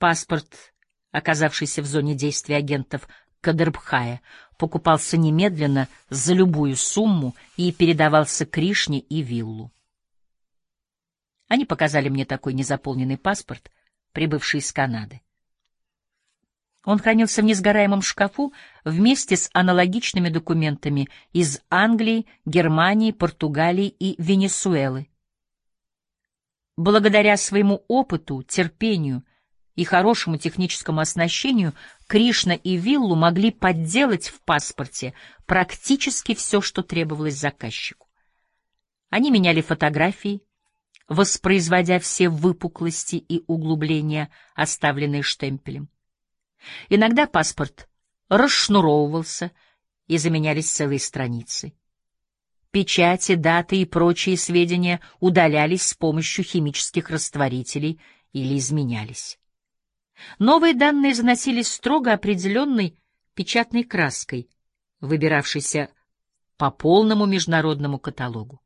Паспорт, оказавшийся в зоне действия агентов Кадрбхая, покупался немедленно за любую сумму и передавался Кришне и Виллу. Они показали мне такой незаполненный паспорт, прибывший из Канады. Он хранился в несгораемом шкафу вместе с аналогичными документами из Англии, Германии, Португалии и Венесуэлы. Благодаря своему опыту, терпению и хорошему техническому оснащению Кришна и Виллу могли подделать в паспорте практически все, что требовалось заказчику. Они меняли фотографии, воспроизводя все выпуклости и углубления, оставленные штемпелем. Иногда паспорт расшнуровывался, и заменялись целые страницы. Печати, даты и прочие сведения удалялись с помощью химических растворителей или изменялись. Новые данные заносились строго определенной печатной краской, выбиравшейся по полному международному каталогу.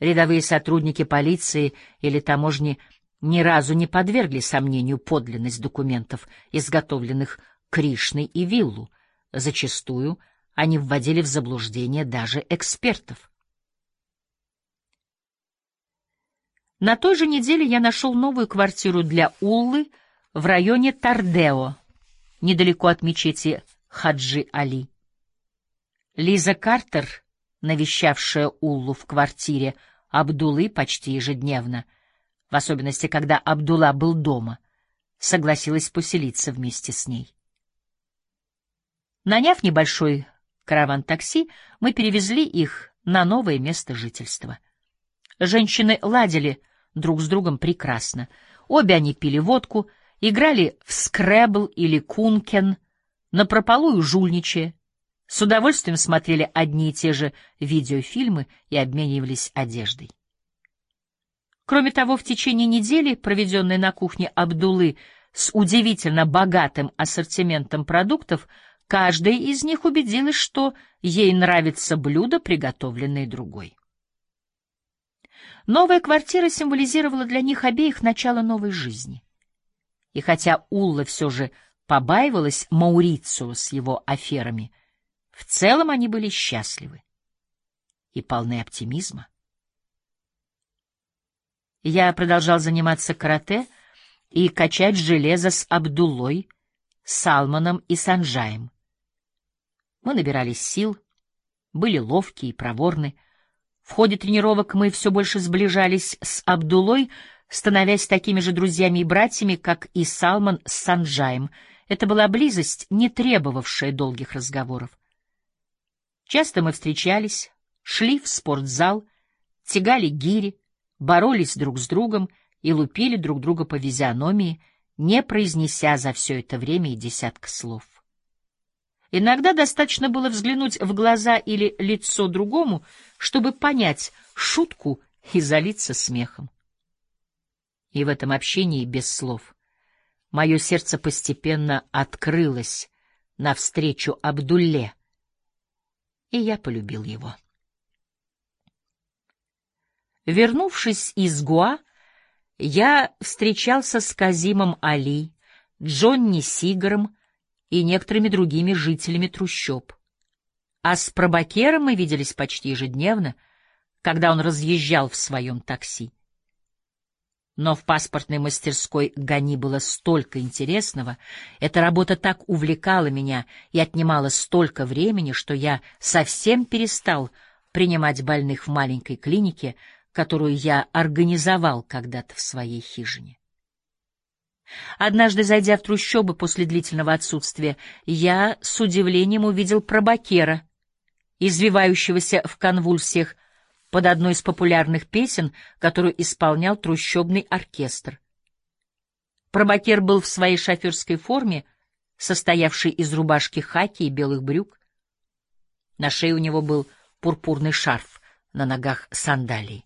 Рядовые сотрудники полиции или таможни ни разу не подвергли сомнению подлинность документов, изготовленных Кришной и Виллу. Зачастую они вводили в заблуждение даже экспертов. На той же неделе я нашел новую квартиру для Уллы в районе Тардео, недалеко от мечети Хаджи Али. Лиза Картер, навещавшая Уллу в квартире Абдулы почти ежедневно, в особенности, когда Абдулла был дома, согласилась поселиться вместе с ней. Наняв небольшой караван такси, мы перевезли их на новое место жительства. Женщины ладили друг с другом прекрасно. Обе они пили водку — играли в скребл или кункен, напропалую жульничая, с удовольствием смотрели одни и те же видеофильмы и обменивались одеждой. Кроме того, в течение недели, проведенной на кухне Абдулы с удивительно богатым ассортиментом продуктов, каждая из них убедилась, что ей нравится блюдо, приготовленное другой. Новая квартира символизировала для них обеих начало новой жизни. И хотя Улла все же побаивалась Маурицио с его аферами, в целом они были счастливы и полны оптимизма. Я продолжал заниматься карате и качать железо с Абдулой, Салманом и Санжаем. Мы набирались сил, были ловкие и проворны. В ходе тренировок мы все больше сближались с Абдулой, становясь такими же друзьями и братьями, как и Салман с Санджаем. Это была близость, не требовавшая долгих разговоров. Часто мы встречались, шли в спортзал, тягали гири, боролись друг с другом и лупили друг друга по физиономии, не произнеся за все это время и десятка слов. Иногда достаточно было взглянуть в глаза или лицо другому, чтобы понять шутку и залиться смехом. И в этом общении без слов мое сердце постепенно открылось навстречу Абдулле, и я полюбил его. Вернувшись из Гуа, я встречался с Казимом Али, Джонни Сигаром и некоторыми другими жителями трущоб. А с Пробакером мы виделись почти ежедневно, когда он разъезжал в своем такси. Но в паспортной мастерской Гани было столько интересного, эта работа так увлекала меня и отнимала столько времени, что я совсем перестал принимать больных в маленькой клинике, которую я организовал когда-то в своей хижине. Однажды, зайдя в трущобы после длительного отсутствия, я с удивлением увидел пробакера, извивающегося в конвульсиях под одной из популярных песен, которую исполнял трущобный оркестр. Пробакер был в своей шоферской форме, состоявшей из рубашки хаки и белых брюк. На шее у него был пурпурный шарф, на ногах сандалии.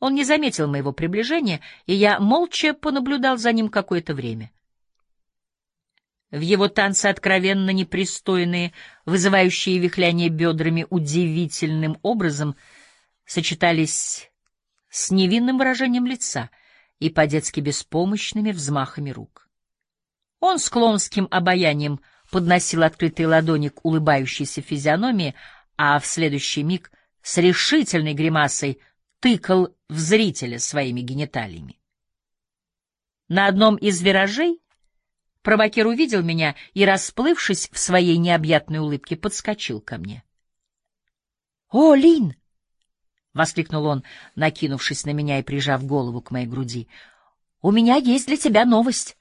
Он не заметил моего приближения, и я молча понаблюдал за ним какое-то время. В его танце откровенно непристойные, вызывающие вихляние бедрами удивительным образом — сочетались с невинным выражением лица. и по-детски беспомощными взмахами рук. Он с клонским обаянием подносил открытые ладони к улыбающейся физиономии, а в следующий миг с решительной гримасой тыкал в зрителя своими гениталиями. На одном из виражей Пробакер увидел меня и, расплывшись в своей необъятной улыбке, подскочил ко мне. — О, Лин! — воскликнул он, накинувшись на меня и прижав голову к моей груди. — У меня есть для тебя новость.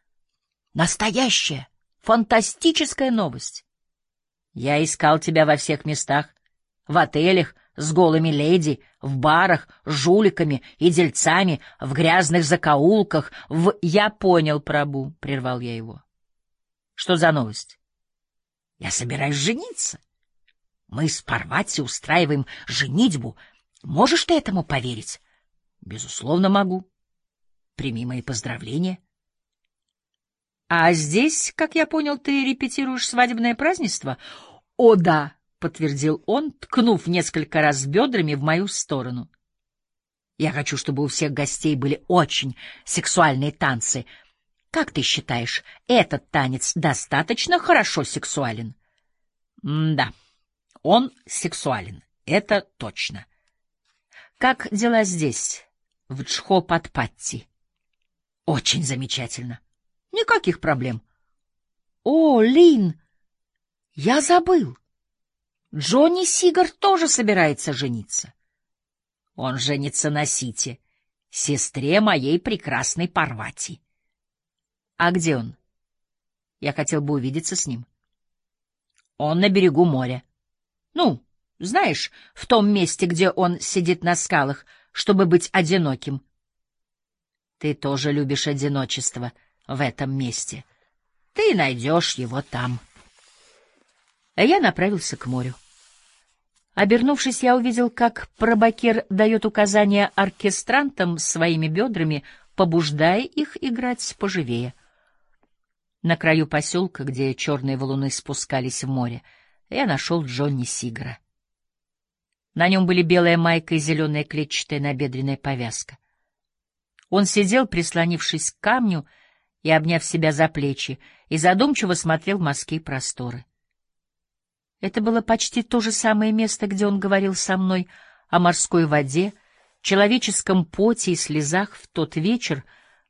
Настоящая, фантастическая новость. Я искал тебя во всех местах, в отелях, с голыми леди, в барах, жуликами и дельцами, в грязных закоулках, в... — Я понял, Прабу, — прервал я его. — Что за новость? — Я собираюсь жениться. Мы с Парвати устраиваем женитьбу. Можешь ты этому поверить? — Безусловно, могу. Прими мои поздравления. — А здесь, как я понял, ты репетируешь свадебное празднество? — О, да! — подтвердил он, ткнув несколько раз бедрами в мою сторону. «Я хочу, чтобы у всех гостей были очень сексуальные танцы. Как ты считаешь, этот танец достаточно хорошо сексуален?» «Да, он сексуален, это точно». «Как дела здесь, в Джхопатпатти?» «Очень замечательно. Никаких проблем». «О, Лин, я забыл». Джонни Сигар тоже собирается жениться. Он женится на Сите, сестре моей прекрасной Парвати. А где он? Я хотел бы увидеться с ним. Он на берегу моря. Ну, знаешь, в том месте, где он сидит на скалах, чтобы быть одиноким. Ты тоже любишь одиночество в этом месте. Ты найдешь его там. А я направился к морю. Обернувшись, я увидел, как пробакер дает указания оркестрантам своими бедрами, побуждая их играть поживее. На краю поселка, где черные валуны спускались в море, я нашел Джонни Сигра. На нем были белая майка и зеленая клетчатая набедренная повязка. Он сидел, прислонившись к камню и обняв себя за плечи, и задумчиво смотрел в морские просторы. Это было почти то же самое место, где он говорил со мной о морской воде, человеческом поте и слезах в тот вечер,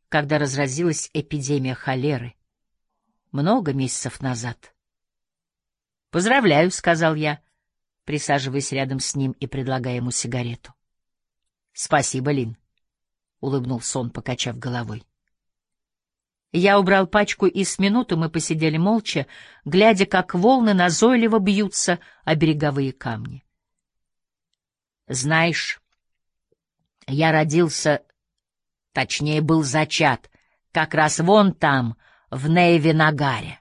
когда разразилась эпидемия холеры. Много месяцев назад. «Поздравляю», — сказал я, присаживаясь рядом с ним и предлагая ему сигарету. «Спасибо, Лин», — улыбнулся он, покачав головой. Я убрал пачку, и с минуту мы посидели молча, глядя, как волны назойливо бьются о береговые камни. Знаешь, я родился, точнее, был зачат, как раз вон там, в Нейвинагаре.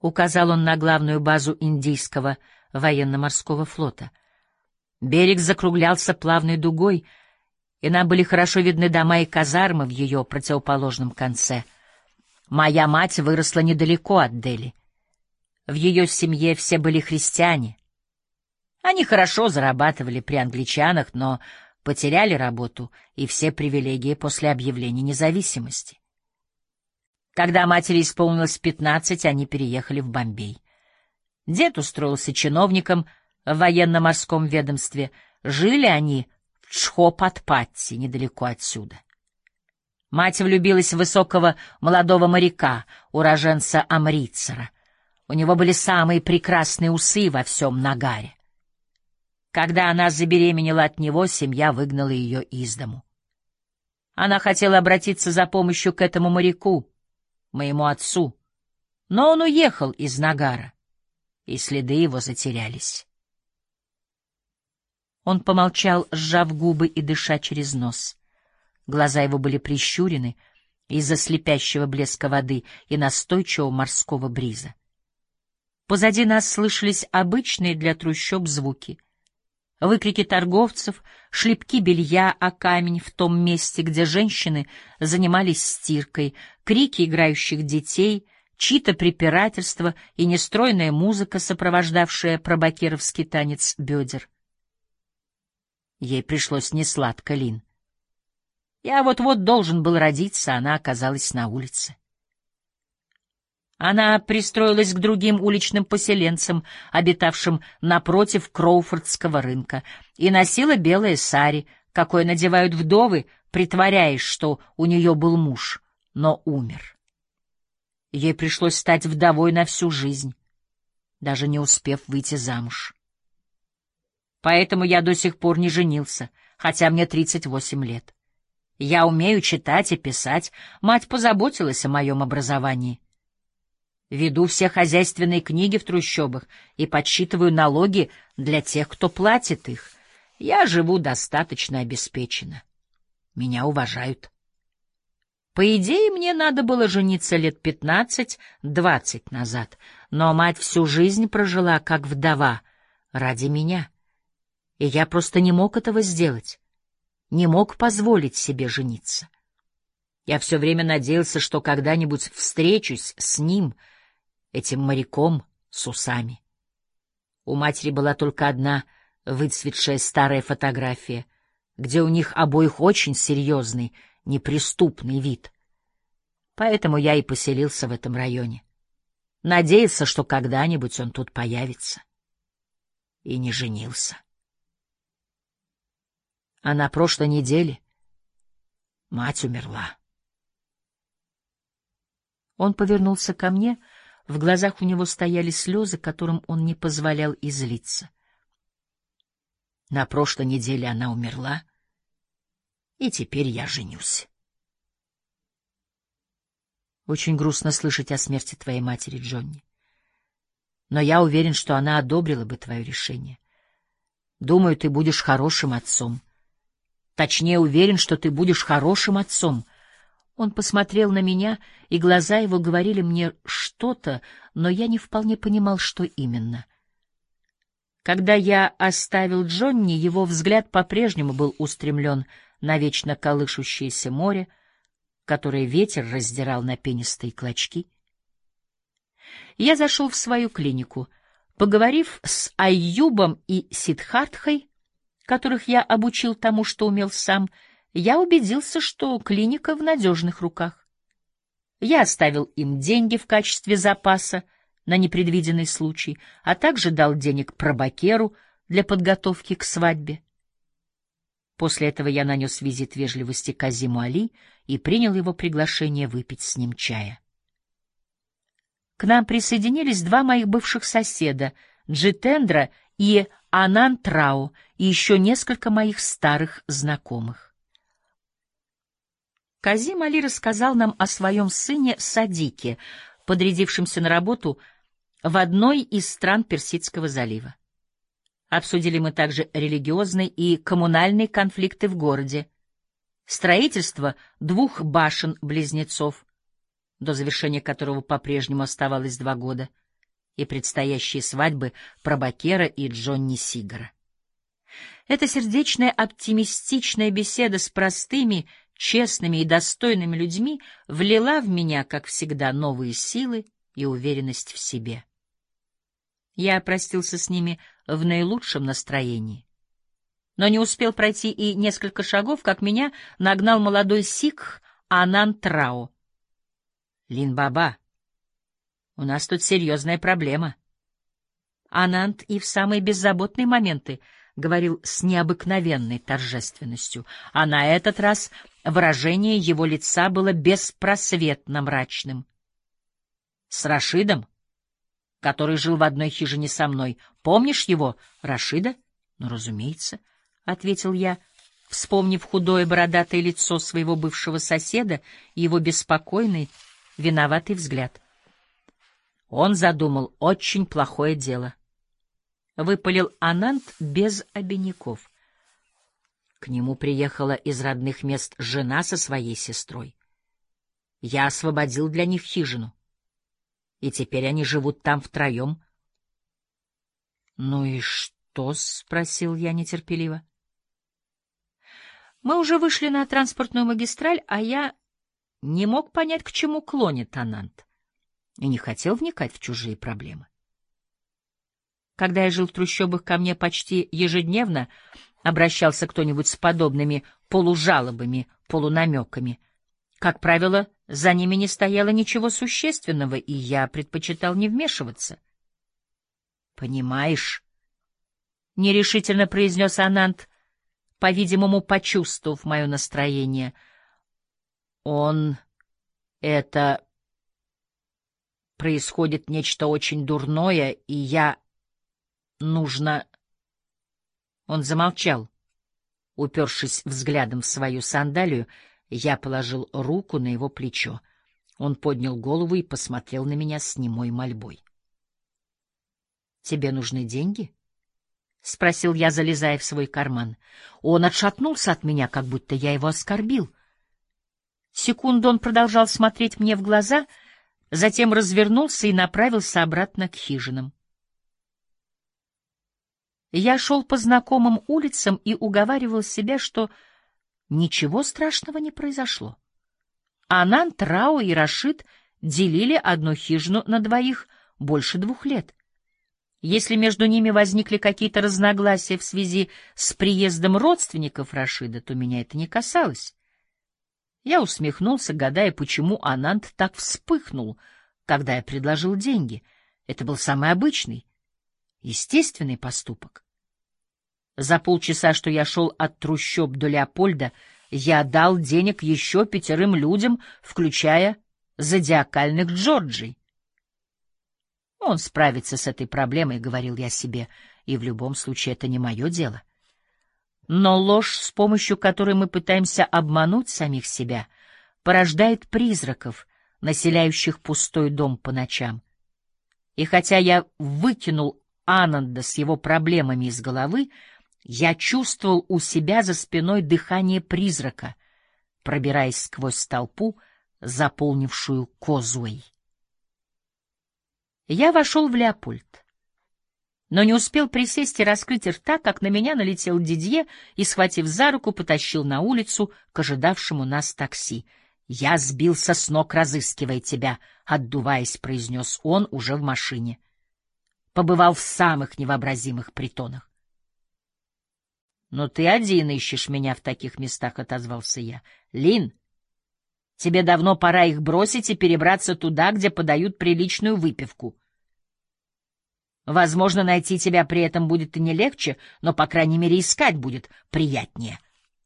Указал он на главную базу индийского военно-морского флота. Берег закруглялся плавной дугой, и нам были хорошо видны дома и казармы в ее противоположном конце — Моя мать выросла недалеко от Дели. В ее семье все были христиане. Они хорошо зарабатывали при англичанах, но потеряли работу и все привилегии после объявления независимости. Когда матери исполнилось пятнадцать, они переехали в Бомбей. Дед устроился чиновником в военно-морском ведомстве. Жили они в Чхопатпатти, недалеко отсюда. Мать влюбилась в высокого молодого моряка, уроженца Амрицера. У него были самые прекрасные усы во всем Нагаре. Когда она забеременела от него, семья выгнала ее из дому. Она хотела обратиться за помощью к этому моряку, моему отцу, но он уехал из Нагара, и следы его затерялись. Он помолчал, сжав губы и дыша через нос. Глаза его были прищурены из-за слепящего блеска воды и настойчивого морского бриза. Позади нас слышались обычные для трущоб звуки. Выкрики торговцев, шлепки белья о камень в том месте, где женщины занимались стиркой, крики играющих детей, чьи-то препирательства и нестройная музыка, сопровождавшая пробакеровский танец бедер. Ей пришлось несладко, Лин. Я вот-вот должен был родиться, она оказалась на улице. Она пристроилась к другим уличным поселенцам, обитавшим напротив Кроуфордского рынка, и носила белое сари, какое надевают вдовы, притворяясь, что у нее был муж, но умер. Ей пришлось стать вдовой на всю жизнь, даже не успев выйти замуж. Поэтому я до сих пор не женился, хотя мне 38 лет. Я умею читать и писать, мать позаботилась о моем образовании. Веду все хозяйственные книги в трущобах и подсчитываю налоги для тех, кто платит их. Я живу достаточно обеспеченно. Меня уважают. По идее, мне надо было жениться лет пятнадцать-двадцать назад, но мать всю жизнь прожила как вдова ради меня. И я просто не мог этого сделать, не мог позволить себе жениться. Я все время надеялся, что когда-нибудь встречусь с ним — этим моряком с усами. У матери была только одна выцветшая старая фотография, где у них обоих очень серьезный, неприступный вид. Поэтому я и поселился в этом районе. Надеялся, что когда-нибудь он тут появится. И не женился. А на прошлой неделе мать умерла. Он повернулся ко мне — в глазах у него стояли слезы, которым он не позволял излиться. На прошлой неделе она умерла, и теперь я женюсь. Очень грустно слышать о смерти твоей матери, Джонни. Но я уверен, что она одобрила бы твое решение. Думаю, ты будешь хорошим отцом. Точнее, уверен, что ты будешь хорошим отцом — он посмотрел на меня, и глаза его говорили мне что-то, но я не вполне понимал, что именно. Когда я оставил Джонни, его взгляд по-прежнему был устремлен на вечно колышущееся море, которое ветер раздирал на пенистые клочки. Я зашел в свою клинику. Поговорив с Айюбом и Сидхартхой, которых я обучил тому, что умел сам, — я убедился, что клиника в надежных руках. Я оставил им деньги в качестве запаса на непредвиденный случай, а также дал денег пробакеру для подготовки к свадьбе. После этого я нанес визит вежливости Казиму Али и принял его приглашение выпить с ним чая. К нам присоединились два моих бывших соседа, Джитендра и Анантрау, и еще несколько моих старых знакомых. Казим Али рассказал нам о своем сыне Садике, подрядившемся на работу в одной из стран Персидского залива. Обсудили мы также религиозные и коммунальные конфликты в городе, строительство двух башен-близнецов, до завершения которого по-прежнему оставалось два года, и предстоящие свадьбы Пробакера и Джонни Сигара. Эта сердечная оптимистичная беседа с простыми, честными и достойными людьми влила в меня, как всегда, новые силы и уверенность в себе. Я простился с ними в наилучшем настроении. Но не успел пройти и несколько шагов, как меня нагнал молодой сикх Анан Трао. «Лин-баба, у нас тут серьезная проблема». Анант и в самые беззаботные моменты — говорил с необыкновенной торжественностью, а на этот раз выражение его лица было беспросветно мрачным. — С Рашидом, который жил в одной хижине со мной. Помнишь его, Рашида? — Ну, разумеется, — ответил я, вспомнив худое бородатое лицо своего бывшего соседа и его беспокойный, виноватый взгляд. Он задумал очень плохое дело выпалил Анант без обиняков. К нему приехала из родных мест жена со своей сестрой. Я освободил для них хижину, и теперь они живут там втроем. — Ну и что? — спросил я нетерпеливо. Мы уже вышли на транспортную магистраль, а я не мог понять, к чему клонит Анант, и не хотел вникать в чужие проблемы. Когда я жил в трущобах, ко мне почти ежедневно обращался кто-нибудь с подобными полужалобами, полунамеками. Как правило, за ними не стояло ничего существенного, и я предпочитал не вмешиваться. — Понимаешь, — нерешительно произнес Анант, по-видимому, почувствовав мое настроение. Он... это... Происходит нечто очень дурное, и я... Нужно... Он замолчал. Упершись взглядом в свою сандалию, я положил руку на его плечо. Он поднял голову и посмотрел на меня с немой мольбой. — Тебе нужны деньги? — спросил я, залезая в свой карман. Он отшатнулся от меня, как будто я его оскорбил. Секунду он продолжал смотреть мне в глаза, затем развернулся и направился обратно к хижинам. Я шел по знакомым улицам и уговаривал себя, что ничего страшного не произошло. Анан, Трау и Рашид делили одну хижину на двоих больше двух лет. Если между ними возникли какие-то разногласия в связи с приездом родственников Рашида, то меня это не касалось. Я усмехнулся, гадая, почему Анант так вспыхнул, когда я предложил деньги. Это был самый обычный, Естественный поступок. За полчаса, что я шел от трущоб до Леопольда, я дал денег еще пятерым людям, включая зодиакальных Джорджей. Он справится с этой проблемой, — говорил я себе, — и в любом случае это не мое дело. Но ложь, с помощью которой мы пытаемся обмануть самих себя, порождает призраков, населяющих пустой дом по ночам. И хотя я выкинул Ананда с его проблемами из головы, я чувствовал у себя за спиной дыхание призрака, пробираясь сквозь толпу, заполнившую Козуэй. Я вошел в Леопольд, но не успел присесть и раскрыть рта, как на меня налетел Дидье и, схватив за руку, потащил на улицу к ожидавшему нас такси. «Я сбился с ног, разыскивая тебя», — отдуваясь, произнес он уже в машине побывал в самых невообразимых притонах. — Но ты один ищешь меня в таких местах, — отозвался я. — Лин, тебе давно пора их бросить и перебраться туда, где подают приличную выпивку. Возможно, найти тебя при этом будет и не легче, но, по крайней мере, искать будет приятнее.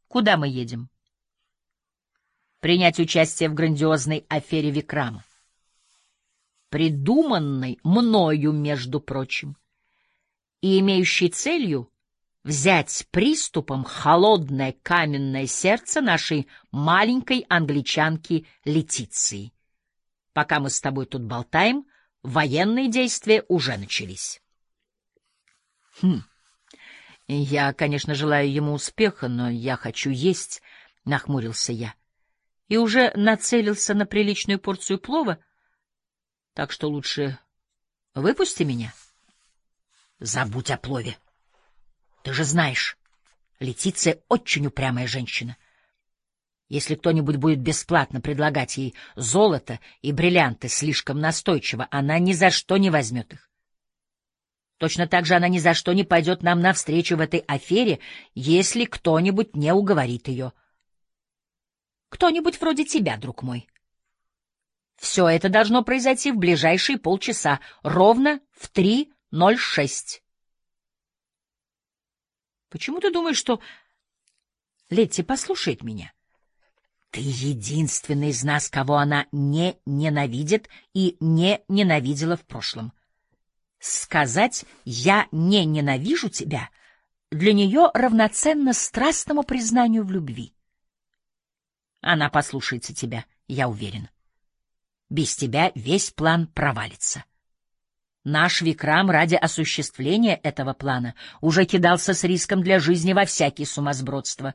Куда мы едем? Принять участие в грандиозной афере Викрама придуманной мною, между прочим, и имеющей целью взять приступом холодное каменное сердце нашей маленькой англичанки Летиции. Пока мы с тобой тут болтаем, военные действия уже начались. Хм. Я, конечно, желаю ему успеха, но я хочу есть, — нахмурился я. И уже нацелился на приличную порцию плова — так что лучше выпусти меня. Забудь о плове. Ты же знаешь, Летиция очень упрямая женщина. Если кто-нибудь будет бесплатно предлагать ей золото и бриллианты слишком настойчиво, она ни за что не возьмет их. Точно так же она ни за что не пойдет нам навстречу в этой афере, если кто-нибудь не уговорит ее. Кто-нибудь вроде тебя, друг мой. Все это должно произойти в ближайшие полчаса, ровно в 3.06. Почему ты думаешь, что... Летти послушает меня. Ты единственный из нас, кого она не ненавидит и не ненавидела в прошлом. Сказать «я не ненавижу тебя» для нее равноценно страстному признанию в любви. Она послушается тебя, я уверен. Без тебя весь план провалится. Наш Викрам ради осуществления этого плана уже кидался с риском для жизни во всякие сумасбродства,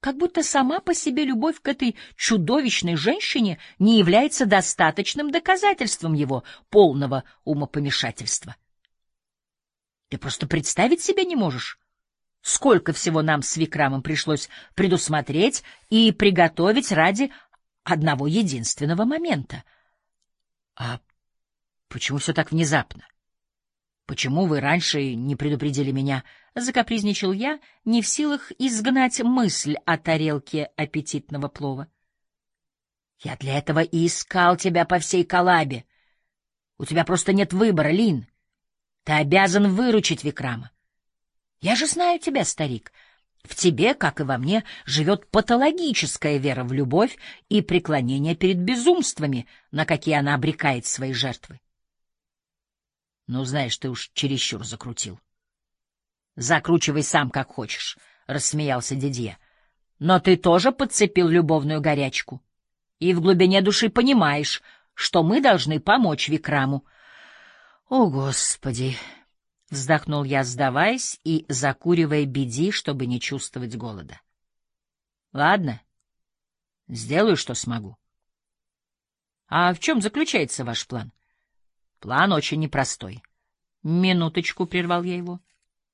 как будто сама по себе любовь к этой чудовищной женщине не является достаточным доказательством его полного умопомешательства. Ты просто представить себе не можешь, сколько всего нам с Викрамом пришлось предусмотреть и приготовить ради одного единственного момента — а почему все так внезапно? Почему вы раньше не предупредили меня? Закапризничал я, не в силах изгнать мысль о тарелке аппетитного плова. Я для этого и искал тебя по всей коллабе. У тебя просто нет выбора, Лин. Ты обязан выручить Викрама. Я же знаю тебя, старик. В тебе, как и во мне, живет патологическая вера в любовь и преклонение перед безумствами, на какие она обрекает свои жертвы. Ну, знаешь, ты уж чересчур закрутил. Закручивай сам, как хочешь, — рассмеялся Дидье. Но ты тоже подцепил любовную горячку. И в глубине души понимаешь, что мы должны помочь Викраму. О, Господи! — вздохнул я, сдаваясь и закуривая беди, чтобы не чувствовать голода. — Ладно, сделаю, что смогу. — А в чем заключается ваш план? — План очень непростой. — Минуточку, — прервал я его.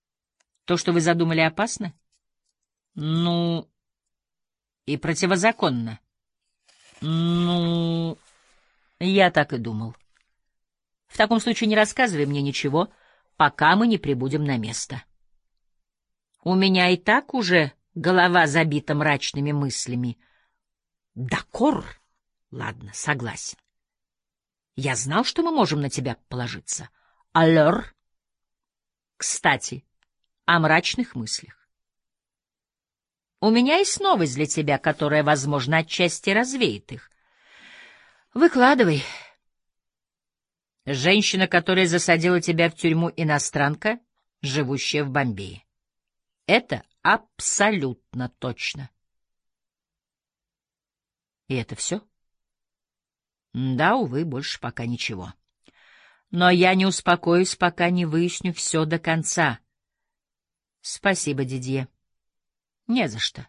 — То, что вы задумали, опасно? — Ну, и противозаконно. — Ну, я так и думал. — В таком случае не рассказывай мне ничего, — пока мы не прибудем на место. У меня и так уже голова забита мрачными мыслями. Дакор? Ладно, согласен. Я знал, что мы можем на тебя положиться. Аллер? Кстати, о мрачных мыслях. У меня есть новость для тебя, которая, возможно, отчасти развеет их. Выкладывай. Женщина, которая засадила тебя в тюрьму, иностранка, живущая в Бомбее. Это абсолютно точно. И это все? Да, увы, больше пока ничего. Но я не успокоюсь, пока не выясню все до конца. Спасибо, Дидье. Не за что.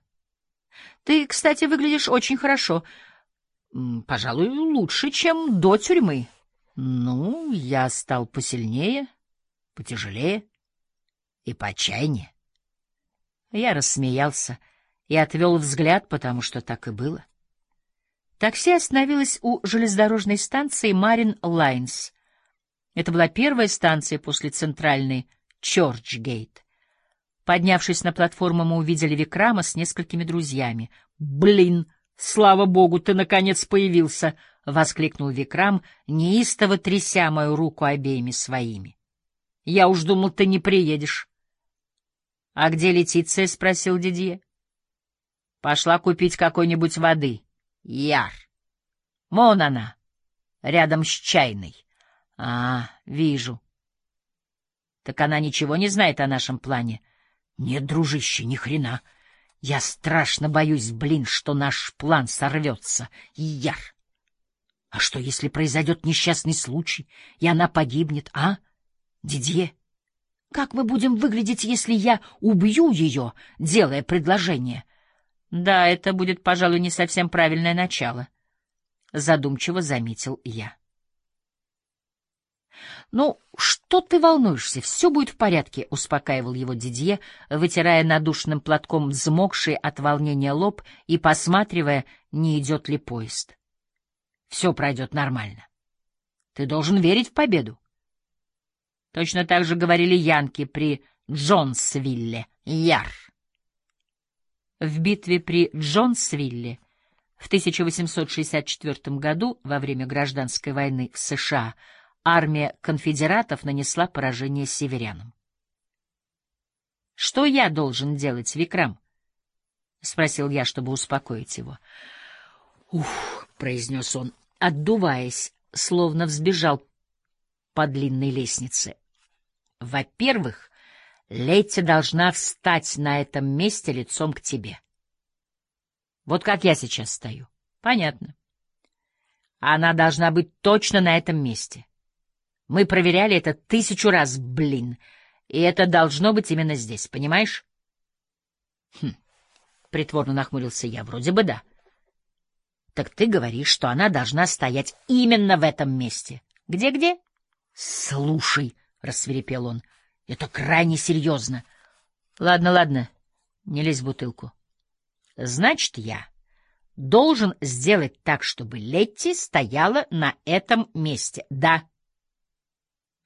Ты, кстати, выглядишь очень хорошо. Пожалуй, лучше, чем до тюрьмы. Ну, я стал посильнее, потяжелее и поотчаяннее. Я рассмеялся и отвел взгляд, потому что так и было. Такси остановилось у железнодорожной станции Марин Лайнс. Это была первая станция после центральной Чорчгейт. Поднявшись на платформу, мы увидели Викрама с несколькими друзьями. «Блин!» Слава богу, ты наконец появился, воскликнул Викрам, неистово тряся мою руку обеими своими. Я уж думал, ты не приедешь. А где Летиция? спросил Дидье. Пошла купить какой-нибудь воды. Яр. Вон она, рядом с чайной. А, вижу. Так она ничего не знает о нашем плане. Нет, дружище, ни хрена. Я страшно боюсь, блин, что наш план сорвется. Яр! А что, если произойдет несчастный случай, и она погибнет, а? Дидье, как мы будем выглядеть, если я убью ее, делая предложение? Да, это будет, пожалуй, не совсем правильное начало, — задумчиво заметил я. «Ну, что ты волнуешься? Все будет в порядке», — успокаивал его Дидье, вытирая надушным платком взмокший от волнения лоб и посматривая, не идет ли поезд. «Все пройдет нормально. Ты должен верить в победу». Точно так же говорили янки при Джонсвилле. Яр. В битве при Джонсвилле в 1864 году, во время гражданской войны в США, армия конфедератов нанесла поражение северянам. «Что я должен делать, Викрам?» — спросил я, чтобы успокоить его. «Ух!» — произнес он, отдуваясь, словно взбежал по длинной лестнице. «Во-первых, Летти должна встать на этом месте лицом к тебе. Вот как я сейчас стою. Понятно. Она должна быть точно на этом месте. Мы проверяли это тысячу раз, блин. И это должно быть именно здесь, понимаешь? Хм. Притворно нахмурился я. Вроде бы да. Так ты говоришь, что она должна стоять именно в этом месте. Где-где? Слушай, рассверепел он. Это крайне серьезно. Ладно, ладно. Не лезь в бутылку. Значит, я должен сделать так, чтобы Летти стояла на этом месте. Да.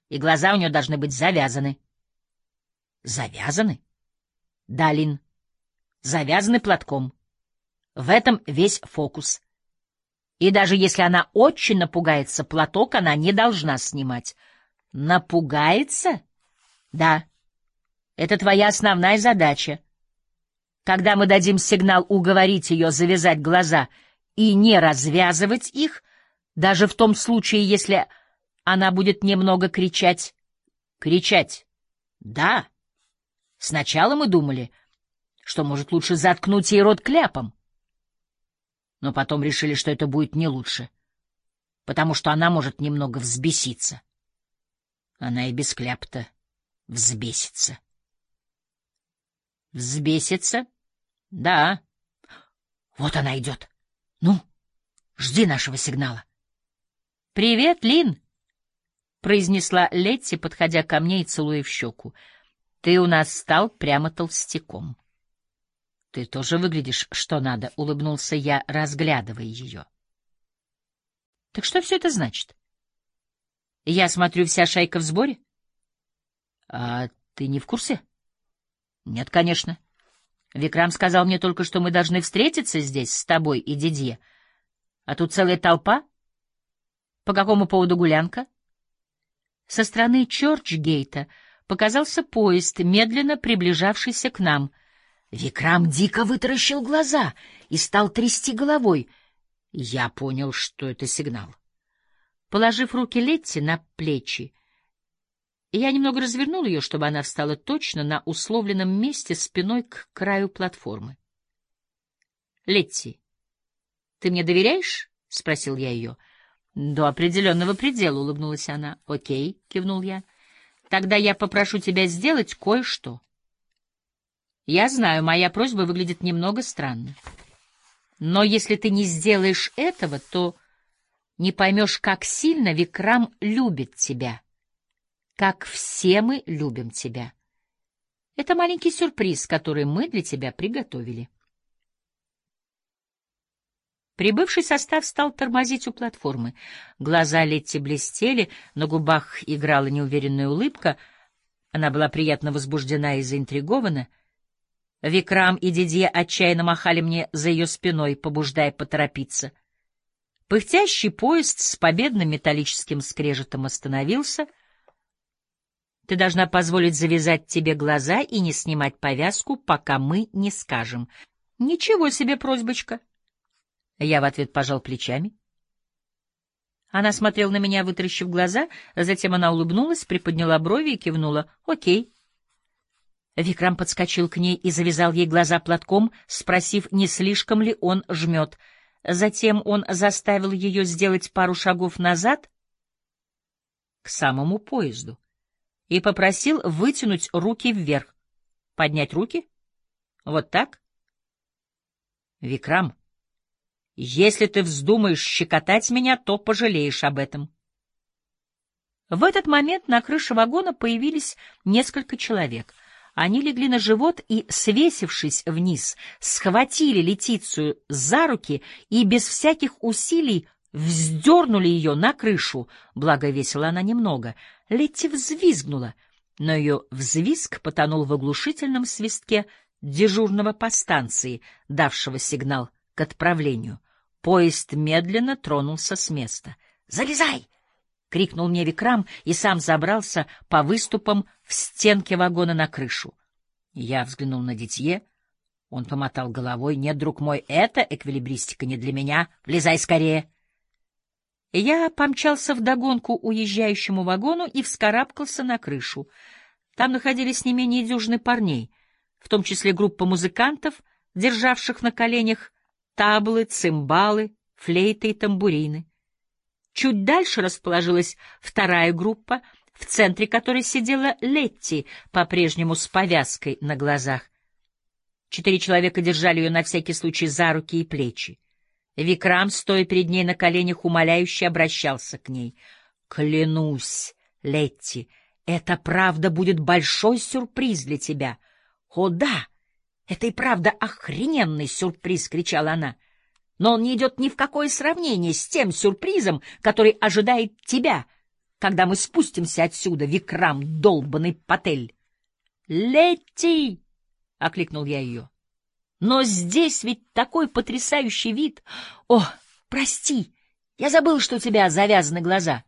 И глаза у нее должны быть завязаны. Завязаны? Да, Лин. Завязаны платком. В этом весь фокус. И даже если она очень напугается, платок она не должна снимать. Напугается? Да. Это твоя основная задача. Когда мы дадим сигнал уговорить ее завязать глаза и не развязывать их, даже в том случае, если она будет немного кричать. Кричать. Да. Сначала мы думали, что, может, лучше заткнуть ей рот кляпом. Но потом решили, что это будет не лучше, потому что она может немного взбеситься. Она и без кляпта взбесится. Взбесится? Да. Вот она идет. Ну, жди нашего сигнала. Привет, Лин, произнесла Летти, подходя ко мне и целуя в щеку. Ты у нас стал прямо толстяком. Ты тоже выглядишь, что надо, улыбнулся я, разглядывая ее. Так что все это значит? Я смотрю, вся шайка в сборе? А ты не в курсе? Нет, конечно. Викрам сказал мне только, что мы должны встретиться здесь с тобой и Дидье. А тут целая толпа. По какому поводу гулянка? Со стороны Чорчгейта показался поезд, медленно приближавшийся к нам. Викрам дико вытаращил глаза и стал трясти головой. Я понял, что это сигнал. Положив руки Летти на плечи, я немного развернул ее, чтобы она встала точно на условленном месте спиной к краю платформы. «Летти, ты мне доверяешь?» — спросил я ее. «До определенного предела», — улыбнулась она. «Окей», — кивнул я. «Тогда я попрошу тебя сделать кое-что». «Я знаю, моя просьба выглядит немного странно. Но если ты не сделаешь этого, то...» не поймешь, как сильно Викрам любит тебя, как все мы любим тебя. Это маленький сюрприз, который мы для тебя приготовили. Прибывший состав стал тормозить у платформы. Глаза Летти блестели, на губах играла неуверенная улыбка. Она была приятно возбуждена и заинтригована. Викрам и Дидье отчаянно махали мне за ее спиной, побуждая поторопиться — Пыхтящий поезд с победным металлическим скрежетом остановился. Ты должна позволить завязать тебе глаза и не снимать повязку, пока мы не скажем. Ничего себе просьбочка. Я в ответ пожал плечами. Она смотрела на меня, вытаращив глаза, затем она улыбнулась, приподняла брови и кивнула. «Окей». Викрам подскочил к ней и завязал ей глаза платком, спросив, не слишком ли он жмет — Затем он заставил ее сделать пару шагов назад к самому поезду и попросил вытянуть руки вверх. Поднять руки? Вот так? Викрам, если ты вздумаешь щекотать меня, то пожалеешь об этом. В этот момент на крыше вагона появились несколько человек — они легли на живот и, свесившись вниз, схватили Летицию за руки и без всяких усилий вздернули ее на крышу, благо весила она немного. Летти взвизгнула, но ее взвизг потонул в оглушительном свистке дежурного по станции, давшего сигнал к отправлению. Поезд медленно тронулся с места. «Залезай!» — крикнул мне Викрам и сам забрался по выступам в стенке вагона на крышу. Я взглянул на Дитье. Он помотал головой. — Нет, друг мой, это эквилибристика не для меня. Влезай скорее. Я помчался вдогонку уезжающему вагону и вскарабкался на крышу. Там находились не менее дюжины парней, в том числе группа музыкантов, державших на коленях таблы, цимбалы, флейты и тамбурины. Чуть дальше расположилась вторая группа, в центре которой сидела Летти, по-прежнему с повязкой на глазах. Четыре человека держали ее на всякий случай за руки и плечи. Викрам, стоя перед ней на коленях, умоляюще обращался к ней. — Клянусь, Летти, это правда будет большой сюрприз для тебя. — О, да! Это и правда охрененный сюрприз! — кричала она но он не идет ни в какое сравнение с тем сюрпризом, который ожидает тебя. когда мы спустимся отсюда, Викрам, долбанный Патель. «Летти!» — окликнул я ее. «Но здесь ведь такой потрясающий вид! О, прости, я забыл, что у тебя завязаны глаза.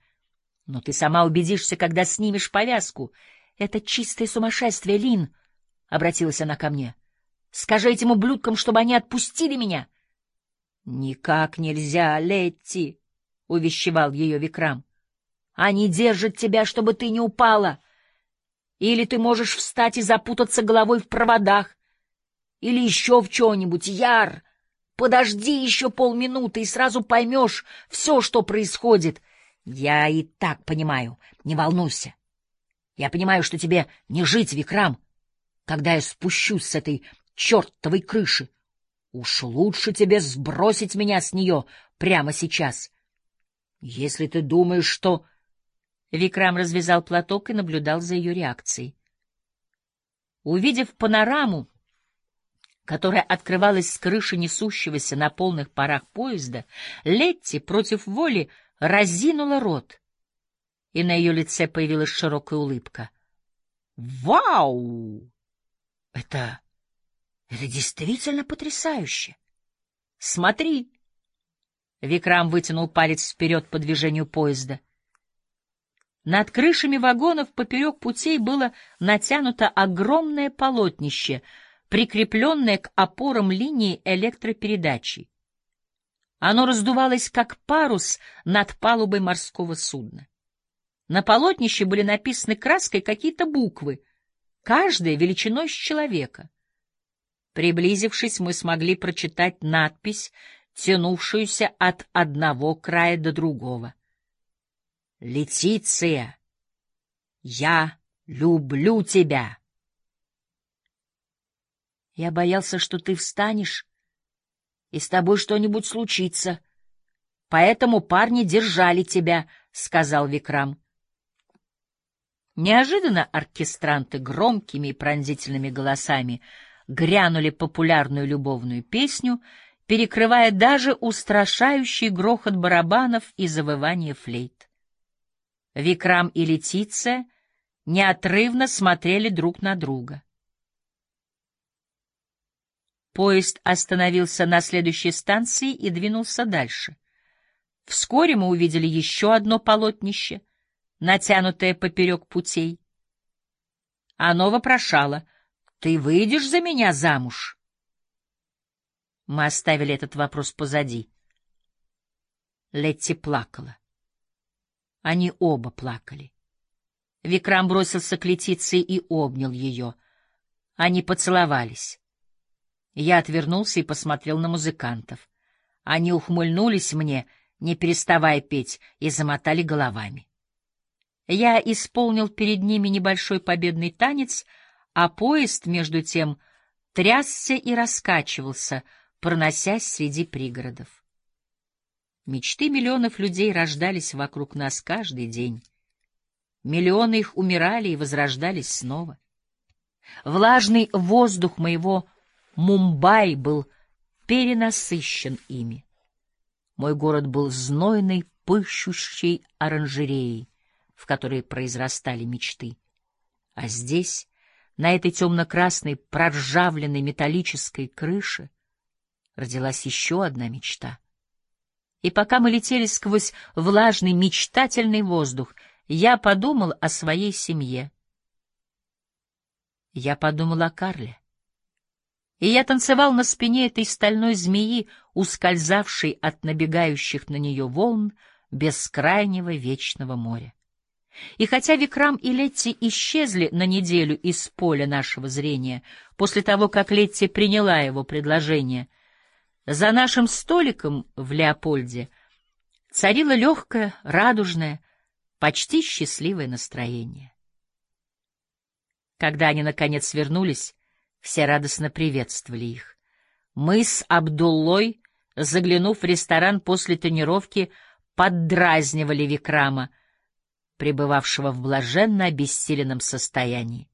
Но ты сама убедишься, когда снимешь повязку. Это чистое сумасшествие, Лин!» — обратилась она ко мне. «Скажи этим ублюдкам, чтобы они отпустили меня!» «Никак нельзя, Летти!» — увещевал ее Викрам. «Они держат тебя, чтобы ты не упала!» Или ты можешь встать и запутаться головой в проводах. Или еще в чем-нибудь. Яр, подожди еще полминуты и сразу поймешь все, что происходит. Я и так понимаю, не волнуйся. Я понимаю, что тебе не жить, Викрам, когда я спущусь с этой чертовой крыши. Уж лучше тебе сбросить меня с нее прямо сейчас. Если ты думаешь, что... Викрам развязал платок и наблюдал за ее реакцией. Увидев панораму, которая открывалась с крыши несущегося на полных парах поезда, Летти против воли разинула рот, и на ее лице появилась широкая улыбка. «Вау! Это... это действительно потрясающе! Смотри!» Викрам вытянул палец вперед по движению поезда — над крышами вагонов поперек путей было натянуто огромное полотнище, прикрепленное к опорам линии электропередачи. Оно раздувалось, как парус над палубой морского судна. На полотнище были написаны краской какие-то буквы, каждая величиной с человека. Приблизившись, мы смогли прочитать надпись, тянувшуюся от одного края до другого. Летиция, я люблю тебя. Я боялся, что ты встанешь, и с тобой что-нибудь случится. Поэтому парни держали тебя, — сказал Викрам. Неожиданно оркестранты громкими и пронзительными голосами грянули популярную любовную песню, перекрывая даже устрашающий грохот барабанов и завывание флейт. Викрам и Летиция неотрывно смотрели друг на друга. Поезд остановился на следующей станции и двинулся дальше. Вскоре мы увидели еще одно полотнище, натянутое поперек путей. Оно вопрошало, «Ты выйдешь за меня замуж?» Мы оставили этот вопрос позади. Летти плакала. Они оба плакали. Викрам бросился к Летиции и обнял ее. Они поцеловались. Я отвернулся и посмотрел на музыкантов. Они ухмыльнулись мне, не переставая петь, и замотали головами. Я исполнил перед ними небольшой победный танец, а поезд, между тем, трясся и раскачивался, проносясь среди пригородов. Мечты миллионов людей рождались вокруг нас каждый день. Миллионы их умирали и возрождались снова. Влажный воздух моего Мумбай был перенасыщен ими. Мой город был знойной, пыщущей оранжереей, в которой произрастали мечты. А здесь, на этой темно-красной, проржавленной металлической крыше, родилась еще одна мечта — и пока мы летели сквозь влажный, мечтательный воздух, я подумал о своей семье. Я подумал о Карле. И я танцевал на спине этой стальной змеи, ускользавшей от набегающих на нее волн бескрайнего вечного моря. И хотя Викрам и Летти исчезли на неделю из поля нашего зрения, после того, как Летти приняла его предложение — за нашим столиком в Леопольде царило легкое, радужное, почти счастливое настроение. Когда они, наконец, вернулись, все радостно приветствовали их. Мы с Абдуллой, заглянув в ресторан после тренировки, поддразнивали Викрама, пребывавшего в блаженно обессиленном состоянии.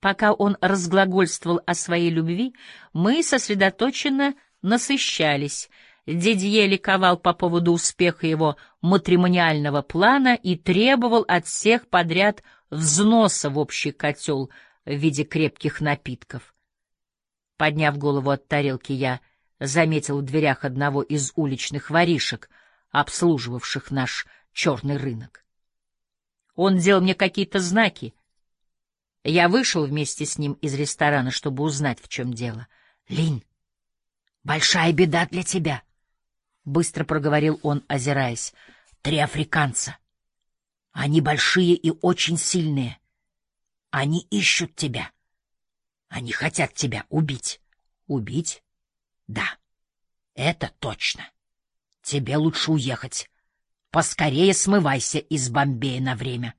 Пока он разглагольствовал о своей любви, мы сосредоточенно насыщались. Дидье ликовал по поводу успеха его матримониального плана и требовал от всех подряд взноса в общий котел в виде крепких напитков. Подняв голову от тарелки, я заметил в дверях одного из уличных воришек, обслуживавших наш черный рынок. Он делал мне какие-то знаки. Я вышел вместе с ним из ресторана, чтобы узнать, в чем дело. — Линь, большая беда для тебя, — быстро проговорил он, озираясь. — Три африканца. Они большие и очень сильные. Они ищут тебя. Они хотят тебя убить. Убить? Да, это точно. Тебе лучше уехать. Поскорее смывайся из Бомбея на время.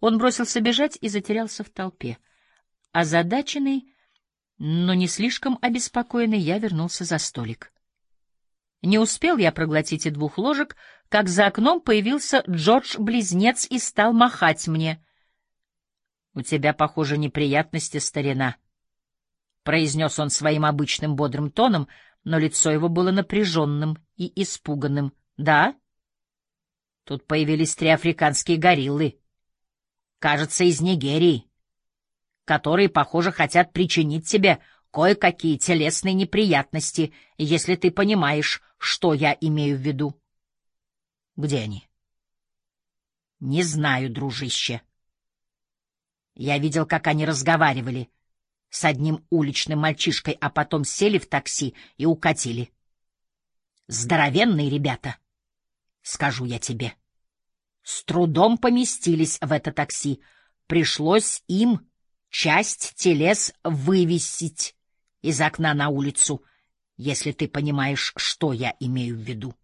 Он бросился бежать и затерялся в толпе. Озадаченный, но не слишком обеспокоенный, я вернулся за столик. Не успел я проглотить и двух ложек, как за окном появился Джордж-близнец и стал махать мне. — У тебя, похоже, неприятности, старина, — произнес он своим обычным бодрым тоном, но лицо его было напряженным и испуганным. — Да? Тут появились три африканские гориллы. Кажется, из Нигерии, которые, похоже, хотят причинить тебе кое-какие телесные неприятности, если ты понимаешь, что я имею в виду. Где они? Не знаю, дружище. Я видел, как они разговаривали с одним уличным мальчишкой, а потом сели в такси и укатили. Здоровенные ребята, скажу я тебе. С трудом поместились в это такси. Пришлось им часть телес вывесить из окна на улицу, если ты понимаешь, что я имею в виду.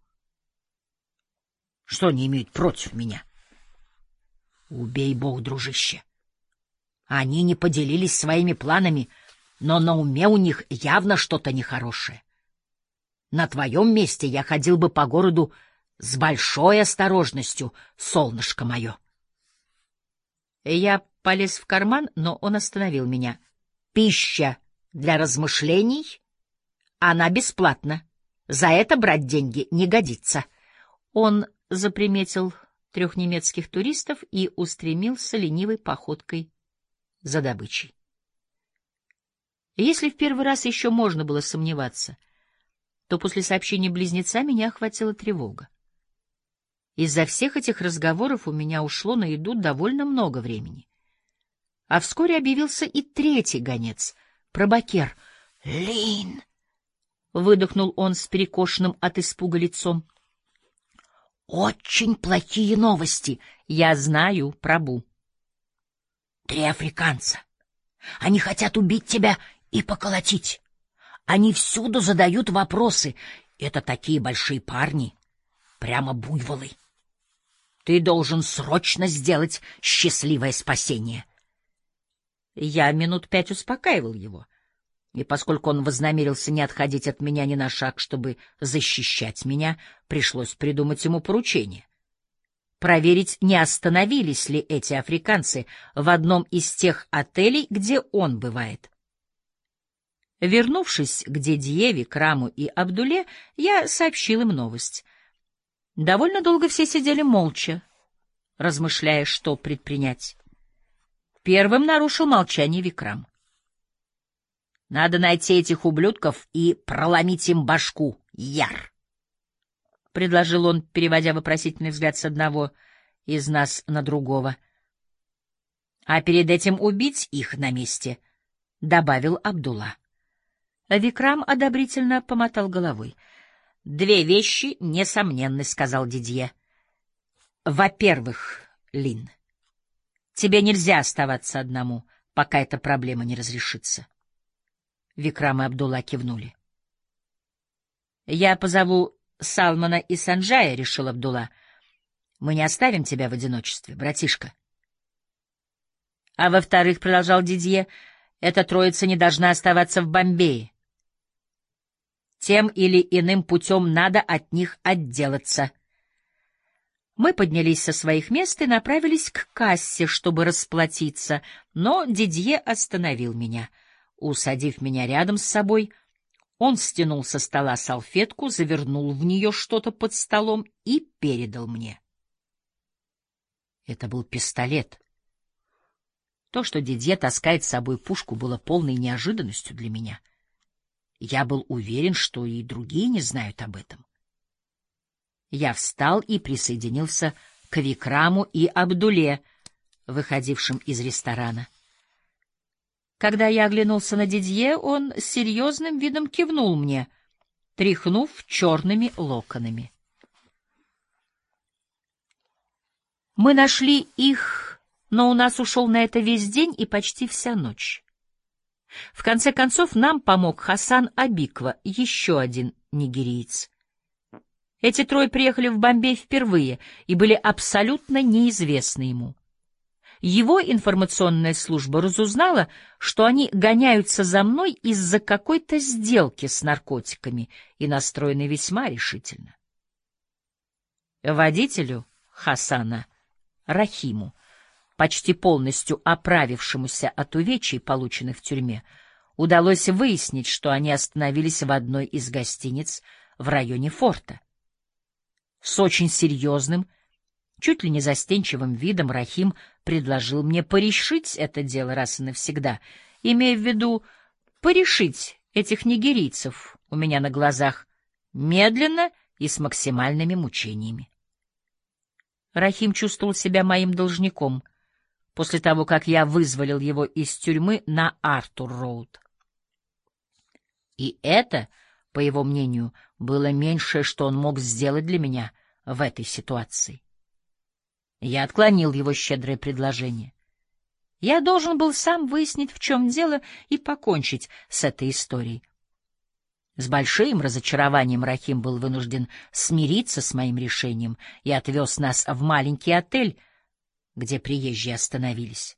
Что они имеют против меня? Убей бог, дружище. Они не поделились своими планами, но на уме у них явно что-то нехорошее. На твоем месте я ходил бы по городу с большой осторожностью, солнышко мое. Я полез в карман, но он остановил меня. Пища для размышлений, она бесплатна. За это брать деньги не годится. Он заприметил трех немецких туристов и устремился ленивой походкой за добычей. Если в первый раз еще можно было сомневаться, то после сообщения близнеца меня охватила тревога. Из-за всех этих разговоров у меня ушло на еду довольно много времени. А вскоре объявился и третий гонец, пробакер. «Лин!» — выдохнул он с перекошенным от испуга лицом. «Очень плохие новости. Я знаю, пробу. Три африканца. Они хотят убить тебя и поколотить. Они всюду задают вопросы. Это такие большие парни, прямо буйволы. Ты должен срочно сделать счастливое спасение. Я минут пять успокаивал его, и поскольку он вознамерился не отходить от меня ни на шаг, чтобы защищать меня, пришлось придумать ему поручение проверить, не остановились ли эти африканцы в одном из тех отелей, где он бывает. Вернувшись к Дедьеве, Краму и Абдуле, я сообщил им новость. Довольно долго все сидели молча, размышляя, что предпринять. Первым нарушил молчание Викрам. «Надо найти этих ублюдков и проломить им башку, Яр!» — предложил он, переводя вопросительный взгляд с одного из нас на другого. — А перед этим убить их на месте, — добавил Абдулла. Викрам одобрительно помотал головой. — Две вещи несомненны, — сказал Дидье. — Во-первых, Лин, тебе нельзя оставаться одному, пока эта проблема не разрешится. Викрам и Абдулла кивнули. — Я позову Салмана и Санджая, — решил Абдулла. — Мы не оставим тебя в одиночестве, братишка. — А во-вторых, — продолжал Дидье, — эта троица не должна оставаться в Бомбее. Тем или иным путем надо от них отделаться. Мы поднялись со своих мест и направились к кассе, чтобы расплатиться, но Дидье остановил меня. Усадив меня рядом с собой, Он стянул со стола салфетку, завернул в нее что-то под столом и передал мне. Это был пистолет. То, что Дидье таскает с собой пушку, было полной неожиданностью для меня. Я был уверен, что и другие не знают об этом. Я встал и присоединился к Викраму и Абдуле, выходившим из ресторана. Когда я оглянулся на Дидье, он с серьезным видом кивнул мне, тряхнув черными локонами. Мы нашли их, но у нас ушел на это весь день и почти вся ночь. В конце концов, нам помог Хасан Абиква, еще один нигериец. Эти трое приехали в Бомбей впервые и были абсолютно неизвестны ему. Его информационная служба разузнала, что они гоняются за мной из-за какой-то сделки с наркотиками и настроены весьма решительно. Водителю Хасана Рахиму, почти полностью оправившемуся от увечий, полученных в тюрьме, удалось выяснить, что они остановились в одной из гостиниц в районе форта. С очень серьезным, чуть ли не застенчивым видом Рахим предложил мне порешить это дело раз и навсегда, имея в виду порешить этих нигерийцев у меня на глазах медленно и с максимальными мучениями. Рахим чувствовал себя моим должником после того, как я вызволил его из тюрьмы на Артур-Роуд. И это, по его мнению, было меньшее, что он мог сделать для меня в этой ситуации. Я отклонил его щедрое предложение. Я должен был сам выяснить, в чем дело, и покончить с этой историей. С большим разочарованием Рахим был вынужден смириться с моим решением и отвез нас в маленький отель, где приезжие остановились.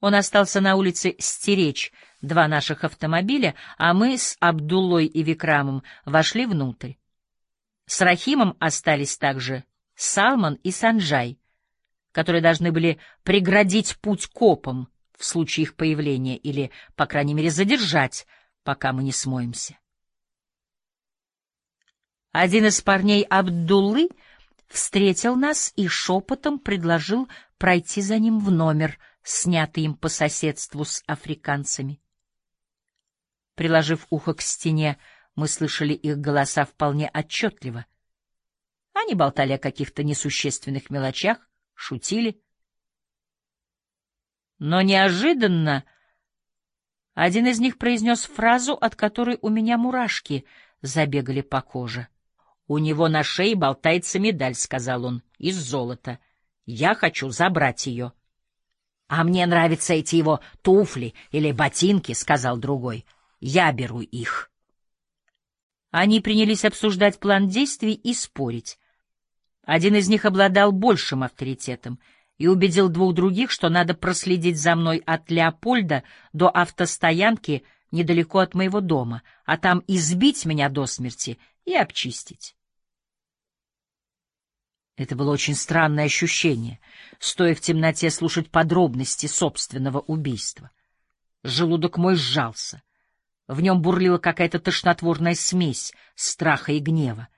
Он остался на улице стеречь два наших автомобиля, а мы с Абдуллой и Викрамом вошли внутрь. С Рахимом остались также Салман и Санджай, которые должны были преградить путь копам в случае их появления или, по крайней мере, задержать, пока мы не смоемся. Один из парней Абдуллы встретил нас и шепотом предложил пройти за ним в номер, снятый им по соседству с африканцами. Приложив ухо к стене, мы слышали их голоса вполне отчетливо. Они болтали о каких-то несущественных мелочах, шутили. Но неожиданно один из них произнес фразу, от которой у меня мурашки забегали по коже. «У него на шее болтается медаль», — сказал он, — «из золота. Я хочу забрать ее». «А мне нравятся эти его туфли или ботинки», — сказал другой. «Я беру их». Они принялись обсуждать план действий и спорить. Один из них обладал большим авторитетом — и убедил двух других, что надо проследить за мной от Леопольда до автостоянки недалеко от моего дома, а там избить меня до смерти и обчистить. Это было очень странное ощущение, стоя в темноте слушать подробности собственного убийства. Желудок мой сжался. В нем бурлила какая-то тошнотворная смесь страха и гнева.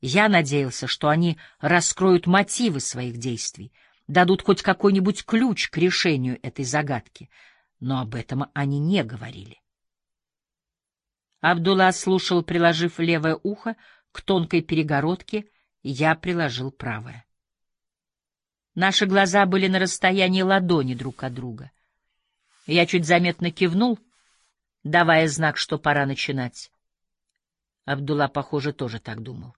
Я надеялся, что они раскроют мотивы своих действий — дадут хоть какой-нибудь ключ к решению этой загадки, но об этом они не говорили. Абдулла слушал, приложив левое ухо к тонкой перегородке, я приложил правое. Наши глаза были на расстоянии ладони друг от друга. Я чуть заметно кивнул, давая знак, что пора начинать. Абдулла, похоже, тоже так думал.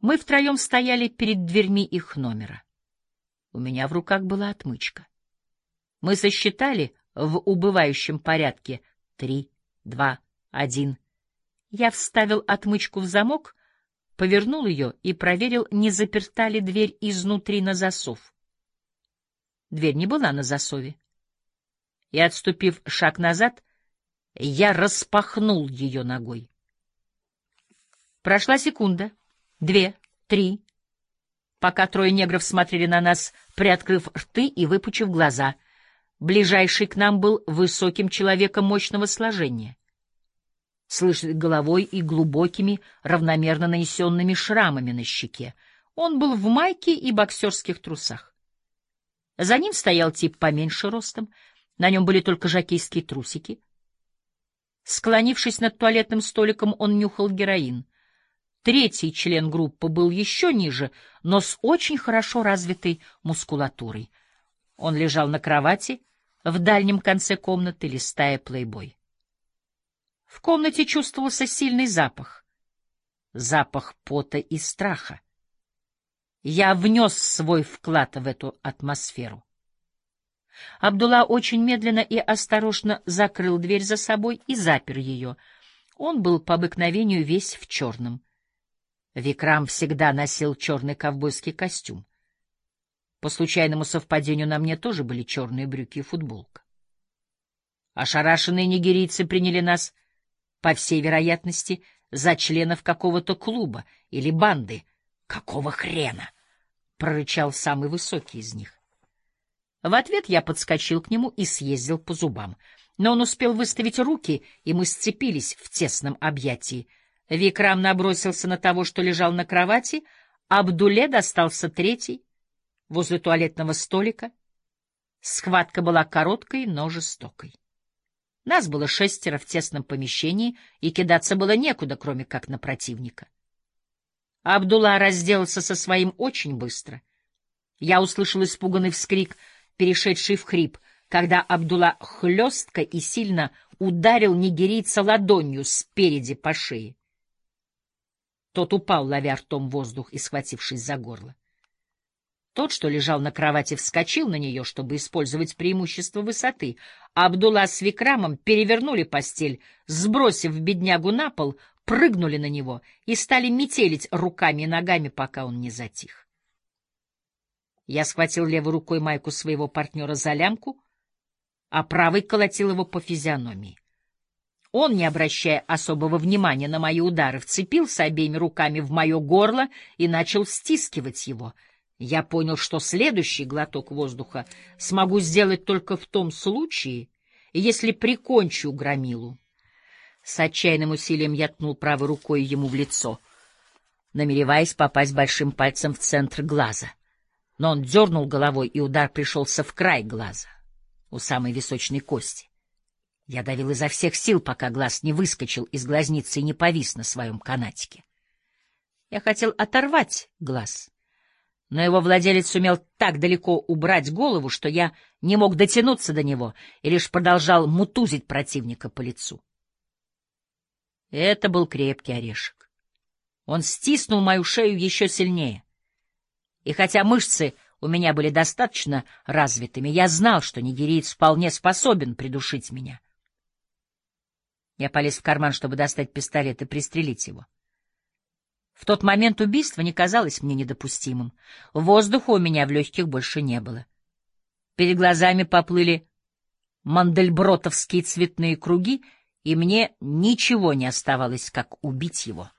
Мы втроем стояли перед дверьми их номера. У меня в руках была отмычка. Мы сосчитали в убывающем порядке три, два, один. Я вставил отмычку в замок, повернул ее и проверил, не заперта ли дверь изнутри на засов. Дверь не была на засове. И, отступив шаг назад, я распахнул ее ногой. Прошла секунда, две, три, пока трое негров смотрели на нас, приоткрыв рты и выпучив глаза. Ближайший к нам был высоким человеком мощного сложения. С лысой головой и глубокими, равномерно нанесенными шрамами на щеке. Он был в майке и боксерских трусах. За ним стоял тип поменьше ростом, на нем были только жакейские трусики. Склонившись над туалетным столиком, он нюхал героин. Третий член группы был еще ниже, но с очень хорошо развитой мускулатурой. Он лежал на кровати в дальнем конце комнаты, листая плейбой. В комнате чувствовался сильный запах. Запах пота и страха. Я внес свой вклад в эту атмосферу. Абдулла очень медленно и осторожно закрыл дверь за собой и запер ее. Он был по обыкновению весь в черном. Викрам всегда носил черный ковбойский костюм. По случайному совпадению на мне тоже были черные брюки и футболка. Ошарашенные нигерийцы приняли нас, по всей вероятности, за членов какого-то клуба или банды. «Какого хрена?» — прорычал самый высокий из них. В ответ я подскочил к нему и съездил по зубам. Но он успел выставить руки, и мы сцепились в тесном объятии. Викрам набросился на того, что лежал на кровати, Абдуле достался третий, возле туалетного столика. Схватка была короткой, но жестокой. Нас было шестеро в тесном помещении, и кидаться было некуда, кроме как на противника. Абдулла разделался со своим очень быстро. Я услышал испуганный вскрик, перешедший в хрип, когда Абдулла хлестко и сильно ударил нигерийца ладонью спереди по шее. Тот упал, ловя ртом воздух и схватившись за горло. Тот, что лежал на кровати, вскочил на нее, чтобы использовать преимущество высоты. А Абдулла с Викрамом перевернули постель, сбросив беднягу на пол, прыгнули на него и стали метелить руками и ногами, пока он не затих. Я схватил левой рукой майку своего партнера за лямку, а правой колотил его по физиономии. Он, не обращая особого внимания на мои удары, вцепился обеими руками в мое горло и начал стискивать его — я понял, что следующий глоток воздуха смогу сделать только в том случае, если прикончу громилу. С отчаянным усилием я ткнул правой рукой ему в лицо, намереваясь попасть большим пальцем в центр глаза. Но он дернул головой, и удар пришелся в край глаза, у самой височной кости. Я давил изо всех сил, пока глаз не выскочил из глазницы и не повис на своем канатике. Я хотел оторвать глаз — но его владелец сумел так далеко убрать голову, что я не мог дотянуться до него и лишь продолжал мутузить противника по лицу. Это был крепкий орешек. Он стиснул мою шею еще сильнее. И хотя мышцы у меня были достаточно развитыми, я знал, что нигериец вполне способен придушить меня. Я полез в карман, чтобы достать пистолет и пристрелить его. В тот момент убийство не казалось мне недопустимым. Воздуха у меня в легких больше не было. Перед глазами поплыли мандельбротовские цветные круги, и мне ничего не оставалось, как убить его.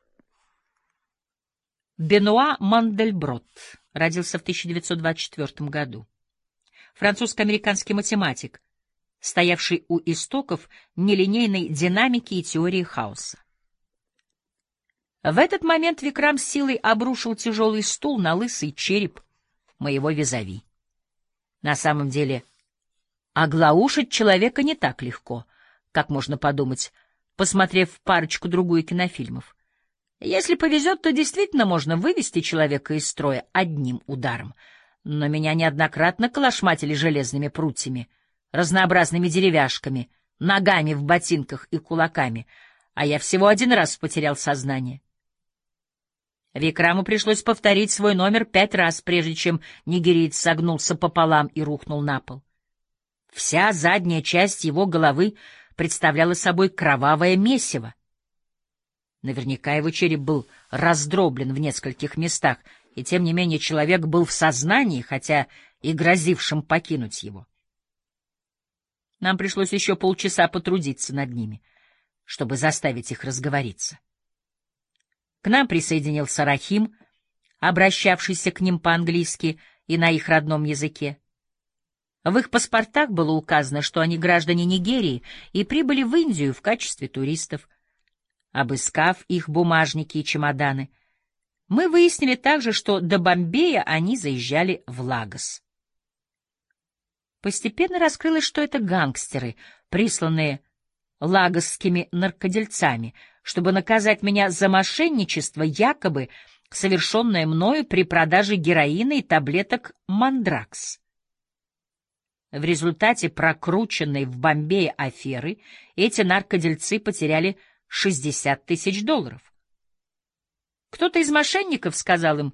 Бенуа Мандельброт родился в 1924 году. Французско-американский математик, стоявший у истоков нелинейной динамики и теории хаоса. В этот момент Викрам с силой обрушил тяжелый стул на лысый череп моего визави. На самом деле, оглаушить человека не так легко, как можно подумать, посмотрев парочку-другую кинофильмов. Если повезет, то действительно можно вывести человека из строя одним ударом. Но меня неоднократно колошматили железными прутьями, разнообразными деревяшками, ногами в ботинках и кулаками, а я всего один раз потерял сознание. Викраму пришлось повторить свой номер пять раз, прежде чем нигериец согнулся пополам и рухнул на пол. Вся задняя часть его головы представляла собой кровавое месиво. Наверняка его череп был раздроблен в нескольких местах, и тем не менее человек был в сознании, хотя и грозившим покинуть его. Нам пришлось еще полчаса потрудиться над ними, чтобы заставить их разговориться. К нам присоединился Рахим, обращавшийся к ним по-английски и на их родном языке. В их паспортах было указано, что они граждане Нигерии и прибыли в Индию в качестве туристов. Обыскав их бумажники и чемоданы, мы выяснили также, что до Бомбея они заезжали в Лагос. Постепенно раскрылось, что это гангстеры, присланные лагосскими наркодельцами, чтобы наказать меня за мошенничество, якобы совершенное мною при продаже героина и таблеток «Мандракс». В результате прокрученной в Бомбее аферы эти наркодельцы потеряли 60 тысяч долларов. Кто-то из мошенников сказал им,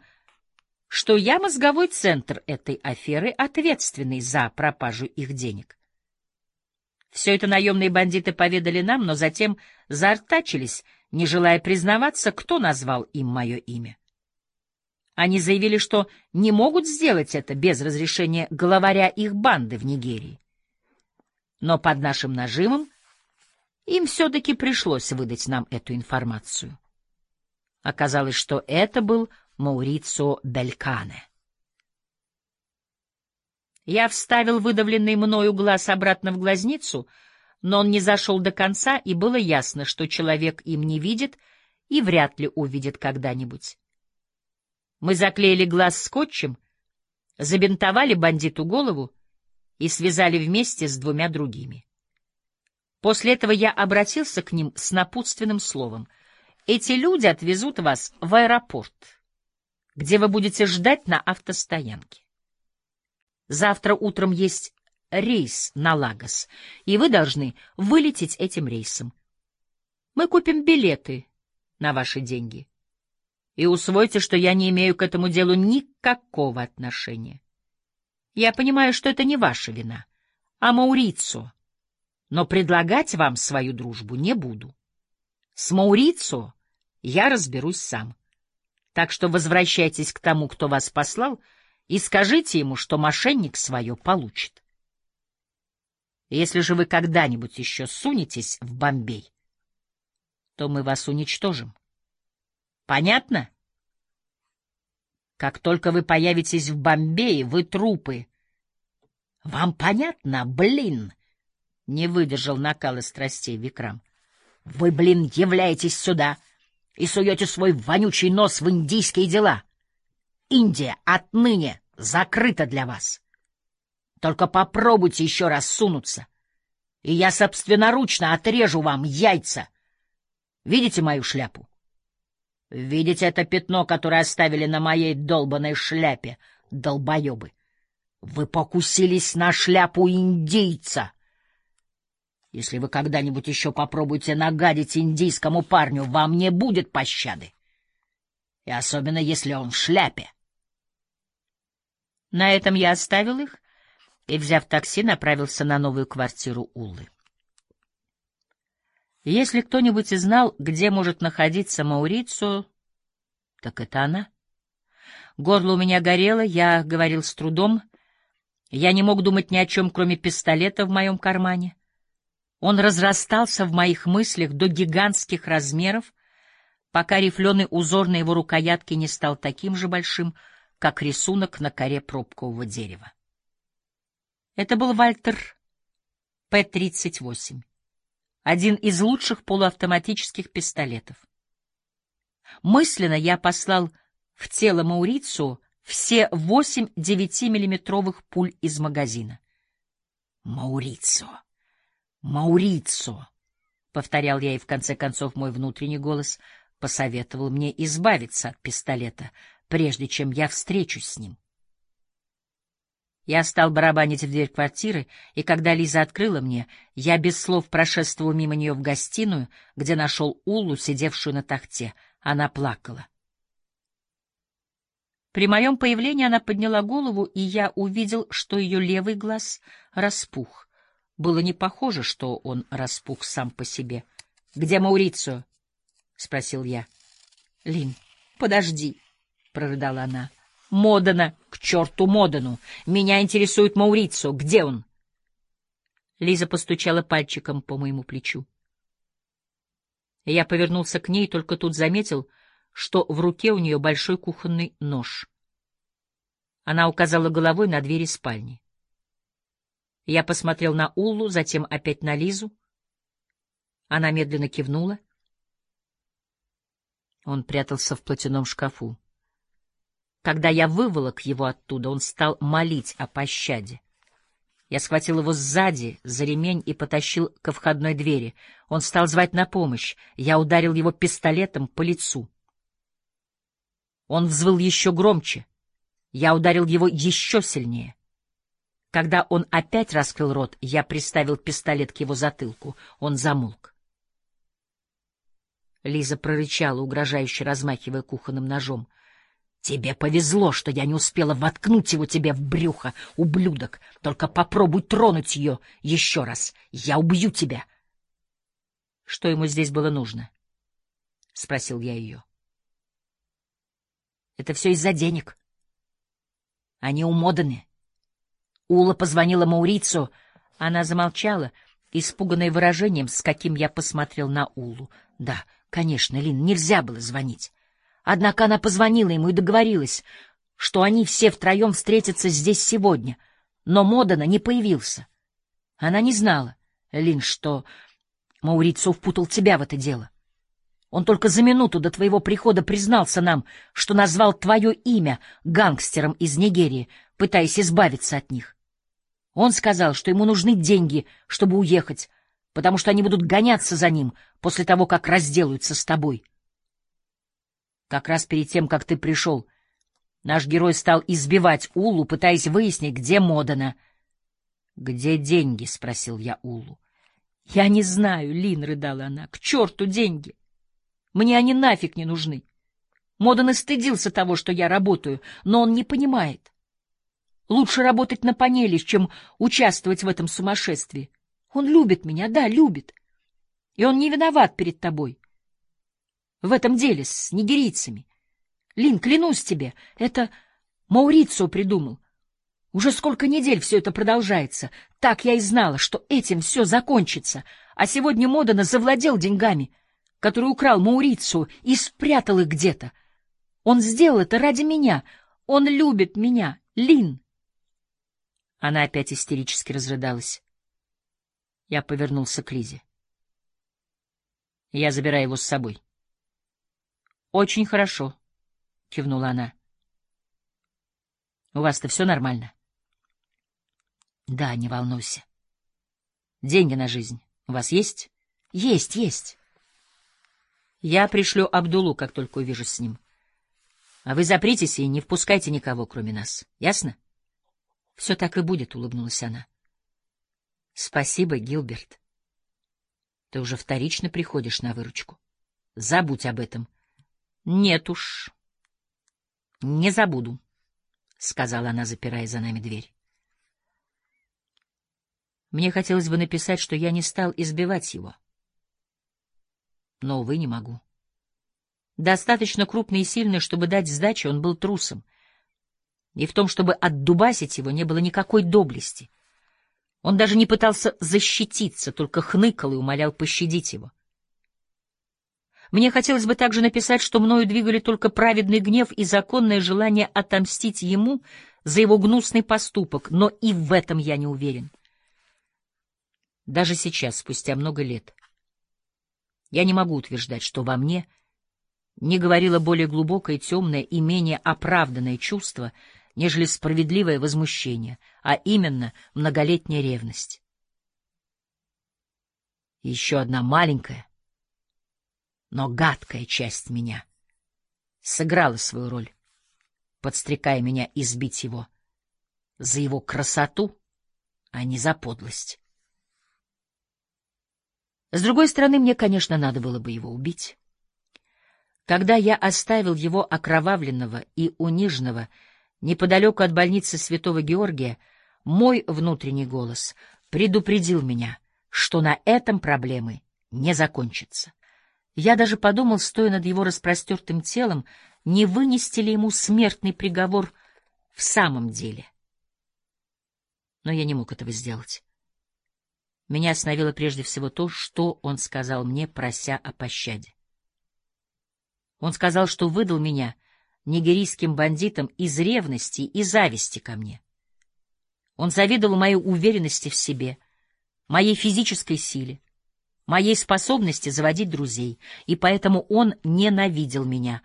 что я мозговой центр этой аферы, ответственный за пропажу их денег. Все это наемные бандиты поведали нам, но затем заортачились, не желая признаваться, кто назвал им мое имя. Они заявили, что не могут сделать это без разрешения главаря их банды в Нигерии. Но под нашим нажимом им все-таки пришлось выдать нам эту информацию. Оказалось, что это был Маурицио Белькане. Я вставил выдавленный мною глаз обратно в глазницу, но он не зашел до конца, и было ясно, что человек им не видит и вряд ли увидит когда-нибудь. Мы заклеили глаз скотчем, забинтовали бандиту голову и связали вместе с двумя другими. После этого я обратился к ним с напутственным словом. «Эти люди отвезут вас в аэропорт, где вы будете ждать на автостоянке. Завтра утром есть рейс на Лагос, и вы должны вылететь этим рейсом. Мы купим билеты на ваши деньги. И усвойте, что я не имею к этому делу никакого отношения. Я понимаю, что это не ваша вина, а Маурицо, но предлагать вам свою дружбу не буду. С Маурицо я разберусь сам. Так что возвращайтесь к тому, кто вас послал, и скажите ему, что мошенник свое получит. Если же вы когда-нибудь еще сунетесь в Бомбей, то мы вас уничтожим. Понятно? Как только вы появитесь в Бомбее, вы трупы. Вам понятно, блин? Не выдержал накала страстей Викрам. Вы, блин, являетесь сюда и суете свой вонючий нос в индийские дела. Индия отныне закрыта для вас. Только попробуйте еще раз сунуться, и я собственноручно отрежу вам яйца. Видите мою шляпу? Видите это пятно, которое оставили на моей долбанной шляпе, долбоебы? Вы покусились на шляпу индийца. Если вы когда-нибудь еще попробуете нагадить индийскому парню, вам не будет пощады. И особенно, если он в шляпе. На этом я оставил их и, взяв такси, направился на новую квартиру Уллы. Если кто-нибудь и знал, где может находиться Маурицу, так это она. Горло у меня горело, я говорил с трудом. Я не мог думать ни о чем, кроме пистолета в моем кармане. Он разрастался в моих мыслях до гигантских размеров, пока рифленый узор на его рукоятке не стал таким же большим, как рисунок на коре пробкового дерева. Это был Вальтер П-38 один из лучших полуавтоматических пистолетов. Мысленно я послал в тело Маурицу все восемь девятимиллиметровых пуль из магазина. «Маурицо! Маурицо!» — повторял я, и в конце концов мой внутренний голос посоветовал мне избавиться от пистолета, прежде чем я встречусь с ним. Я стал барабанить в дверь квартиры, и когда Лиза открыла мне, я без слов прошествовал мимо нее в гостиную, где нашел Уллу, сидевшую на тахте. Она плакала. При моем появлении она подняла голову, и я увидел, что ее левый глаз распух. Было не похоже, что он распух сам по себе. — Где Маурицио? — спросил я. — Лин, подожди, — прорыдала она. Модена, к черту Модену. Меня интересует Маурицо. Где он? Лиза постучала пальчиком по моему плечу. Я повернулся к ней только тут заметил, что в руке у нее большой кухонный нож. Она указала головой на двери спальни. Я посмотрел на Уллу, затем опять на Лизу. Она медленно кивнула. Он прятался в платяном шкафу. Когда я выволок его оттуда, он стал молить о пощаде. Я схватил его сзади за ремень и потащил ко входной двери. Он стал звать на помощь. Я ударил его пистолетом по лицу. Он взвыл еще громче. Я ударил его еще сильнее. Когда он опять раскрыл рот, я приставил пистолет к его затылку. Он замолк. Лиза прорычала, угрожающе размахивая кухонным ножом. Тебе повезло, что я не успела воткнуть его тебе в брюхо, ублюдок. Только попробуй тронуть ее еще раз. Я убью тебя. — Что ему здесь было нужно? — спросил я ее. — Это все из-за денег. Они умоданы. Ула позвонила Маурицу. Она замолчала, испуганная выражением, с каким я посмотрел на Улу. Да, конечно, Лин, нельзя было звонить. Однако она позвонила ему и договорилась, что они все втроем встретятся здесь сегодня, но Модана не появился. Она не знала, Лин, что Маурицо впутал тебя в это дело. Он только за минуту до твоего прихода признался нам, что назвал твое имя гангстером из Нигерии, пытаясь избавиться от них. Он сказал, что ему нужны деньги, чтобы уехать, потому что они будут гоняться за ним после того, как разделаются с тобой. Как раз перед тем, как ты пришел, наш герой стал избивать Улу, пытаясь выяснить, где Модана. — Где деньги? — спросил я Улу. — Я не знаю, — Лин рыдала она. — К черту деньги! Мне они нафиг не нужны. Модан стыдился того, что я работаю, но он не понимает. Лучше работать на панели, чем участвовать в этом сумасшествии. Он любит меня, да, любит. И он не виноват перед тобой в этом деле с нигерийцами. Лин, клянусь тебе, это Маурицио придумал. Уже сколько недель все это продолжается. Так я и знала, что этим все закончится. А сегодня Модана завладел деньгами, которые украл Маурицио и спрятал их где-то. Он сделал это ради меня. Он любит меня, Лин. Она опять истерически разрыдалась. Я повернулся к Лизе. Я забираю его с собой. Очень хорошо, кивнула она. У вас-то все нормально? Да, не волнуйся. Деньги на жизнь у вас есть? Есть, есть. Я пришлю Абдулу, как только увижусь с ним. А вы запритесь и не впускайте никого, кроме нас. Ясно? Все так и будет, улыбнулась она. Спасибо, Гилберт. Ты уже вторично приходишь на выручку. Забудь об этом. Нет уж, не забуду, — сказала она, запирая за нами дверь. Мне хотелось бы написать, что я не стал избивать его. Но, увы, не могу. Достаточно крупный и сильный, чтобы дать сдачу, он был трусом. И в том, чтобы отдубасить его, не было никакой доблести. Он даже не пытался защититься, только хныкал и умолял пощадить его. Мне хотелось бы также написать, что мною двигали только праведный гнев и законное желание отомстить ему за его гнусный поступок, но и в этом я не уверен. Даже сейчас, спустя много лет, я не могу утверждать, что во мне не говорило более глубокое, темное и менее оправданное чувство, нежели справедливое возмущение, а именно многолетняя ревность. Еще одна маленькая, но гадкая часть меня сыграла свою роль, подстрекая меня избить его за его красоту, а не за подлость. С другой стороны, мне, конечно, надо было бы его убить. Когда я оставил его окровавленного и униженного неподалеку от больницы Святого Георгия, мой внутренний голос предупредил меня, что на этом проблемы не закончатся. Я даже подумал, стоя над его распростертым телом, не вынести ли ему смертный приговор в самом деле. Но я не мог этого сделать. Меня остановило прежде всего то, что он сказал мне, прося о пощаде. Он сказал, что выдал меня нигерийским бандитам из ревности и зависти ко мне. Он завидовал моей уверенности в себе, моей физической силе, моей способности заводить друзей, и поэтому он ненавидел меня.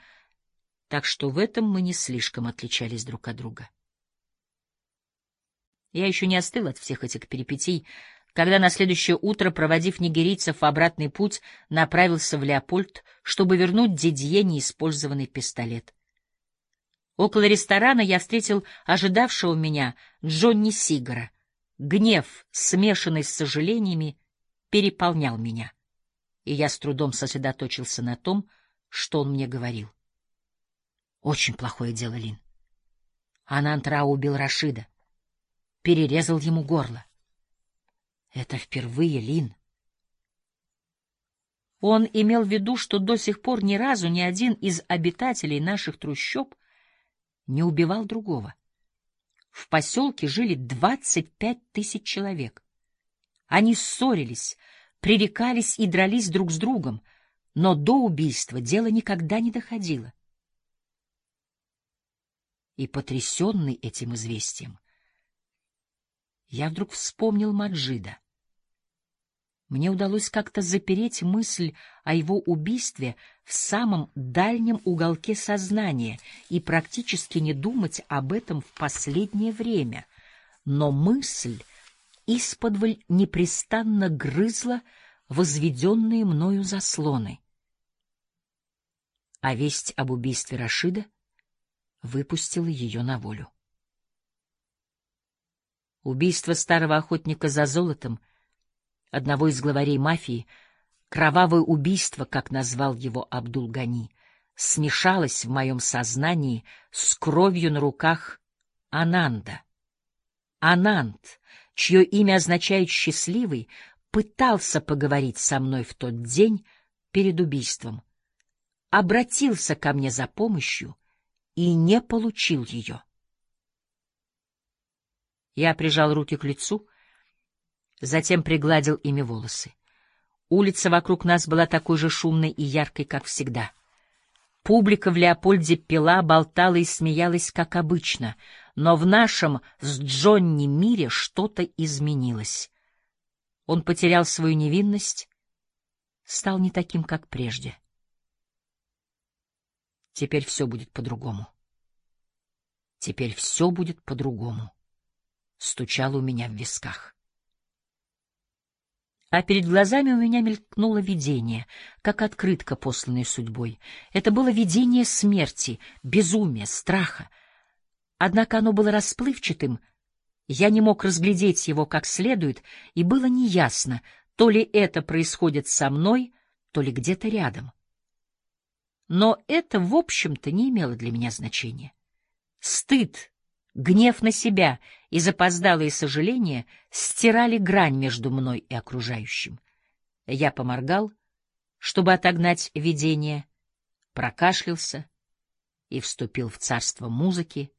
Так что в этом мы не слишком отличались друг от друга. Я еще не остыл от всех этих перипетий, когда на следующее утро, проводив нигерийцев в обратный путь, направился в Леопольд, чтобы вернуть Дидье неиспользованный пистолет. Около ресторана я встретил ожидавшего меня Джонни Сигара. Гнев, смешанный с сожалениями, переполнял меня, и я с трудом сосредоточился на том, что он мне говорил. Очень плохое дело, Лин. Анантра убил Рашида, перерезал ему горло. Это впервые, Лин. Он имел в виду, что до сих пор ни разу ни один из обитателей наших трущоб не убивал другого. В поселке жили двадцать пять тысяч человек. Они ссорились, пререкались и дрались друг с другом, но до убийства дело никогда не доходило. И потрясенный этим известием, я вдруг вспомнил Маджида. Мне удалось как-то запереть мысль о его убийстве в самом дальнем уголке сознания и практически не думать об этом в последнее время. Но мысль исподволь непрестанно грызла возведенные мною заслоны. А весть об убийстве Рашида выпустила ее на волю. Убийство старого охотника за золотом — одного из главарей мафии, кровавое убийство, как назвал его Абдул-Гани, смешалось в моем сознании с кровью на руках Ананда. Ананд, чье имя означает «счастливый», пытался поговорить со мной в тот день перед убийством, обратился ко мне за помощью и не получил ее. Я прижал руки к лицу — затем пригладил ими волосы. Улица вокруг нас была такой же шумной и яркой, как всегда. Публика в Леопольде пила, болтала и смеялась, как обычно, но в нашем с Джонни мире что-то изменилось. Он потерял свою невинность, стал не таким, как прежде. Теперь все будет по-другому. Теперь все будет по-другому. Стучало у меня в висках а перед глазами у меня мелькнуло видение, как открытка, посланная судьбой. Это было видение смерти, безумия, страха. Однако оно было расплывчатым, я не мог разглядеть его как следует, и было неясно, то ли это происходит со мной, то ли где-то рядом. Но это, в общем-то, не имело для меня значения. Стыд Гнев на себя и запоздалые сожаления стирали грань между мной и окружающим. Я поморгал, чтобы отогнать видение, прокашлялся и вступил в царство музыки,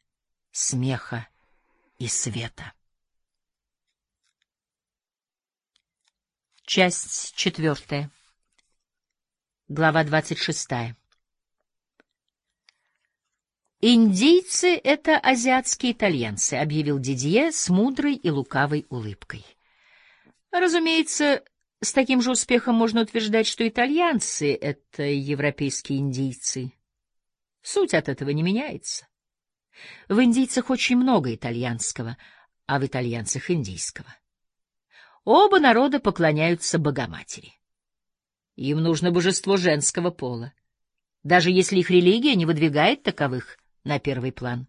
смеха и света. Часть четвертая. Глава двадцать шестая. «Индийцы — это азиатские итальянцы», — объявил Дидье с мудрой и лукавой улыбкой. Разумеется, с таким же успехом можно утверждать, что итальянцы — это европейские индийцы. Суть от этого не меняется. В индийцах очень много итальянского, а в итальянцах — индийского. Оба народа поклоняются Богоматери. Им нужно божество женского пола, даже если их религия не выдвигает таковых на первый план.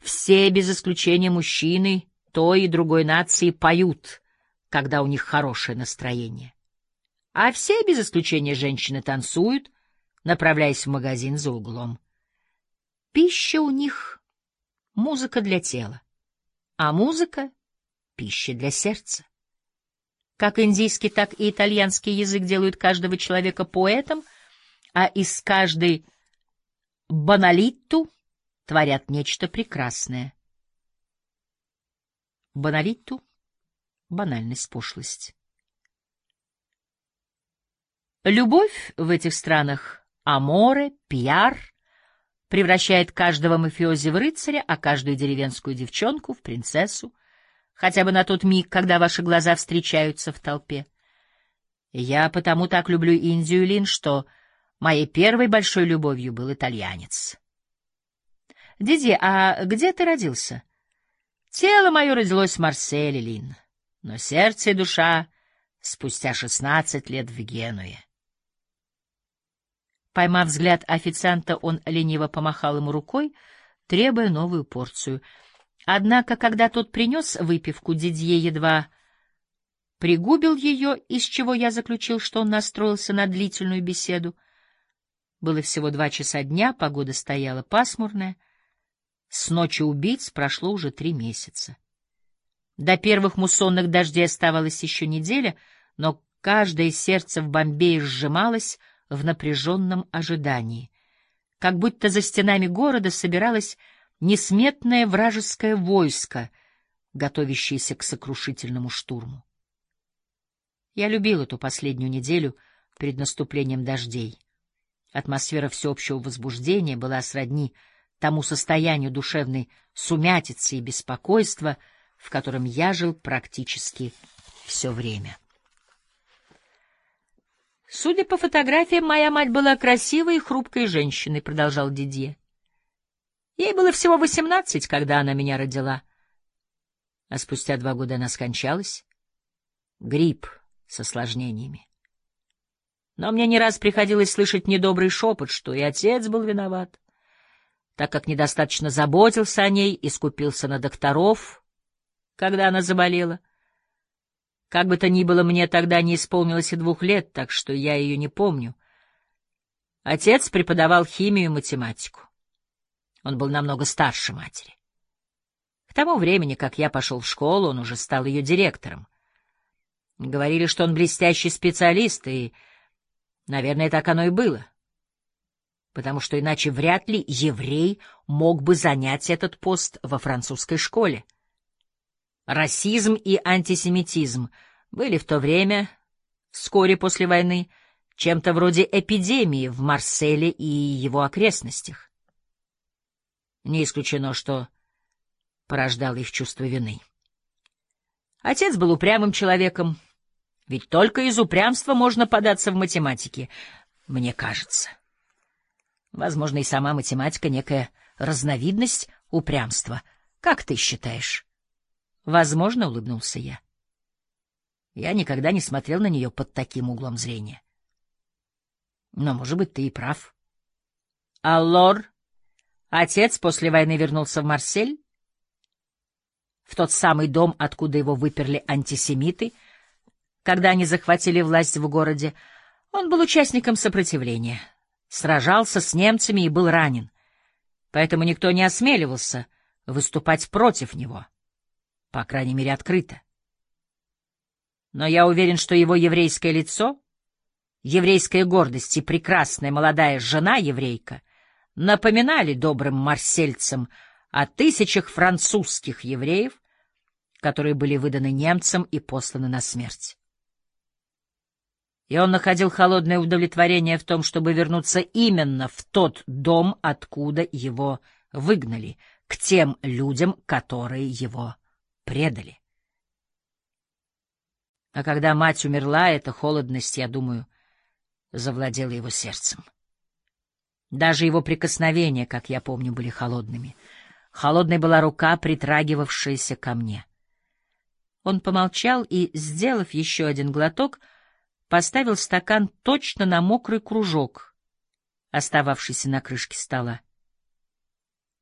Все, без исключения мужчины, той и другой нации поют, когда у них хорошее настроение. А все, без исключения женщины, танцуют, направляясь в магазин за углом. Пища у них — музыка для тела, а музыка — пища для сердца. Как индийский, так и итальянский язык делают каждого человека поэтом, а из каждой баналитту творят нечто прекрасное. Баналитту — банальность, пошлость. Любовь в этих странах — аморе, пиар — превращает каждого мафиози в рыцаря, а каждую деревенскую девчонку — в принцессу, хотя бы на тот миг, когда ваши глаза встречаются в толпе. Я потому так люблю Индию, Лин, что моей первой большой любовью был итальянец. Диди, а где ты родился? Тело мое родилось в Марселе, Лин, но сердце и душа спустя шестнадцать лет в Генуе. Поймав взгляд официанта, он лениво помахал ему рукой, требуя новую порцию. Однако, когда тот принес выпивку, Дидье едва пригубил ее, из чего я заключил, что он настроился на длительную беседу. Было всего два часа дня, погода стояла пасмурная. С ночи убийц прошло уже три месяца. До первых муссонных дождей оставалась еще неделя, но каждое сердце в Бомбее сжималось в напряженном ожидании, как будто за стенами города собиралось несметное вражеское войско, готовящееся к сокрушительному штурму. Я любил эту последнюю неделю перед наступлением дождей. Атмосфера всеобщего возбуждения была сродни тому состоянию душевной сумятицы и беспокойства, в котором я жил практически все время. Судя по фотографиям, моя мать была красивой и хрупкой женщиной, продолжал Дидье. Ей было всего восемнадцать, когда она меня родила. А спустя два года она скончалась. Грипп с осложнениями. Но мне не раз приходилось слышать недобрый шепот, что и отец был виноват, так как недостаточно заботился о ней и скупился на докторов, когда она заболела. Как бы то ни было, мне тогда не исполнилось и двух лет, так что я ее не помню. Отец преподавал химию и математику. Он был намного старше матери. К тому времени, как я пошел в школу, он уже стал ее директором. Говорили, что он блестящий специалист, и, наверное, так оно и было. Потому что иначе вряд ли еврей мог бы занять этот пост во французской школе. Расизм и антисемитизм были в то время, вскоре после войны, чем-то вроде эпидемии в Марселе и его окрестностях. Не исключено, что порождало их чувство вины. Отец был упрямым человеком, ведь только из упрямства можно податься в математике, мне кажется. Возможно, и сама математика — некая разновидность упрямства. Как ты считаешь? Возможно, улыбнулся я. Я никогда не смотрел на нее под таким углом зрения. Но, может быть, ты и прав. А Лор, отец после войны вернулся в Марсель? В тот самый дом, откуда его выперли антисемиты, когда они захватили власть в городе. Он был участником сопротивления, сражался с немцами и был ранен. Поэтому никто не осмеливался выступать против него по крайней мере, открыто. Но я уверен, что его еврейское лицо, еврейская гордость и прекрасная молодая жена-еврейка напоминали добрым марсельцам о тысячах французских евреев, которые были выданы немцам и посланы на смерть. И он находил холодное удовлетворение в том, чтобы вернуться именно в тот дом, откуда его выгнали, к тем людям, которые его предали. А когда мать умерла, эта холодность, я думаю, завладела его сердцем. Даже его прикосновения, как я помню, были холодными. Холодной была рука, притрагивавшаяся ко мне. Он помолчал и, сделав еще один глоток, поставил стакан точно на мокрый кружок, остававшийся на крышке стола.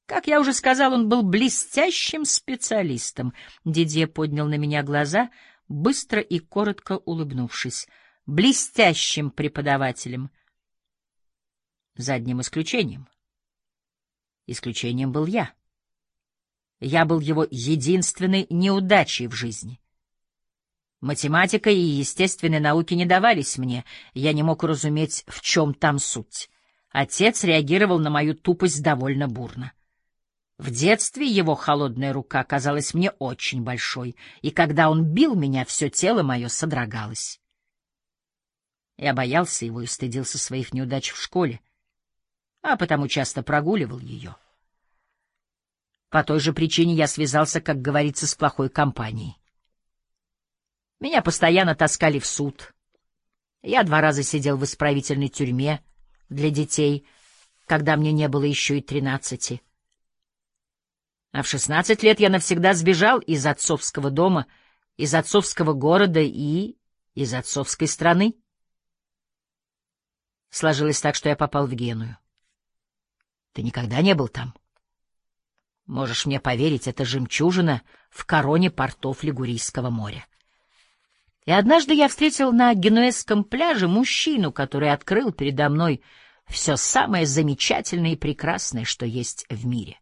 Как я уже сказал, он был блестящим специалистом. Дидье поднял на меня глаза, быстро и коротко улыбнувшись. Блестящим преподавателем. За одним исключением. Исключением был я. Я был его единственной неудачей в жизни. Математика и естественные науки не давались мне, я не мог разуметь, в чем там суть. Отец реагировал на мою тупость довольно бурно. В детстве его холодная рука казалась мне очень большой, и когда он бил меня, все тело мое содрогалось. Я боялся его и стыдился своих неудач в школе, а потому часто прогуливал ее. По той же причине я связался, как говорится, с плохой компанией. Меня постоянно таскали в суд, Я два раза сидел в исправительной тюрьме для детей, когда мне не было еще и тринадцати. А в шестнадцать лет я навсегда сбежал из отцовского дома, из отцовского города и из отцовской страны. Сложилось так, что я попал в Геную. Ты никогда не был там? Можешь мне поверить, это жемчужина в короне портов Лигурийского моря. И однажды я встретил на генуэзском пляже мужчину, который открыл передо мной все самое замечательное и прекрасное, что есть в мире.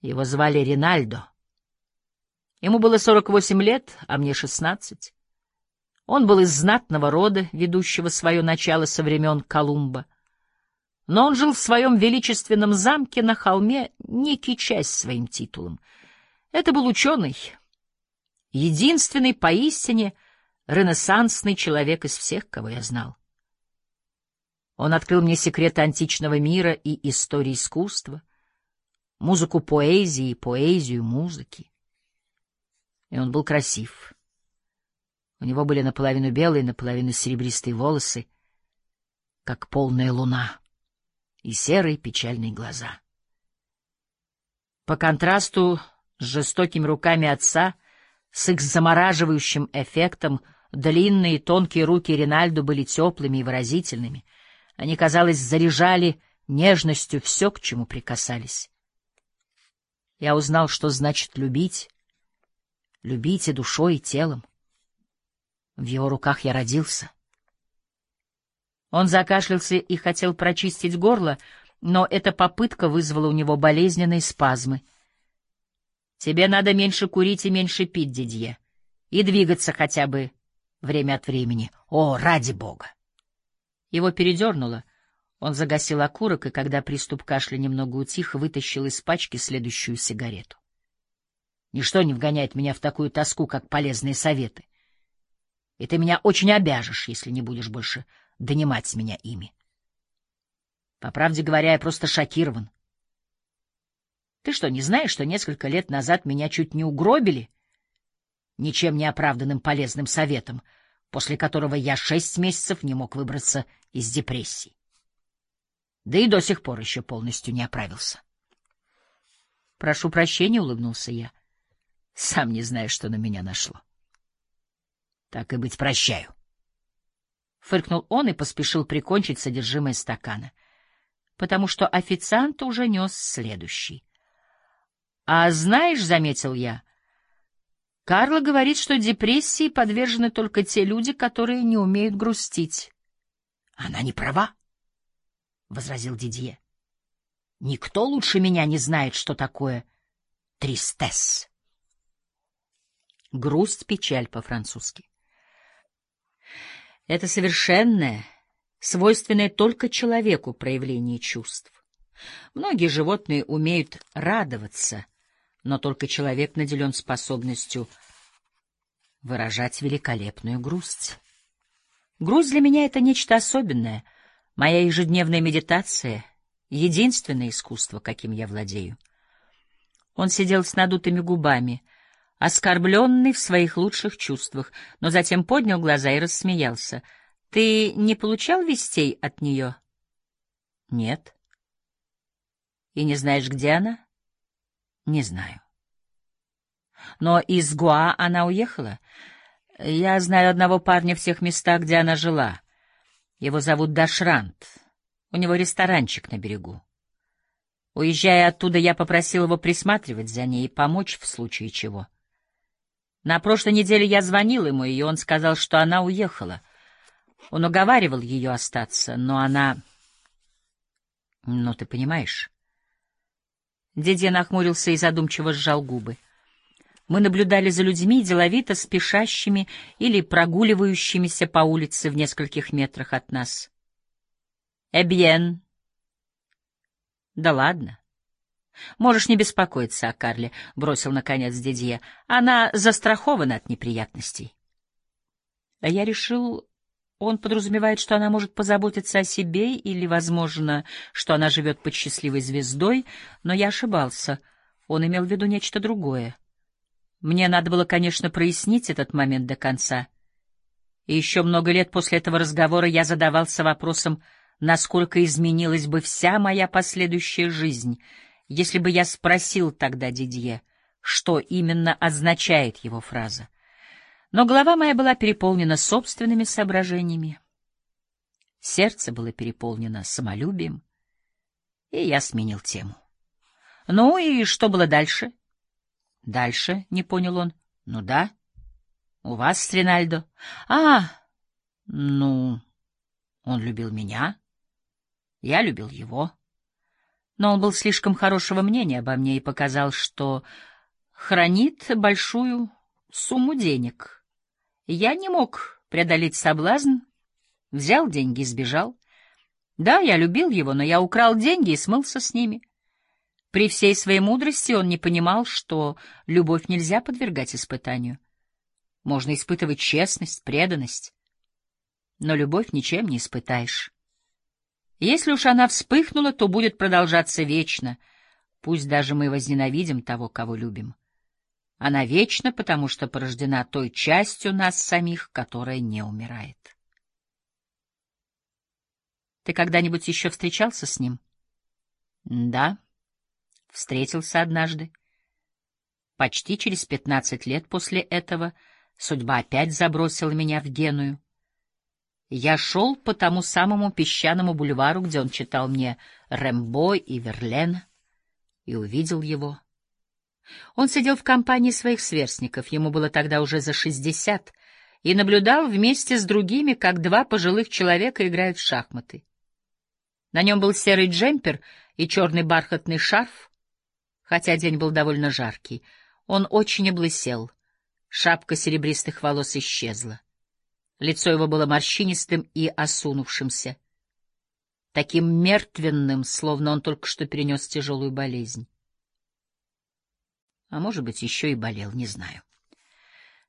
Его звали Ринальдо. Ему было сорок восемь лет, а мне шестнадцать. Он был из знатного рода, ведущего свое начало со времен Колумба. Но он жил в своем величественном замке на холме, не кичась своим титулом. Это был ученый, единственный поистине ренессансный человек из всех, кого я знал. Он открыл мне секреты античного мира и истории искусства, музыку поэзии и поэзию музыки. И он был красив. У него были наполовину белые, наполовину серебристые волосы, как полная луна, и серые печальные глаза. По контрасту с жестокими руками отца — с их замораживающим эффектом длинные тонкие руки Ринальдо были теплыми и выразительными. Они, казалось, заряжали нежностью все, к чему прикасались. Я узнал, что значит любить, любить и душой, и телом. В его руках я родился. Он закашлялся и хотел прочистить горло, но эта попытка вызвала у него болезненные спазмы — Тебе надо меньше курить и меньше пить, Дидье, и двигаться хотя бы время от времени. О, ради бога! Его передернуло. Он загасил окурок, и когда приступ кашля немного утих, вытащил из пачки следующую сигарету. Ничто не вгоняет меня в такую тоску, как полезные советы. И ты меня очень обяжешь, если не будешь больше донимать меня ими. По правде говоря, я просто шокирован. Ты что, не знаешь, что несколько лет назад меня чуть не угробили? Ничем не оправданным полезным советом, после которого я шесть месяцев не мог выбраться из депрессии. Да и до сих пор еще полностью не оправился. Прошу прощения, — улыбнулся я. Сам не знаю, что на меня нашло. Так и быть, прощаю. Фыркнул он и поспешил прикончить содержимое стакана, потому что официант уже нес следующий. А знаешь, — заметил я, — Карла говорит, что депрессии подвержены только те люди, которые не умеют грустить. — Она не права, — возразил Дидье. — Никто лучше меня не знает, что такое тристесс. Грусть, печаль по-французски. Это совершенное, свойственное только человеку проявление чувств. Многие животные умеют радоваться, но только человек наделен способностью выражать великолепную грусть. Грусть для меня — это нечто особенное, моя ежедневная медитация — единственное искусство, каким я владею. Он сидел с надутыми губами, оскорбленный в своих лучших чувствах, но затем поднял глаза и рассмеялся. — Ты не получал вестей от нее? — Нет. — И не знаешь, где она? — не знаю. Но из Гуа она уехала. Я знаю одного парня в тех местах, где она жила. Его зовут Дашрант. У него ресторанчик на берегу. Уезжая оттуда, я попросил его присматривать за ней и помочь в случае чего. На прошлой неделе я звонил ему, и он сказал, что она уехала. Он уговаривал ее остаться, но она... Ну, ты понимаешь... Дедья нахмурился и задумчиво сжал губы. Мы наблюдали за людьми, деловито спешащими или прогуливающимися по улице в нескольких метрах от нас. «Эбьен!» «Да ладно!» «Можешь не беспокоиться о Карле», — бросил, наконец, Дидье. «Она застрахована от неприятностей». А я решил, он подразумевает, что она может позаботиться о себе или, возможно, что она живет под счастливой звездой, но я ошибался. Он имел в виду нечто другое. Мне надо было, конечно, прояснить этот момент до конца. И еще много лет после этого разговора я задавался вопросом, насколько изменилась бы вся моя последующая жизнь, если бы я спросил тогда Дидье, что именно означает его фраза. Но голова моя была переполнена собственными соображениями. Сердце было переполнено самолюбием, и я сменил тему. Ну и что было дальше? Дальше, не понял он. Ну да. У вас с Ринальдо. А, ну, он любил меня. Я любил его. Но он был слишком хорошего мнения обо мне и показал, что хранит большую сумму денег. Я не мог преодолеть соблазн, взял деньги и сбежал. Да, я любил его, но я украл деньги и смылся с ними. При всей своей мудрости он не понимал, что любовь нельзя подвергать испытанию. Можно испытывать честность, преданность, но любовь ничем не испытаешь. Если уж она вспыхнула, то будет продолжаться вечно, пусть даже мы возненавидим того, кого любим. Она вечна, потому что порождена той частью нас самих, которая не умирает. Ты когда-нибудь еще встречался с ним? Да, встретился однажды. Почти через пятнадцать лет после этого судьба опять забросила меня в Геную. Я шел по тому самому песчаному бульвару, где он читал мне Рэмбо и Верлен, и увидел его. Он сидел в компании своих сверстников, ему было тогда уже за шестьдесят, и наблюдал вместе с другими, как два пожилых человека играют в шахматы. На нем был серый джемпер и черный бархатный шарф, хотя день был довольно жаркий. Он очень облысел, шапка серебристых волос исчезла. Лицо его было морщинистым и осунувшимся, таким мертвенным, словно он только что перенес тяжелую болезнь. А может быть, еще и болел, не знаю.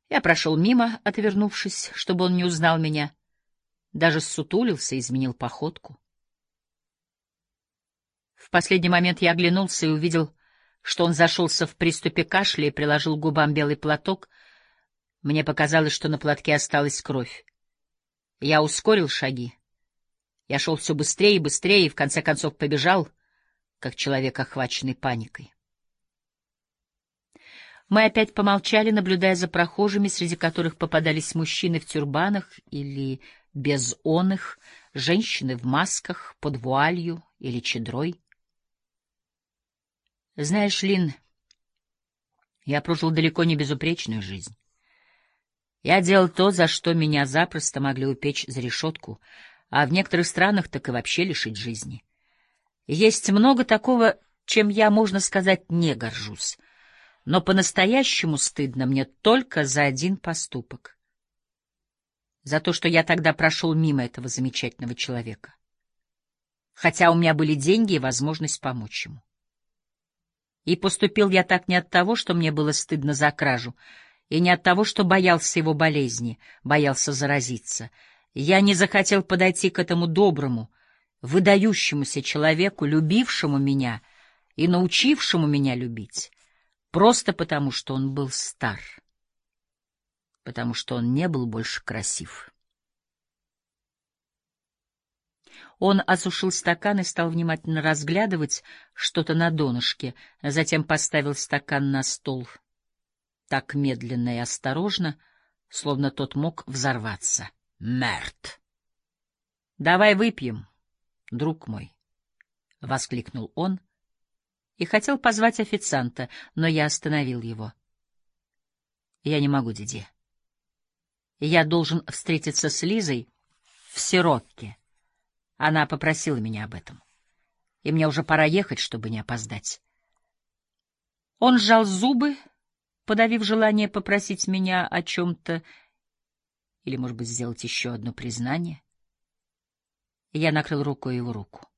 Я прошел мимо, отвернувшись, чтобы он не узнал меня. Даже ссутулился и изменил походку. В последний момент я оглянулся и увидел, что он зашелся в приступе кашля и приложил к губам белый платок — мне показалось, что на платке осталась кровь. Я ускорил шаги. Я шел все быстрее и быстрее, и в конце концов побежал, как человек, охваченный паникой. Мы опять помолчали, наблюдая за прохожими, среди которых попадались мужчины в тюрбанах или без оных, женщины в масках, под вуалью или чедрой. Знаешь, Лин, я прожил далеко не безупречную жизнь. Я делал то, за что меня запросто могли упечь за решетку, а в некоторых странах так и вообще лишить жизни. Есть много такого, чем я, можно сказать, не горжусь, но по-настоящему стыдно мне только за один поступок. За то, что я тогда прошел мимо этого замечательного человека. Хотя у меня были деньги и возможность помочь ему. И поступил я так не от того, что мне было стыдно за кражу, и не от того, что боялся его болезни, боялся заразиться. Я не захотел подойти к этому доброму, выдающемуся человеку, любившему меня и научившему меня любить, просто потому, что он был стар, потому что он не был больше красив. Он осушил стакан и стал внимательно разглядывать что-то на донышке, затем поставил стакан на стол — так медленно и осторожно, словно тот мог взорваться. Мерт! Давай выпьем, друг мой, — воскликнул он и хотел позвать официанта, но я остановил его. Я не могу, Диди. Я должен встретиться с Лизой в Сиротке. Она попросила меня об этом. И мне уже пора ехать, чтобы не опоздать. Он сжал зубы, подавив желание попросить меня о чем-то или, может быть, сделать еще одно признание. Я накрыл рукой его руку.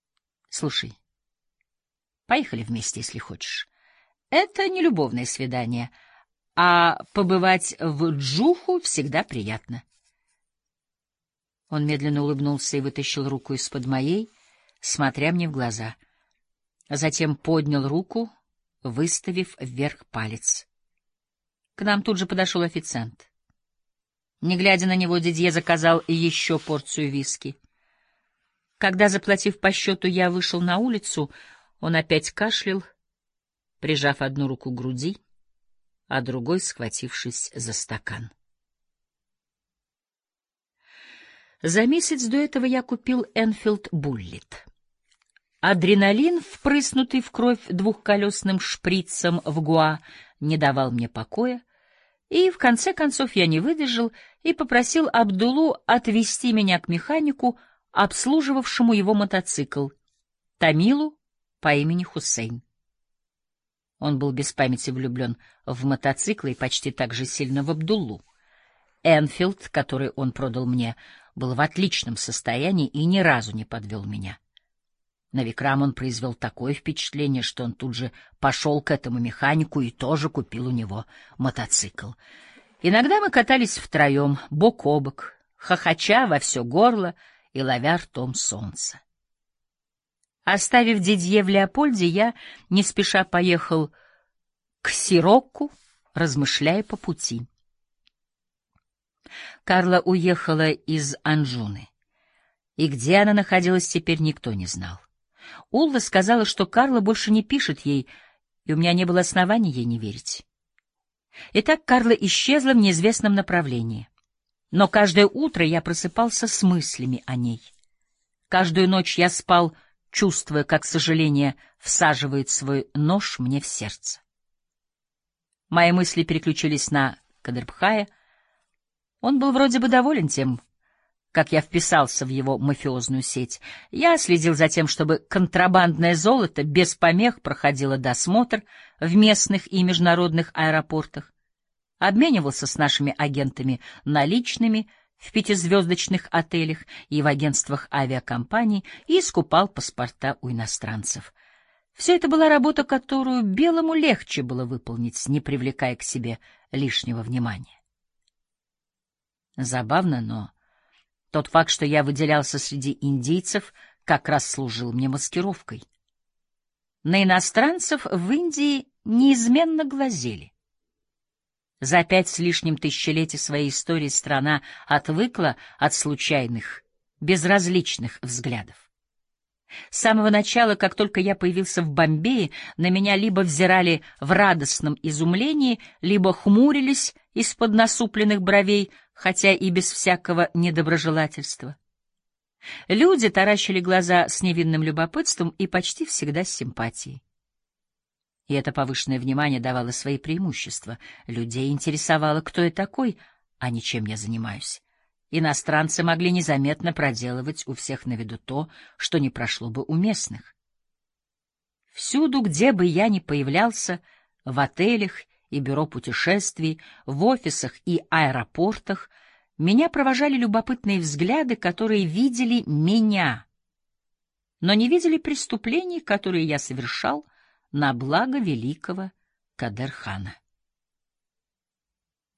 — Слушай, поехали вместе, если хочешь. Это не любовное свидание, а побывать в Джуху всегда приятно. Он медленно улыбнулся и вытащил руку из-под моей, смотря мне в глаза. Затем поднял руку, выставив вверх палец. К нам тут же подошел официант. Не глядя на него, Дидье заказал еще порцию виски. Когда, заплатив по счету, я вышел на улицу, он опять кашлял, прижав одну руку к груди, а другой схватившись за стакан. За месяц до этого я купил Энфилд Буллит. Адреналин, впрыснутый в кровь двухколесным шприцем в Гуа, не давал мне покоя, и в конце концов я не выдержал и попросил Абдулу отвезти меня к механику, обслуживавшему его мотоцикл, Тамилу по имени Хусейн. Он был без памяти влюблен в мотоциклы и почти так же сильно в Абдуллу. Энфилд, который он продал мне, был в отличном состоянии и ни разу не подвел меня. На Викрам он произвел такое впечатление, что он тут же пошел к этому механику и тоже купил у него мотоцикл. Иногда мы катались втроем, бок о бок, хохоча во все горло и ловя ртом солнце. Оставив Дидье в Леопольде, я не спеша поехал к Сирокку, размышляя по пути. Карла уехала из Анжуны, и где она находилась теперь никто не знал. Улла сказала, что Карла больше не пишет ей, и у меня не было оснований ей не верить. Итак, Карла исчезла в неизвестном направлении. Но каждое утро я просыпался с мыслями о ней. Каждую ночь я спал, чувствуя, как сожаление всаживает свой нож мне в сердце. Мои мысли переключились на Кадрбхая. Он был вроде бы доволен тем, как я вписался в его мафиозную сеть. Я следил за тем, чтобы контрабандное золото без помех проходило досмотр в местных и международных аэропортах, обменивался с нашими агентами наличными в пятизвездочных отелях и в агентствах авиакомпаний и скупал паспорта у иностранцев. Все это была работа, которую белому легче было выполнить, не привлекая к себе лишнего внимания. Забавно, но тот факт, что я выделялся среди индейцев, как раз служил мне маскировкой. На иностранцев в Индии неизменно глазели. За пять с лишним тысячелетий своей истории страна отвыкла от случайных, безразличных взглядов. С самого начала, как только я появился в Бомбее, на меня либо взирали в радостном изумлении, либо хмурились из-под насупленных бровей, хотя и без всякого недоброжелательства. Люди таращили глаза с невинным любопытством и почти всегда с симпатией. И это повышенное внимание давало свои преимущества. Людей интересовало, кто я такой, а не чем я занимаюсь. Иностранцы могли незаметно проделывать у всех на виду то, что не прошло бы у местных. Всюду, где бы я ни появлялся, в отелях и бюро путешествий, в офисах и аэропортах, меня провожали любопытные взгляды, которые видели меня, но не видели преступлений, которые я совершал на благо великого Кадерхана.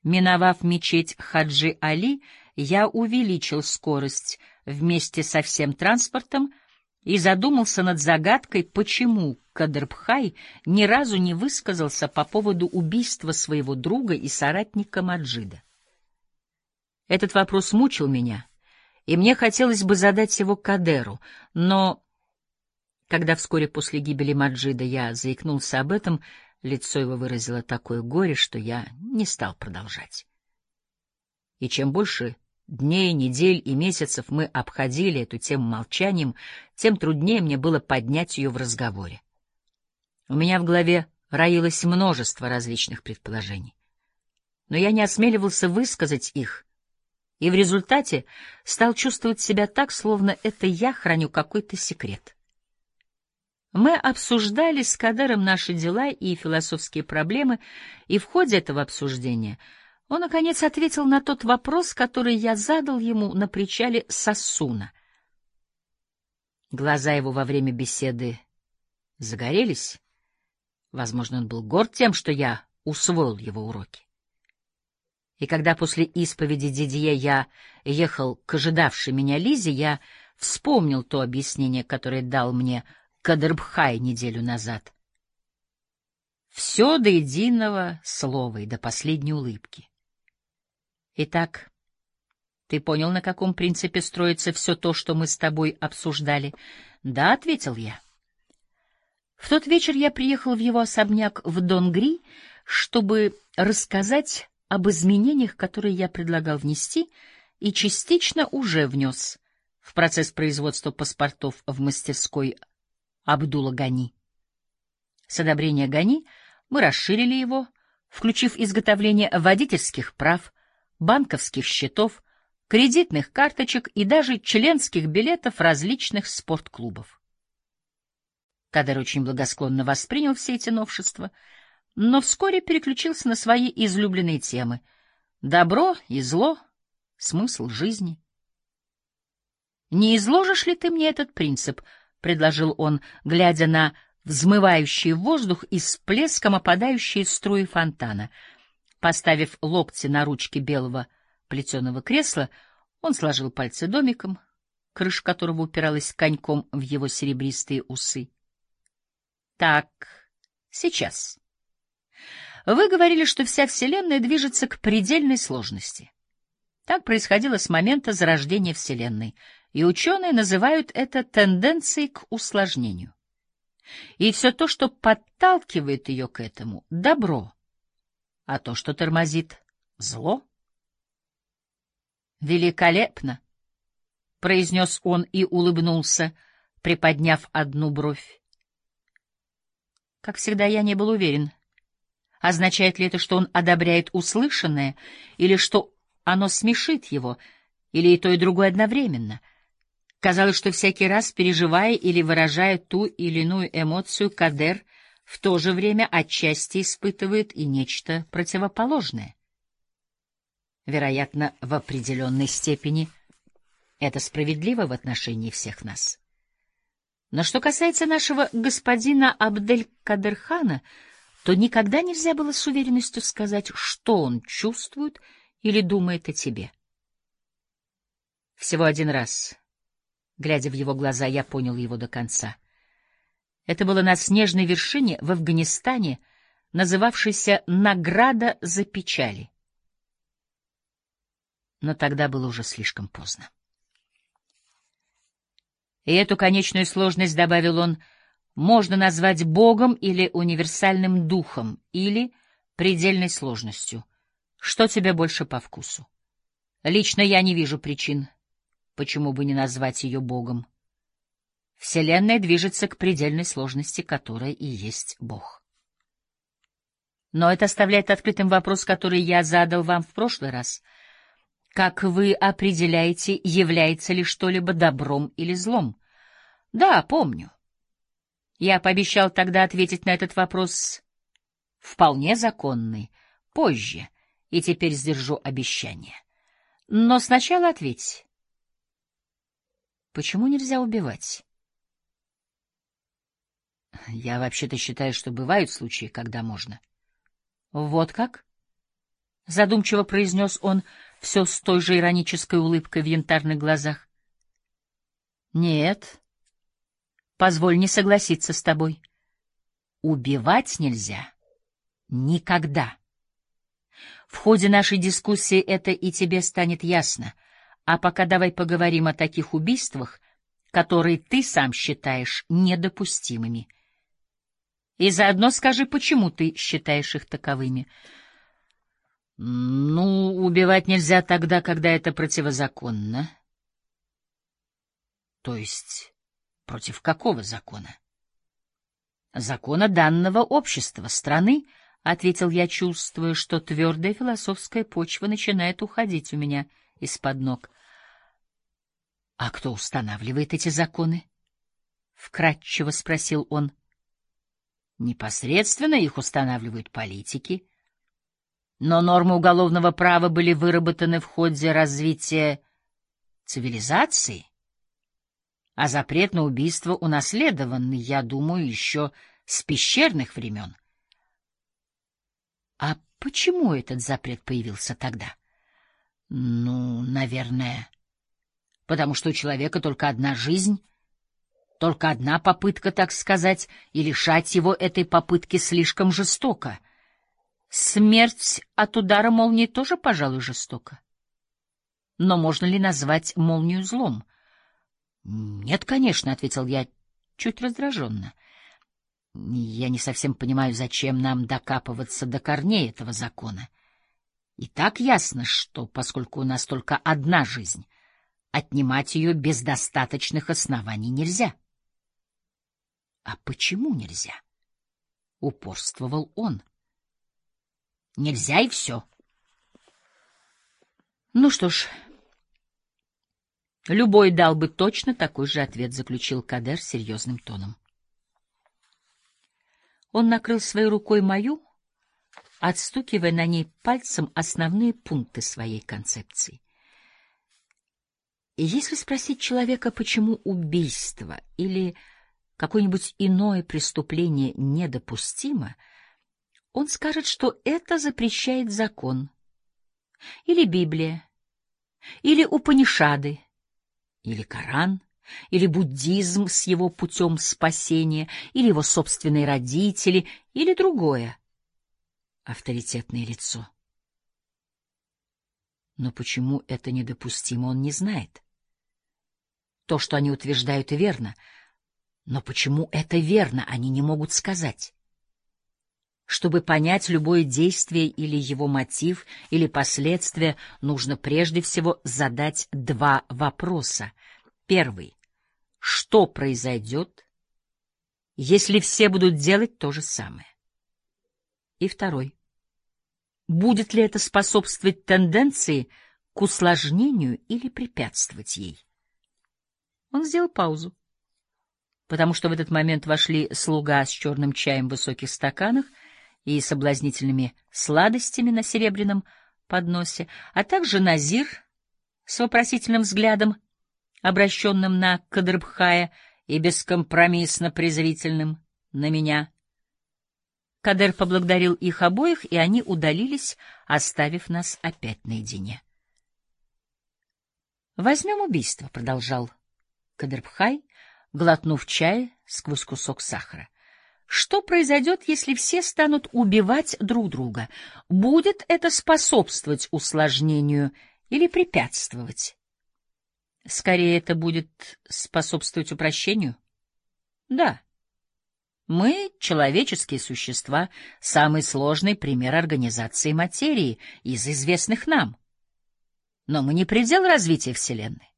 Миновав мечеть Хаджи Али, я увеличил скорость вместе со всем транспортом и задумался над загадкой, почему Кадрбхай ни разу не высказался по поводу убийства своего друга и соратника Маджида. Этот вопрос мучил меня, и мне хотелось бы задать его Кадеру, но когда вскоре после гибели Маджида я заикнулся об этом, лицо его выразило такое горе, что я не стал продолжать. И чем больше дней, недель и месяцев мы обходили эту тему молчанием, тем труднее мне было поднять ее в разговоре. У меня в голове роилось множество различных предположений. Но я не осмеливался высказать их, и в результате стал чувствовать себя так, словно это я храню какой-то секрет. Мы обсуждали с Кадером наши дела и философские проблемы, и в ходе этого обсуждения — он, наконец, ответил на тот вопрос, который я задал ему на причале Сосуна. Глаза его во время беседы загорелись. Возможно, он был горд тем, что я усвоил его уроки. И когда после исповеди Дидье я ехал к ожидавшей меня Лизе, я вспомнил то объяснение, которое дал мне Кадрбхай неделю назад. Все до единого слова и до последней улыбки. Итак, Ты понял, на каком принципе строится все то, что мы с тобой обсуждали? Да, — ответил я. В тот вечер я приехал в его особняк в Донгри, чтобы рассказать об изменениях, которые я предлагал внести, и частично уже внес в процесс производства паспортов в мастерской Абдула Гани. С одобрения Гани мы расширили его, включив изготовление водительских прав, банковских счетов, кредитных карточек и даже членских билетов различных спортклубов. Кадер очень благосклонно воспринял все эти новшества, но вскоре переключился на свои излюбленные темы — добро и зло, смысл жизни. «Не изложишь ли ты мне этот принцип?» — предложил он, глядя на взмывающий воздух и с плеском опадающие струи фонтана. Поставив локти на ручки белого плетеного кресла, он сложил пальцы домиком, крыша которого упиралась коньком в его серебристые усы. Так, сейчас. Вы говорили, что вся Вселенная движется к предельной сложности. Так происходило с момента зарождения Вселенной, и ученые называют это тенденцией к усложнению. И все то, что подталкивает ее к этому — добро, а то, что тормозит — зло. «Великолепно!» — произнес он и улыбнулся, приподняв одну бровь. Как всегда, я не был уверен. Означает ли это, что он одобряет услышанное, или что оно смешит его, или и то, и другое одновременно? Казалось, что всякий раз, переживая или выражая ту или иную эмоцию, Кадер в то же время отчасти испытывает и нечто противоположное. Вероятно, в определенной степени это справедливо в отношении всех нас. Но что касается нашего господина Абдель-Кадырхана, то никогда нельзя было с уверенностью сказать, что он чувствует или думает о тебе. Всего один раз, глядя в его глаза, я понял его до конца. Это было на снежной вершине в Афганистане, называвшейся «Награда за печали». Но тогда было уже слишком поздно. И эту конечную сложность, добавил он, можно назвать Богом или универсальным духом, или предельной сложностью. Что тебе больше по вкусу? Лично я не вижу причин, почему бы не назвать ее Богом. Вселенная движется к предельной сложности, которая и есть Бог. Но это оставляет открытым вопрос, который я задал вам в прошлый раз — как вы определяете, является ли что-либо добром или злом? Да, помню. Я пообещал тогда ответить на этот вопрос вполне законный, позже, и теперь сдержу обещание. Но сначала ответь. Почему нельзя убивать? Я вообще-то считаю, что бывают случаи, когда можно. Вот как? Задумчиво произнес он, все с той же иронической улыбкой в янтарных глазах. Нет, позволь не согласиться с тобой. Убивать нельзя никогда. В ходе нашей дискуссии это и тебе станет ясно. А пока давай поговорим о таких убийствах, которые ты сам считаешь недопустимыми. И заодно скажи, почему ты считаешь их таковыми. Ну, убивать нельзя тогда, когда это противозаконно. То есть против какого закона? Закона данного общества, страны, — ответил я, чувствуя, что твердая философская почва начинает уходить у меня из-под ног. — А кто устанавливает эти законы? — вкратчиво спросил он. — Непосредственно их устанавливают политики — но нормы уголовного права были выработаны в ходе развития цивилизации, а запрет на убийство унаследованный, я думаю, еще с пещерных времен. А почему этот запрет появился тогда? Ну, наверное, потому что у человека только одна жизнь, только одна попытка, так сказать, и лишать его этой попытки слишком жестоко — Смерть от удара молнии тоже, пожалуй, жестоко. Но можно ли назвать молнию злом? — Нет, конечно, — ответил я чуть раздраженно. Я не совсем понимаю, зачем нам докапываться до корней этого закона. И так ясно, что, поскольку у нас только одна жизнь, отнимать ее без достаточных оснований нельзя. — А почему нельзя? — упорствовал он. — Нельзя и все. — Ну что ж, любой дал бы точно такой же ответ, — заключил Кадер серьезным тоном. Он накрыл своей рукой мою, отстукивая на ней пальцем основные пункты своей концепции. И если спросить человека, почему убийство или какое-нибудь иное преступление недопустимо, он скажет, что это запрещает закон, или Библия, или Упанишады, или Коран — или буддизм с его путем спасения, или его собственные родители, или другое авторитетное лицо. Но почему это недопустимо, он не знает. То, что они утверждают, верно. Но почему это верно, они не могут сказать. Чтобы понять любое действие или его мотив, или последствия, нужно прежде всего задать два вопроса. Первый. Что произойдет, если все будут делать то же самое? И второй. Будет ли это способствовать тенденции к усложнению или препятствовать ей? Он сделал паузу, потому что в этот момент вошли слуга с черным чаем в высоких стаканах и соблазнительными сладостями на серебряном подносе, а также Назир с вопросительным взглядом обращенным на Кадрбхая и бескомпромиссно презрительным на меня. Кадер поблагодарил их обоих, и они удалились, оставив нас опять наедине. «Возьмем убийство», — продолжал Кадрбхай, глотнув чай сквозь кусок сахара. «Что произойдет, если все станут убивать друг друга? Будет это способствовать усложнению или препятствовать?» Скорее, это будет способствовать упрощению? Да. Мы, человеческие существа, самый сложный пример организации материи из известных нам. Но мы не предел развития Вселенной.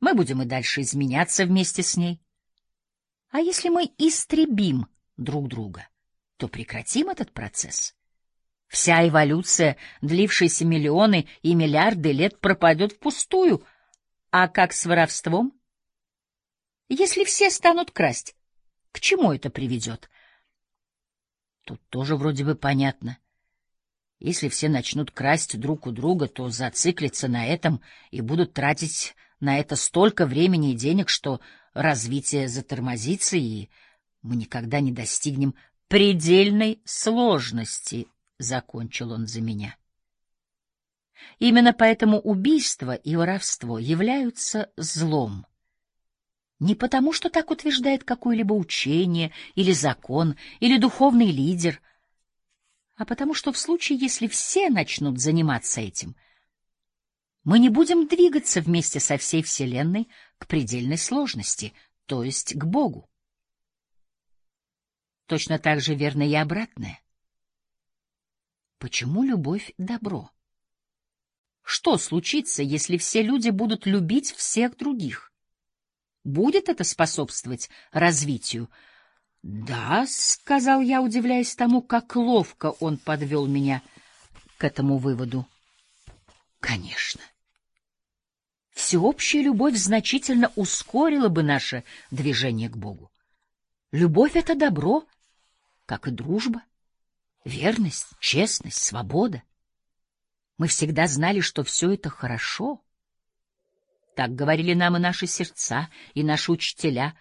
Мы будем и дальше изменяться вместе с ней. А если мы истребим друг друга, то прекратим этот процесс. Вся эволюция, длившаяся миллионы и миллиарды лет, пропадет впустую — а как с воровством? Если все станут красть, к чему это приведет? Тут тоже вроде бы понятно. Если все начнут красть друг у друга, то зациклятся на этом и будут тратить на это столько времени и денег, что развитие затормозится, и мы никогда не достигнем предельной сложности, — закончил он за меня. Именно поэтому убийство и воровство являются злом. Не потому, что так утверждает какое-либо учение или закон, или духовный лидер, а потому что в случае, если все начнут заниматься этим, мы не будем двигаться вместе со всей Вселенной к предельной сложности, то есть к Богу. Точно так же верно и обратное. Почему любовь — добро? Что случится, если все люди будут любить всех других? Будет это способствовать развитию? Да, сказал я, удивляясь тому, как ловко он подвел меня к этому выводу. Конечно. Всеобщая любовь значительно ускорила бы наше движение к Богу. Любовь — это добро, как и дружба, верность, честность, свобода. Мы всегда знали, что все это хорошо. Так говорили нам и наши сердца, и наши учителя,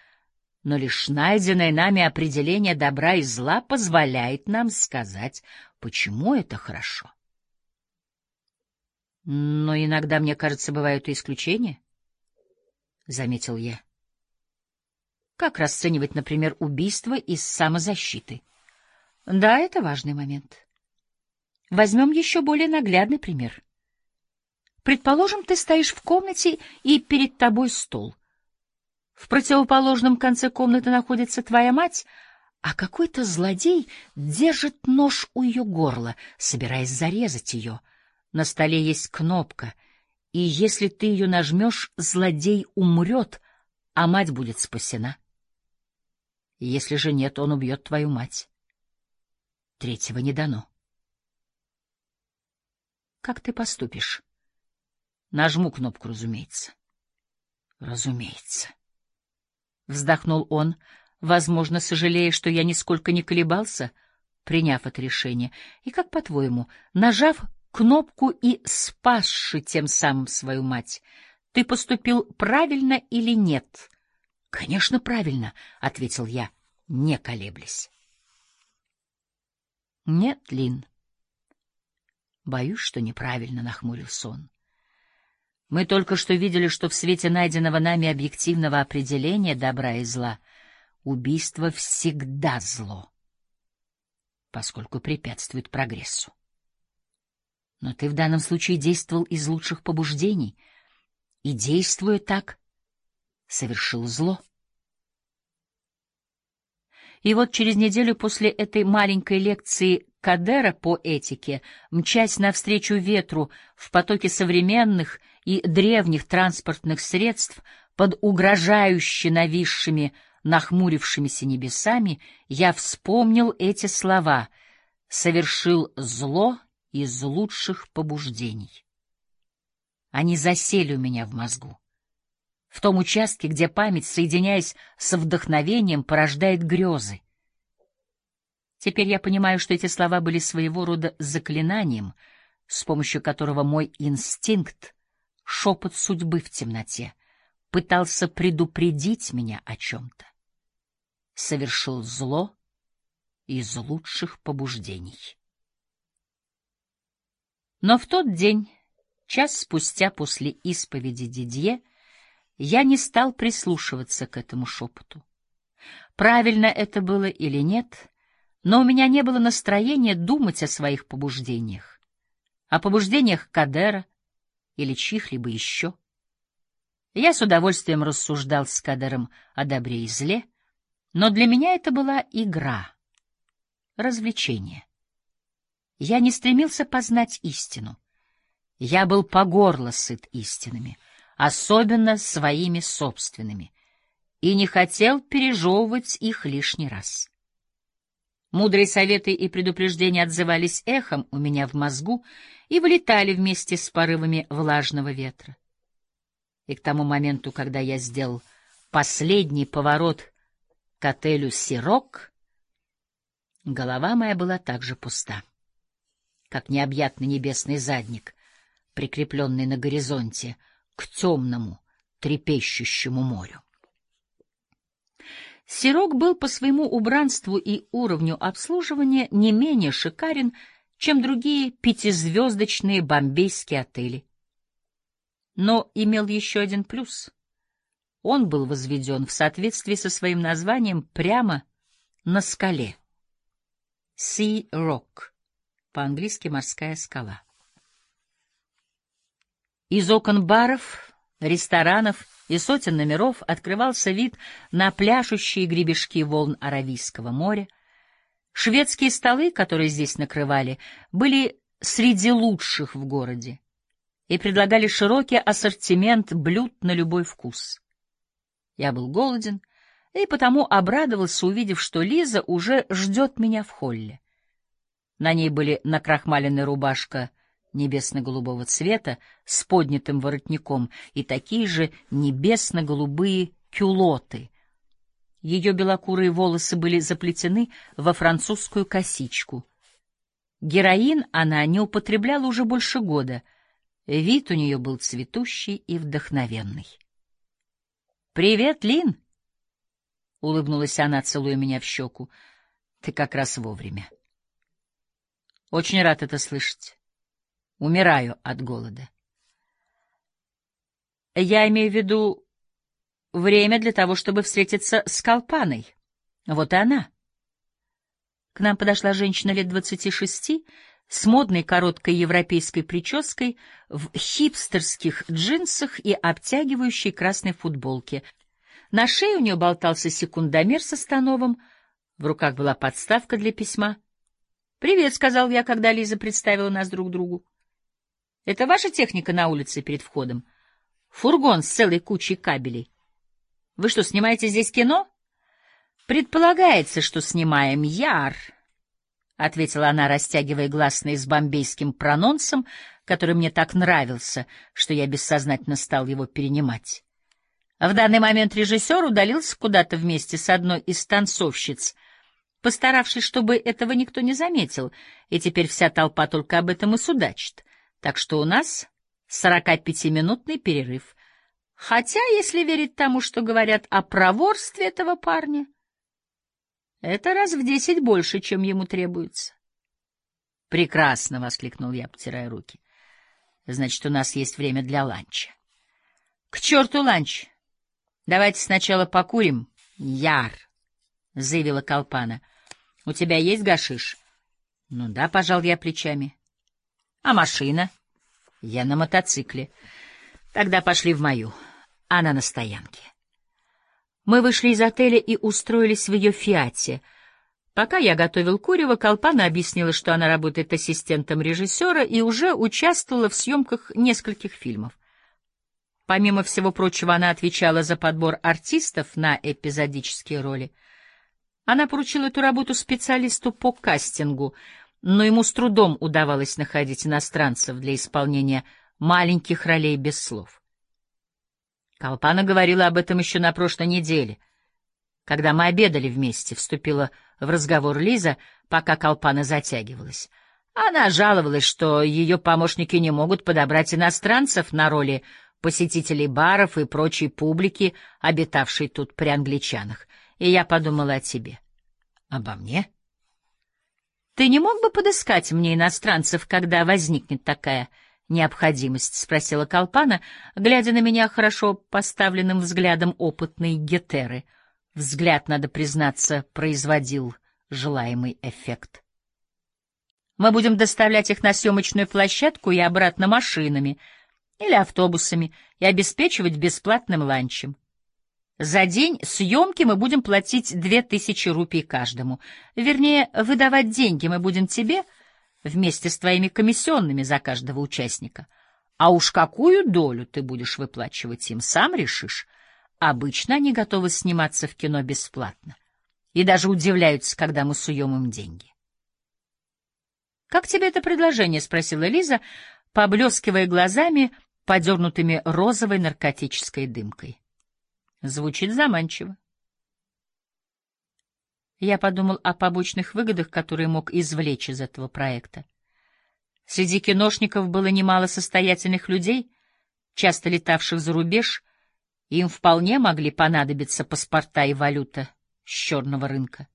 но лишь найденное нами определение добра и зла позволяет нам сказать, почему это хорошо. Но иногда, мне кажется, бывают и исключения, — заметил я. Как расценивать, например, убийство из самозащиты? Да, это важный момент. Возьмем еще более наглядный пример. Предположим, ты стоишь в комнате, и перед тобой стол. В противоположном конце комнаты находится твоя мать, а какой-то злодей держит нож у ее горла, собираясь зарезать ее. На столе есть кнопка, и если ты ее нажмешь, злодей умрет, а мать будет спасена. Если же нет, он убьет твою мать. Третьего не дано. Как ты поступишь? Нажму кнопку, разумеется. Разумеется. Вздохнул он, возможно, сожалея, что я нисколько не колебался, приняв это решение. И как, по-твоему, нажав кнопку и спасши тем самым свою мать, ты поступил правильно или нет? — Конечно, правильно, — ответил я, не колеблясь. — Нет, Лин. Боюсь, что неправильно, — нахмурился он. Мы только что видели, что в свете найденного нами объективного определения добра и зла убийство всегда зло, поскольку препятствует прогрессу. Но ты в данном случае действовал из лучших побуждений и, действуя так, совершил зло. И вот через неделю после этой маленькой лекции Кадера по этике, мчась навстречу ветру в потоке современных и древних транспортных средств под угрожающе нависшими, нахмурившимися небесами, я вспомнил эти слова «совершил зло из лучших побуждений». Они засели у меня в мозгу. В том участке, где память, соединяясь с вдохновением, порождает грезы. Теперь я понимаю, что эти слова были своего рода заклинанием, с помощью которого мой инстинкт, шепот судьбы в темноте, пытался предупредить меня о чем-то. Совершил зло из лучших побуждений. Но в тот день, час спустя после исповеди Дидье, я не стал прислушиваться к этому шепоту. Правильно это было или нет, но у меня не было настроения думать о своих побуждениях, о побуждениях Кадера или чьих-либо еще. Я с удовольствием рассуждал с Кадером о добре и зле, но для меня это была игра, развлечение. Я не стремился познать истину. Я был по горло сыт истинами, особенно своими собственными, и не хотел пережевывать их лишний раз. Мудрые советы и предупреждения отзывались эхом у меня в мозгу и вылетали вместе с порывами влажного ветра. И к тому моменту, когда я сделал последний поворот к отелю «Сирок», голова моя была также пуста, как необъятный небесный задник, прикрепленный на горизонте к темному, трепещущему морю. Сирок был по своему убранству и уровню обслуживания не менее шикарен, чем другие пятизвездочные бомбейские отели. Но имел еще один плюс. Он был возведен в соответствии со своим названием прямо на скале. Rock, по-английски «морская скала». Из окон баров, ресторанов и сотен номеров открывался вид на пляшущие гребешки волн Аравийского моря. Шведские столы, которые здесь накрывали, были среди лучших в городе и предлагали широкий ассортимент блюд на любой вкус. Я был голоден и потому обрадовался, увидев, что Лиза уже ждет меня в холле. На ней были накрахмаленная рубашка небесно-голубого цвета с поднятым воротником и такие же небесно-голубые кюлоты. Ее белокурые волосы были заплетены во французскую косичку. Героин она не употребляла уже больше года. Вид у нее был цветущий и вдохновенный. «Привет, Лин!» — улыбнулась она, целуя меня в щеку. «Ты как раз вовремя». «Очень рад это слышать. Умираю от голода. Я имею в виду время для того, чтобы встретиться с Калпаной. Вот и она. К нам подошла женщина лет двадцати шести с модной короткой европейской прической, в хипстерских джинсах и обтягивающей красной футболке. На шее у нее болтался секундомер со становом, в руках была подставка для письма. «Привет», — сказал я, когда Лиза представила нас друг другу. «Это ваша техника на улице перед входом? Фургон с целой кучей кабелей. Вы что, снимаете здесь кино?» «Предполагается, что снимаем Яр», — ответила она, растягивая гласные с бомбейским прононсом, который мне так нравился, что я бессознательно стал его перенимать. В данный момент режиссер удалился куда-то вместе с одной из танцовщиц, постаравшись, чтобы этого никто не заметил, и теперь вся толпа только об этом и судачит. Так что у нас сорокапятиминутный перерыв. Хотя, если верить тому, что говорят о проворстве этого парня, это раз в десять больше, чем ему требуется. Прекрасно, воскликнул я, потирая руки. Значит, у нас есть время для ланча. К черту ланч. Давайте сначала покурим. Яр, заявила Колпана. У тебя есть гашиш? Ну да, пожал я плечами. А машина? Я на мотоцикле. Тогда пошли в мою. Она на стоянке. Мы вышли из отеля и устроились в ее «Фиате». Пока я готовил курево, Колпана объяснила, что она работает ассистентом режиссера и уже участвовала в съемках нескольких фильмов. Помимо всего прочего, она отвечала за подбор артистов на эпизодические роли. Она поручила эту работу специалисту по кастингу, но ему с трудом удавалось находить иностранцев для исполнения маленьких ролей без слов. Колпана говорила об этом еще на прошлой неделе. Когда мы обедали вместе, вступила в разговор Лиза, пока Колпана затягивалась. Она жаловалась, что ее помощники не могут подобрать иностранцев на роли посетителей баров и прочей публики, обитавшей тут при англичанах. И я подумала о тебе. Обо мне? Ты не мог бы подыскать мне иностранцев, когда возникнет такая необходимость? — спросила Колпана, глядя на меня хорошо поставленным взглядом опытной гетеры. Взгляд, надо признаться, производил желаемый эффект. Мы будем доставлять их на съемочную площадку и обратно машинами или автобусами и обеспечивать бесплатным ланчем. За день съемки мы будем платить две тысячи рупий каждому. Вернее, выдавать деньги мы будем тебе — вместе с твоими комиссионными за каждого участника. А уж какую долю ты будешь выплачивать им, сам решишь. Обычно они готовы сниматься в кино бесплатно и даже удивляются, когда мы суем им деньги. «Как тебе это предложение?» — спросила Лиза, поблескивая глазами, подернутыми розовой наркотической дымкой. Звучит заманчиво. Я подумал о побочных выгодах, которые мог извлечь из этого проекта. Среди киношников было немало состоятельных людей, часто летавших за рубеж, и им вполне могли понадобиться паспорта и валюта с черного рынка.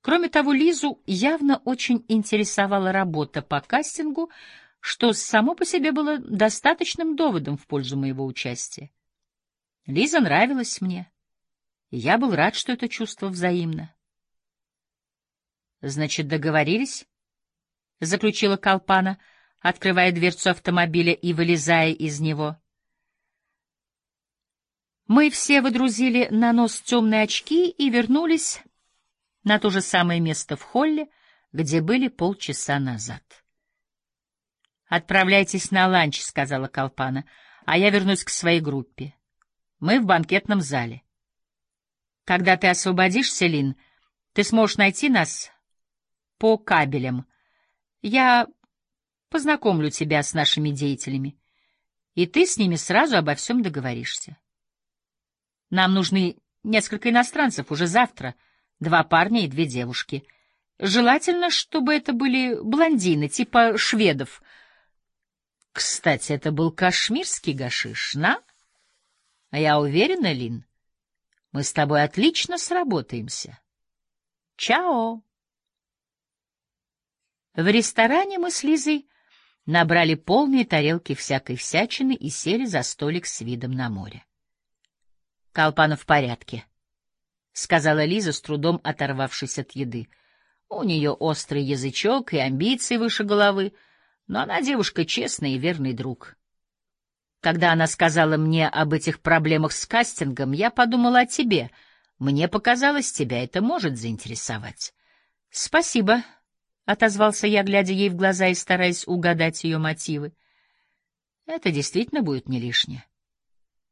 Кроме того, Лизу явно очень интересовала работа по кастингу, что само по себе было достаточным доводом в пользу моего участия. Лиза нравилась мне я был рад, что это чувство взаимно. Значит, договорились? заключила Калпана, открывая дверцу автомобиля и вылезая из него. Мы все выдрузили на нос темные очки и вернулись на то же самое место в холле, где были полчаса назад. «Отправляйтесь на ланч», — сказала Калпана, — «а я вернусь к своей группе. Мы в банкетном зале». Когда ты освободишься, Лин, ты сможешь найти нас по кабелям. Я познакомлю тебя с нашими деятелями, и ты с ними сразу обо всем договоришься. Нам нужны несколько иностранцев уже завтра, два парня и две девушки. Желательно, чтобы это были блондины, типа шведов. Кстати, это был кашмирский гашиш, на? А я уверена, Лин, мы с тобой отлично сработаемся. Чао! В ресторане мы с Лизой набрали полные тарелки всякой всячины и сели за столик с видом на море. Колпанов в порядке, — сказала Лиза, с трудом оторвавшись от еды. У нее острый язычок и амбиции выше головы, но она девушка честный и верный друг. Когда она сказала мне об этих проблемах с кастингом, я подумала о тебе. Мне показалось, тебя это может заинтересовать. — Спасибо, — отозвался я, глядя ей в глаза и стараясь угадать ее мотивы. — Это действительно будет не лишнее.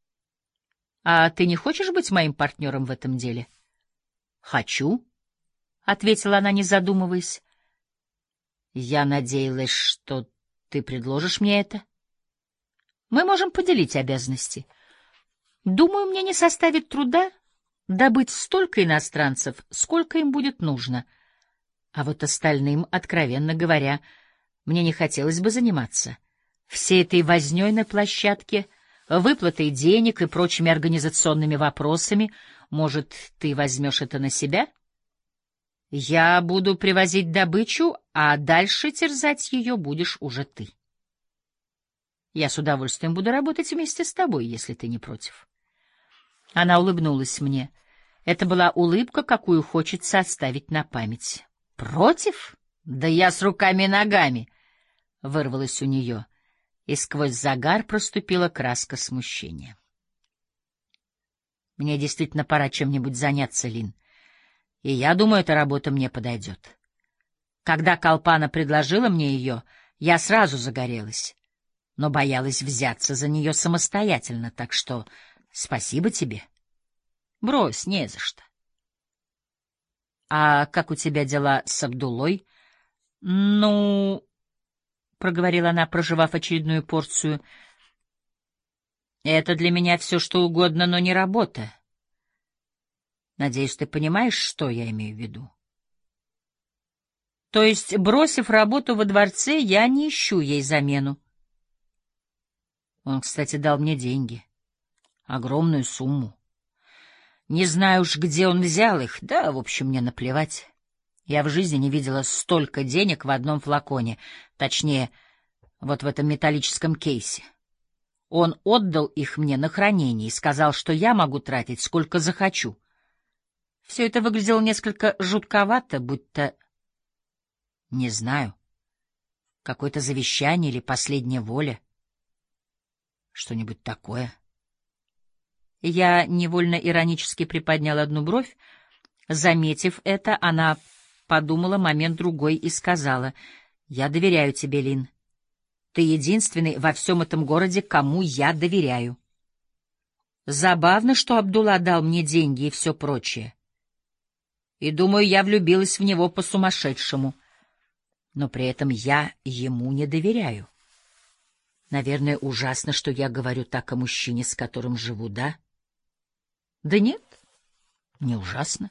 — А ты не хочешь быть моим партнером в этом деле? — Хочу, — ответила она, не задумываясь. — Я надеялась, что ты предложишь мне это. — мы можем поделить обязанности. Думаю, мне не составит труда добыть столько иностранцев, сколько им будет нужно. А вот остальным, откровенно говоря, мне не хотелось бы заниматься. Всей этой вознёй на площадке, выплатой денег и прочими организационными вопросами, может, ты возьмешь это на себя? Я буду привозить добычу, а дальше терзать ее будешь уже ты. Я с удовольствием буду работать вместе с тобой, если ты не против. Она улыбнулась мне. Это была улыбка, какую хочется оставить на память. Против? Да я с руками и ногами, вырвалось у нее, и сквозь загар проступила краска смущения. Мне действительно пора чем-нибудь заняться, Лин. И я думаю, эта работа мне подойдет. Когда Калпана предложила мне ее, я сразу загорелась но боялась взяться за нее самостоятельно, так что спасибо тебе. Брось, не за что. — А как у тебя дела с Абдулой? — Ну, — проговорила она, проживав очередную порцию, — это для меня все что угодно, но не работа. Надеюсь, ты понимаешь, что я имею в виду? То есть, бросив работу во дворце, я не ищу ей замену. Он, кстати, дал мне деньги. Огромную сумму. Не знаю уж, где он взял их, да, в общем, мне наплевать. Я в жизни не видела столько денег в одном флаконе, точнее, вот в этом металлическом кейсе. Он отдал их мне на хранение и сказал, что я могу тратить сколько захочу. Все это выглядело несколько жутковато, будто... Не знаю, какое-то завещание или последняя воля. Что-нибудь такое? Я невольно иронически приподнял одну бровь. Заметив это, она подумала момент-другой и сказала, «Я доверяю тебе, Лин. Ты единственный во всем этом городе, кому я доверяю. Забавно, что Абдулла дал мне деньги и все прочее. И, думаю, я влюбилась в него по-сумасшедшему. Но при этом я ему не доверяю. Наверное, ужасно, что я говорю так о мужчине, с которым живу, да? Да нет, не ужасно.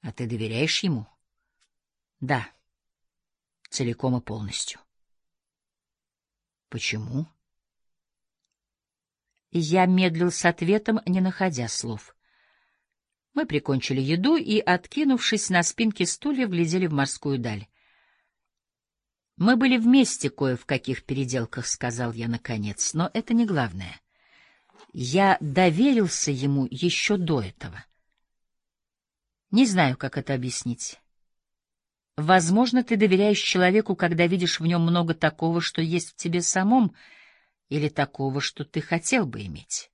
А ты доверяешь ему? Да, целиком и полностью. Почему? Я медлил с ответом, не находя слов. Мы прикончили еду и, откинувшись на спинки стулья, глядели в морскую даль. Мы были вместе кое в каких переделках, сказал я наконец, но это не главное. Я доверился ему еще до этого. Не знаю, как это объяснить. Возможно, ты доверяешь человеку, когда видишь в нем много такого, что есть в тебе самом, или такого, что ты хотел бы иметь.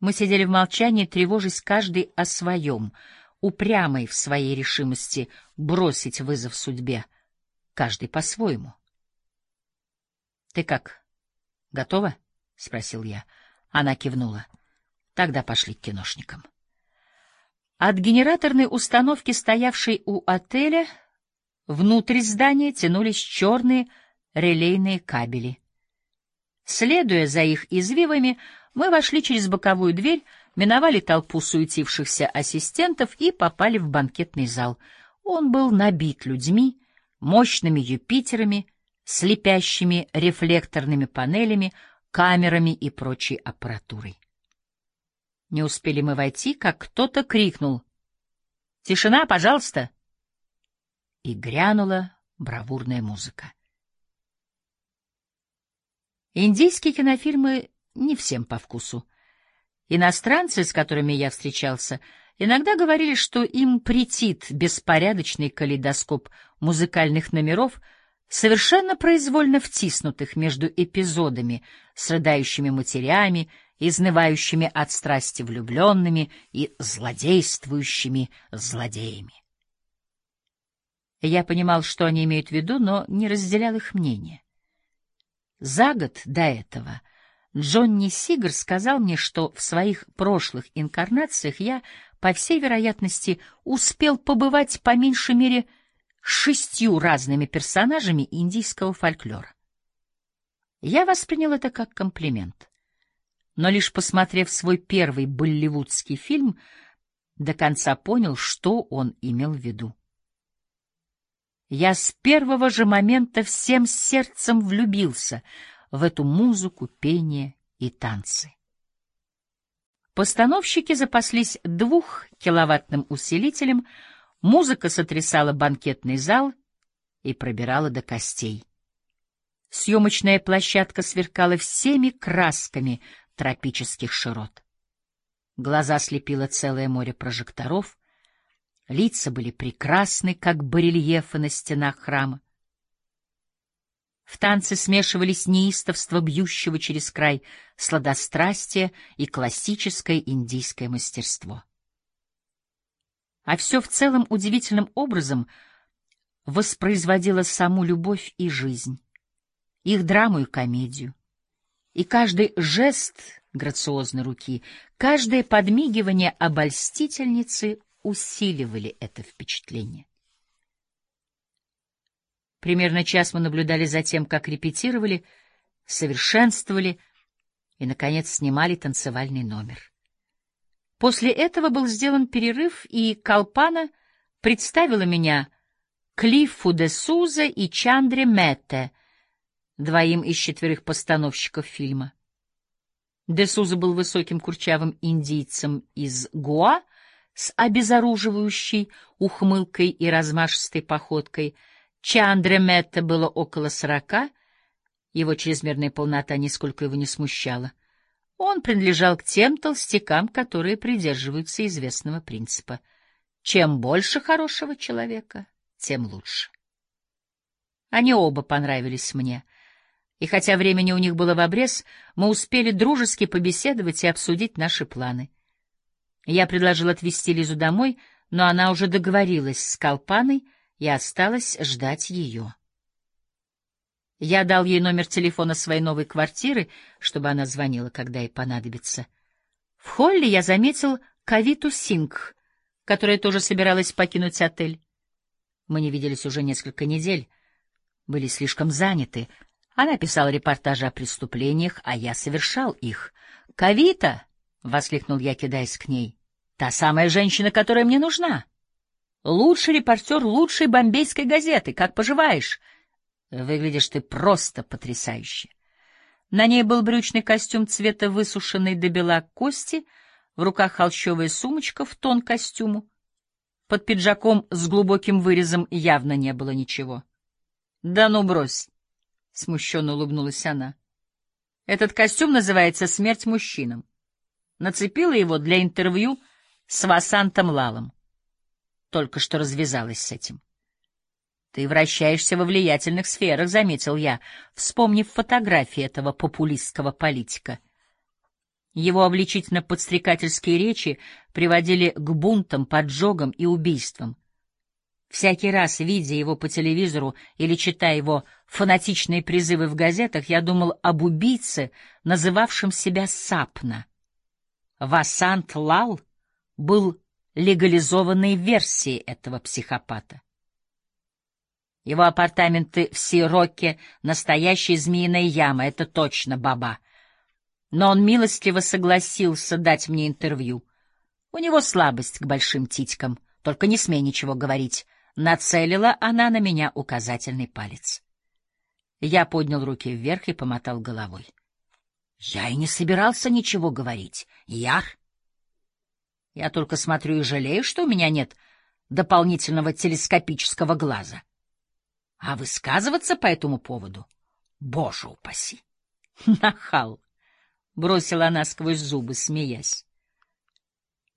Мы сидели в молчании, тревожась каждый о своем, упрямый в своей решимости бросить вызов судьбе — каждый по-своему. — Ты как, готова? — спросил я. Она кивнула. — Тогда пошли к киношникам. От генераторной установки, стоявшей у отеля, внутрь здания тянулись черные релейные кабели. Следуя за их извивами, мы вошли через боковую дверь, миновали толпу суетившихся ассистентов и попали в банкетный зал. Он был набит людьми, мощными Юпитерами, слепящими рефлекторными панелями, камерами и прочей аппаратурой. Не успели мы войти, как кто-то крикнул «Тишина, пожалуйста!» И грянула бравурная музыка. Индийские кинофильмы не всем по вкусу. Иностранцы, с которыми я встречался, Иногда говорили, что им претит беспорядочный калейдоскоп музыкальных номеров, совершенно произвольно втиснутых между эпизодами с рыдающими матерями, изнывающими от страсти влюбленными и злодействующими злодеями. Я понимал, что они имеют в виду, но не разделял их мнение. За год до этого Джонни Сигар сказал мне, что в своих прошлых инкарнациях я, по всей вероятности, успел побывать по меньшей мере шестью разными персонажами индийского фольклора. Я воспринял это как комплимент. Но лишь посмотрев свой первый болливудский фильм, до конца понял, что он имел в виду. Я с первого же момента всем сердцем влюбился в эту музыку, пение и танцы. Постановщики запаслись двухкиловаттным усилителем, музыка сотрясала банкетный зал и пробирала до костей. Съемочная площадка сверкала всеми красками тропических широт. Глаза слепило целое море прожекторов, Лица были прекрасны, как барельефы на стенах храма. В танце смешивались неистовство бьющего через край сладострастия и классическое индийское мастерство. А все в целом удивительным образом воспроизводило саму любовь и жизнь, их драму и комедию. И каждый жест грациозной руки, каждое подмигивание обольстительницы усиливали это впечатление. Примерно час мы наблюдали за тем, как репетировали, совершенствовали и, наконец, снимали танцевальный номер. После этого был сделан перерыв, и Калпана представила меня Клиффу де Суза и Чандре Метте, двоим из четверых постановщиков фильма. Де Суза был высоким курчавым индийцем из Гуа, с обезоруживающей ухмылкой и размашистой походкой. Чандре Метте было около сорока, его чрезмерная полнота нисколько его не смущала. Он принадлежал к тем толстякам, которые придерживаются известного принципа. Чем больше хорошего человека, тем лучше. Они оба понравились мне. И хотя времени у них было в обрез, мы успели дружески побеседовать и обсудить наши планы — я предложил отвезти Лизу домой, но она уже договорилась с Калпаной и осталась ждать ее. Я дал ей номер телефона своей новой квартиры, чтобы она звонила, когда ей понадобится. В холле я заметил Кавиту Сингх, которая тоже собиралась покинуть отель. Мы не виделись уже несколько недель, были слишком заняты. Она писала репортажи о преступлениях, а я совершал их. «Кавита!» — воскликнул я, кидаясь к ней. Та самая женщина, которая мне нужна. Лучший репортер лучшей бомбейской газеты. Как поживаешь? Выглядишь ты просто потрясающе. На ней был брючный костюм цвета высушенной до бела кости, в руках холщовая сумочка в тон костюму. Под пиджаком с глубоким вырезом явно не было ничего. — Да ну брось! — смущенно улыбнулась она. — Этот костюм называется «Смерть мужчинам». Нацепила его для интервью с Васантом Лалом. Только что развязалась с этим. Ты вращаешься во влиятельных сферах, заметил я, вспомнив фотографии этого популистского политика. Его обличительно-подстрекательские речи приводили к бунтам, поджогам и убийствам. Всякий раз, видя его по телевизору или читая его фанатичные призывы в газетах, я думал об убийце, называвшем себя Сапна. Васант Лал был легализованной версией этого психопата. Его апартаменты в Сироке — настоящая змеиная яма, это точно, баба. Но он милостливо согласился дать мне интервью. У него слабость к большим титькам, только не смей ничего говорить. Нацелила она на меня указательный палец. Я поднял руки вверх и помотал головой. Я и не собирался ничего говорить. Яр, я только смотрю и жалею, что у меня нет дополнительного телескопического глаза. А высказываться по этому поводу? Боже упаси! Нахал! — бросила она сквозь зубы, смеясь.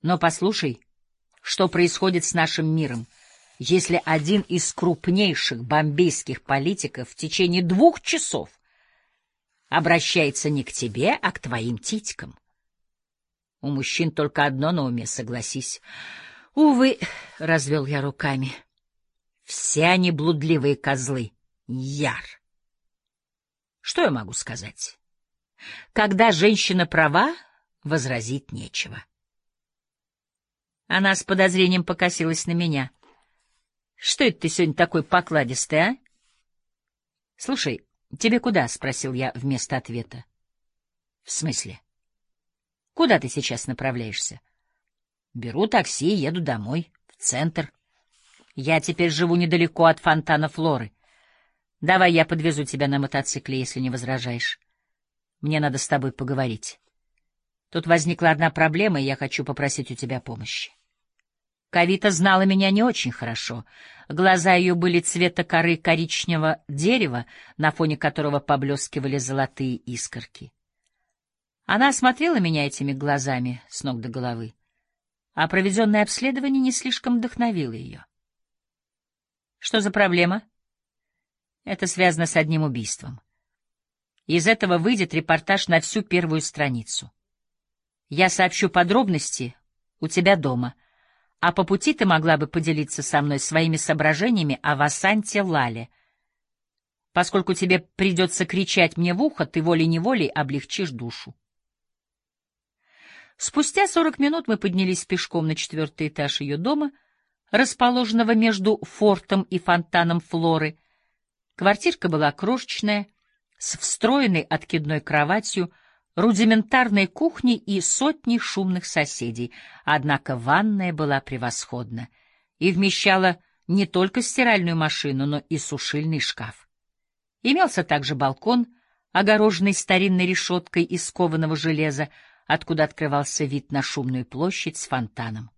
Но послушай, что происходит с нашим миром, если один из крупнейших бомбейских политиков в течение двух часов обращается не к тебе, а к твоим титькам. У мужчин только одно на уме, согласись. Увы, — развел я руками, — все они блудливые козлы. Яр. Что я могу сказать? Когда женщина права, возразить нечего. Она с подозрением покосилась на меня. — Что это ты сегодня такой покладистый, а? — Слушай, тебе куда? — спросил я вместо ответа. — В смысле? — Куда ты сейчас направляешься? — Беру такси и еду домой, в центр. Я теперь живу недалеко от фонтана Флоры. Давай я подвезу тебя на мотоцикле, если не возражаешь. Мне надо с тобой поговорить. Тут возникла одна проблема, и я хочу попросить у тебя помощи. Кавита знала меня не очень хорошо. Глаза ее были цвета коры коричневого дерева, на фоне которого поблескивали золотые искорки. Она осмотрела меня этими глазами с ног до головы, а проведенное обследование не слишком вдохновило ее. Что за проблема? Это связано с одним убийством. Из этого выйдет репортаж на всю первую страницу. Я сообщу подробности у тебя дома, а по пути ты могла бы поделиться со мной своими соображениями о Васанте Лале. Поскольку тебе придется кричать мне в ухо, ты волей-неволей облегчишь душу. Спустя сорок минут мы поднялись пешком на четвертый этаж ее дома, расположенного между фортом и фонтаном Флоры. Квартирка была крошечная, с встроенной откидной кроватью, рудиментарной кухней и сотней шумных соседей, однако ванная была превосходна и вмещала не только стиральную машину, но и сушильный шкаф. Имелся также балкон, огороженный старинной решеткой из кованого железа, откуда открывался вид на шумную площадь с фонтаном.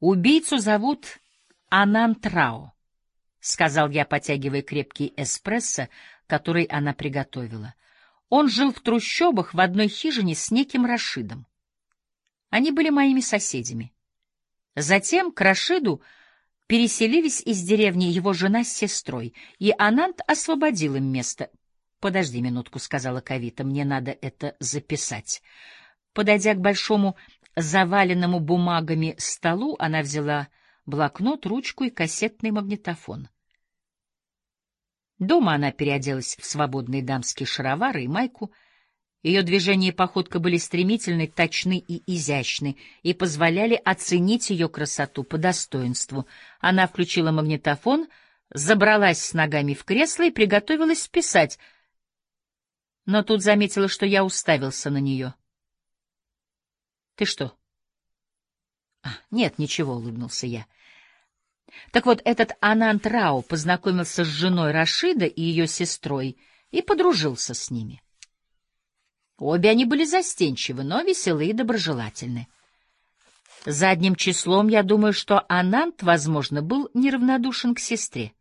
Убийцу зовут Анантрао. — сказал я, потягивая крепкий эспрессо, который она приготовила. Он жил в трущобах в одной хижине с неким Рашидом. Они были моими соседями. Затем к Рашиду переселились из деревни его жена с сестрой, и Анант освободил им место. — Подожди минутку, — сказала Кавита, — мне надо это записать. Подойдя к большому заваленному бумагами столу, она взяла блокнот, ручку и кассетный магнитофон. Дома она переоделась в свободные дамские шаровары и майку. Ее движения и походка были стремительны, точны и изящны и позволяли оценить ее красоту по достоинству. Она включила магнитофон, забралась с ногами в кресло и приготовилась писать, но тут заметила, что я уставился на нее. — Ты что? А, — Нет, ничего, — улыбнулся я. — так вот, этот Анант Рау познакомился с женой Рашида и ее сестрой и подружился с ними. Обе они были застенчивы, но веселые и доброжелательны. Задним числом я думаю, что Анант, возможно, был неравнодушен к сестре.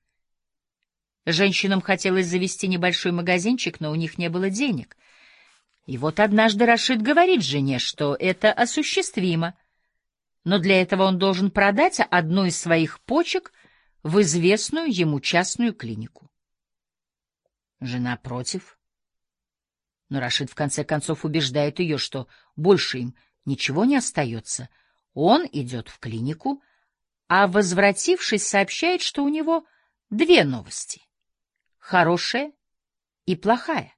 Женщинам хотелось завести небольшой магазинчик, но у них не было денег. И вот однажды Рашид говорит жене, что это осуществимо — но для этого он должен продать одну из своих почек в известную ему частную клинику. Жена против. Но Рашид в конце концов убеждает ее, что больше им ничего не остается. Он идет в клинику, а, возвратившись, сообщает, что у него две новости — хорошая и плохая.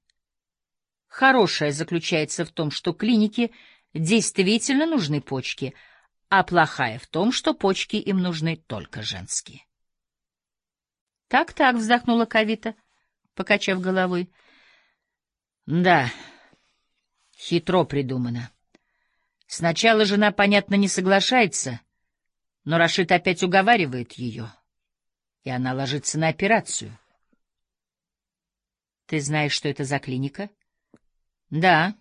Хорошая заключается в том, что клинике действительно нужны почки — а плохая в том, что почки им нужны только женские. «Так-так», — вздохнула Кавита, покачав головой. «Да, хитро придумано. Сначала жена, понятно, не соглашается, но Рашид опять уговаривает ее, и она ложится на операцию». «Ты знаешь, что это за клиника?» «Да».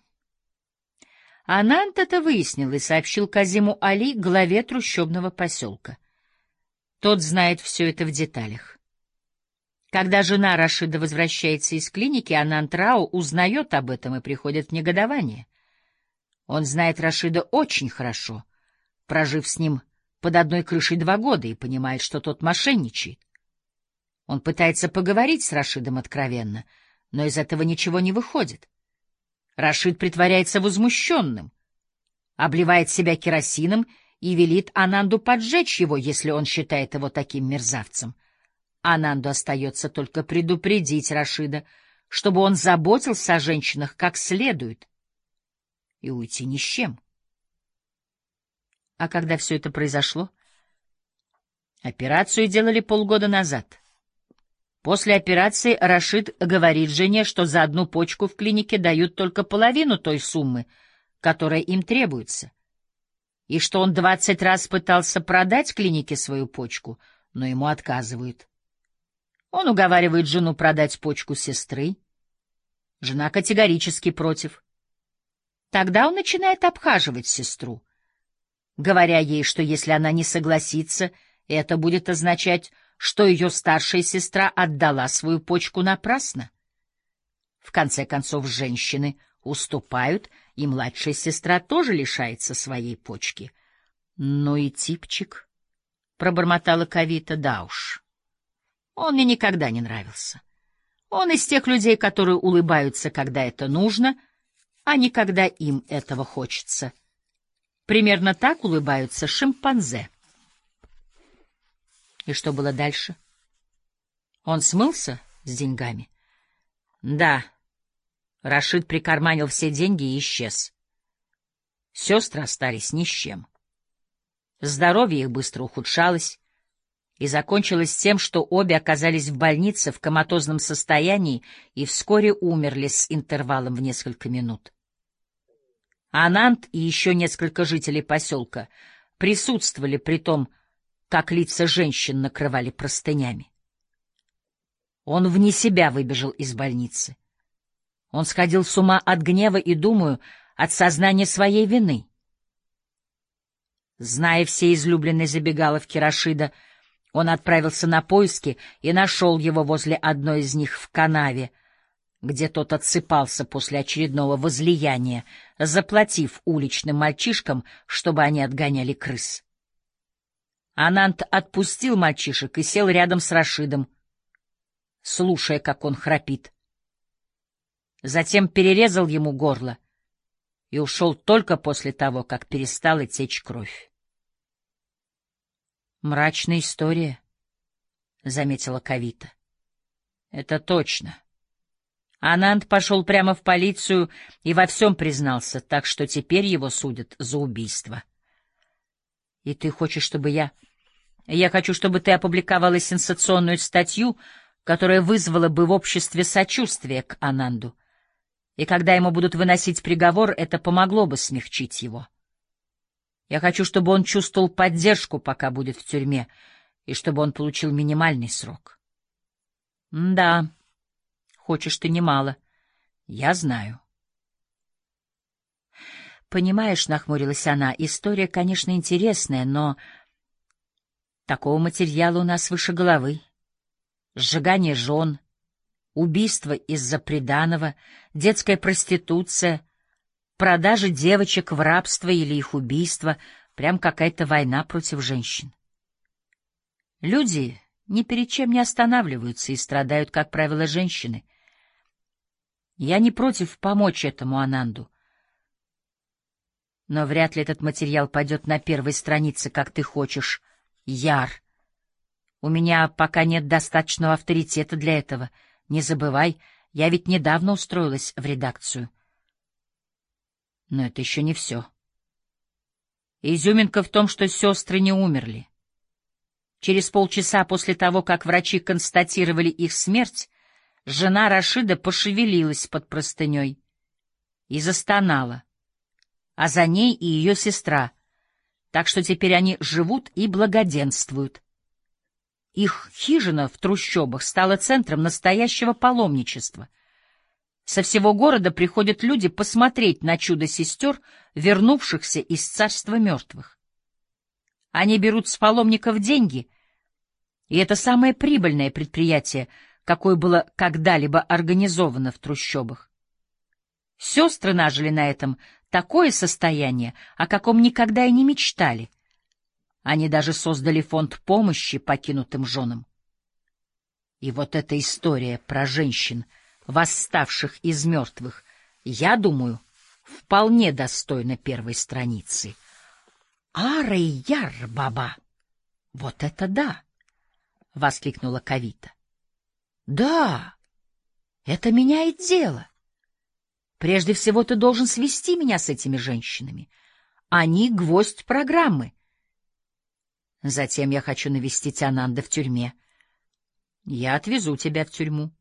Анант это выяснил и сообщил Казиму Али, главе трущобного поселка. Тот знает все это в деталях. Когда жена Рашида возвращается из клиники, Анант Рау узнает об этом и приходит в негодование. Он знает Рашида очень хорошо, прожив с ним под одной крышей два года, и понимает, что тот мошенничает. Он пытается поговорить с Рашидом откровенно, но из этого ничего не выходит. Рашид притворяется возмущенным, обливает себя керосином и велит Ананду поджечь его, если он считает его таким мерзавцем. Ананду остается только предупредить Рашида, чтобы он заботился о женщинах как следует, и уйти ни с чем. А когда все это произошло? Операцию делали полгода назад. После операции Рашид говорит жене, что за одну почку в клинике дают только половину той суммы, которая им требуется, и что он двадцать раз пытался продать клинике свою почку, но ему отказывают. Он уговаривает жену продать почку сестры. Жена категорически против. Тогда он начинает обхаживать сестру, говоря ей, что если она не согласится, это будет означать, что ее старшая сестра отдала свою почку напрасно. В конце концов, женщины уступают, и младшая сестра тоже лишается своей почки. — Ну и типчик, — пробормотала Кавита, — да уж. Он мне никогда не нравился. Он из тех людей, которые улыбаются, когда это нужно, а не когда им этого хочется. Примерно так улыбаются шимпанзе. И что было дальше? Он смылся с деньгами? Да. Рашид прикарманил все деньги и исчез. Сестры остались ни с чем. Здоровье их быстро ухудшалось, и закончилось тем, что обе оказались в больнице в коматозном состоянии и вскоре умерли с интервалом в несколько минут. Анант и еще несколько жителей поселка присутствовали при том, как лица женщин накрывали простынями. Он вне себя выбежал из больницы. Он сходил с ума от гнева и, думаю, от сознания своей вины. Зная все излюбленные забегаловки Рашида, он отправился на поиски и нашел его возле одной из них в канаве, где тот отсыпался после очередного возлияния, заплатив уличным мальчишкам, чтобы они отгоняли крыс. Анант отпустил мальчишек и сел рядом с Рашидом, слушая, как он храпит. Затем перерезал ему горло и ушел только после того, как перестала течь кровь. Мрачная история, — заметила Кавита. — Это точно. Ананд пошел прямо в полицию и во всем признался, так что теперь его судят за убийство. — И ты хочешь, чтобы я... Я хочу, чтобы ты опубликовала сенсационную статью, которая вызвала бы в обществе сочувствие к Ананду. И когда ему будут выносить приговор, это помогло бы смягчить его. — я хочу, чтобы он чувствовал поддержку, пока будет в тюрьме, и чтобы он получил минимальный срок. — Да, хочешь ты немало. Я знаю. — Понимаешь, — нахмурилась она, — история, конечно, интересная, но такого материала у нас выше головы. Сжигание жен, убийство из-за приданого, детская проституция — продажа девочек в рабство или их убийство, прям какая-то война против женщин. Люди ни перед чем не останавливаются и страдают, как правило, женщины. Я не против помочь этому Ананду. Но вряд ли этот материал пойдет на первой странице, как ты хочешь, Яр. У меня пока нет достаточного авторитета для этого. Не забывай, я ведь недавно устроилась в редакцию. Но это еще не все. Изюминка в том, что сестры не умерли. Через полчаса после того, как врачи констатировали их смерть, жена Рашида пошевелилась под простыней и застонала, а за ней и ее сестра, так что теперь они живут и благоденствуют. Их хижина в трущобах стала центром настоящего паломничества — со всего города приходят люди посмотреть на чудо сестер, вернувшихся из царства мертвых. Они берут с паломников деньги, и это самое прибыльное предприятие, какое было когда-либо организовано в трущобах. Сестры нажили на этом такое состояние, о каком никогда и не мечтали — Они даже создали фонд помощи покинутым женам. И вот эта история про женщин, восставших из мертвых, я думаю, вполне достойна первой страницы. Ары-яр, баба! Вот это да! — воскликнула Кавита. — Да, это меняет дело. Прежде всего ты должен свести меня с этими женщинами. Они — гвоздь программы. Затем я хочу навестить Ананда в тюрьме. Я отвезу тебя в тюрьму.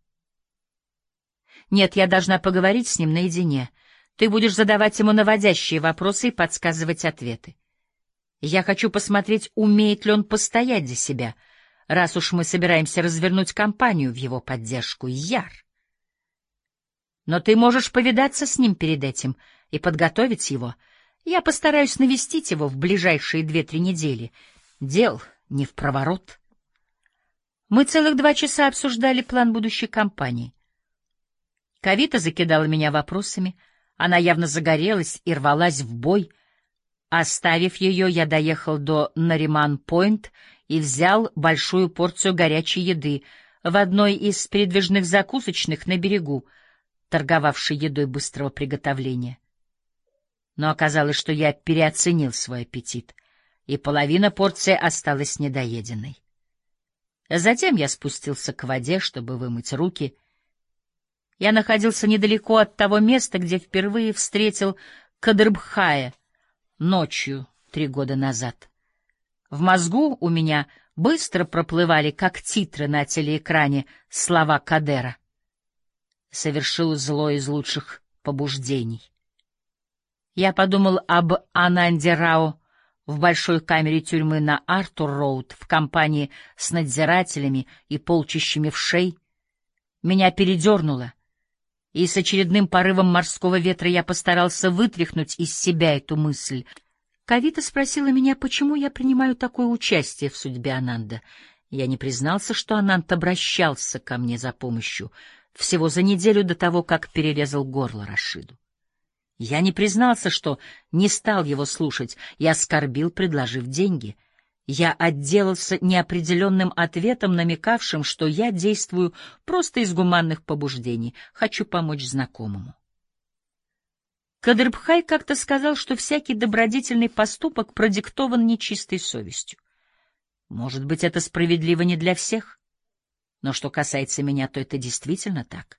Нет, я должна поговорить с ним наедине. Ты будешь задавать ему наводящие вопросы и подсказывать ответы. Я хочу посмотреть, умеет ли он постоять за себя, раз уж мы собираемся развернуть кампанию в его поддержку. Яр! Но ты можешь повидаться с ним перед этим и подготовить его. Я постараюсь навестить его в ближайшие две-три недели. Дел не в проворот. Мы целых два часа обсуждали план будущей кампании. Кавита закидала меня вопросами, она явно загорелась и рвалась в бой. Оставив ее, я доехал до Нариман-Пойнт и взял большую порцию горячей еды в одной из передвижных закусочных на берегу, торговавшей едой быстрого приготовления. Но оказалось, что я переоценил свой аппетит, и половина порции осталась недоеденной. Затем я спустился к воде, чтобы вымыть руки. Я находился недалеко от того места, где впервые встретил Кадрбхая ночью три года назад. В мозгу у меня быстро проплывали, как титры на телеэкране, слова Кадера. Совершил зло из лучших побуждений. Я подумал об Ананде Рао, в большой камере тюрьмы на Артур-Роуд в компании с надзирателями и полчищами вшей, меня передернуло, и с очередным порывом морского ветра я постарался вытряхнуть из себя эту мысль. Кавита спросила меня, почему я принимаю такое участие в судьбе Ананда. Я не признался, что Ананд обращался ко мне за помощью всего за неделю до того, как перерезал горло Рашиду. Я не признался, что не стал его слушать, я оскорбил, предложив деньги. Я отделался неопределенным ответом, намекавшим, что я действую просто из гуманных побуждений, хочу помочь знакомому. Кадрбхай как-то сказал, что всякий добродетельный поступок продиктован нечистой совестью. Может быть, это справедливо не для всех, но что касается меня, то это действительно так.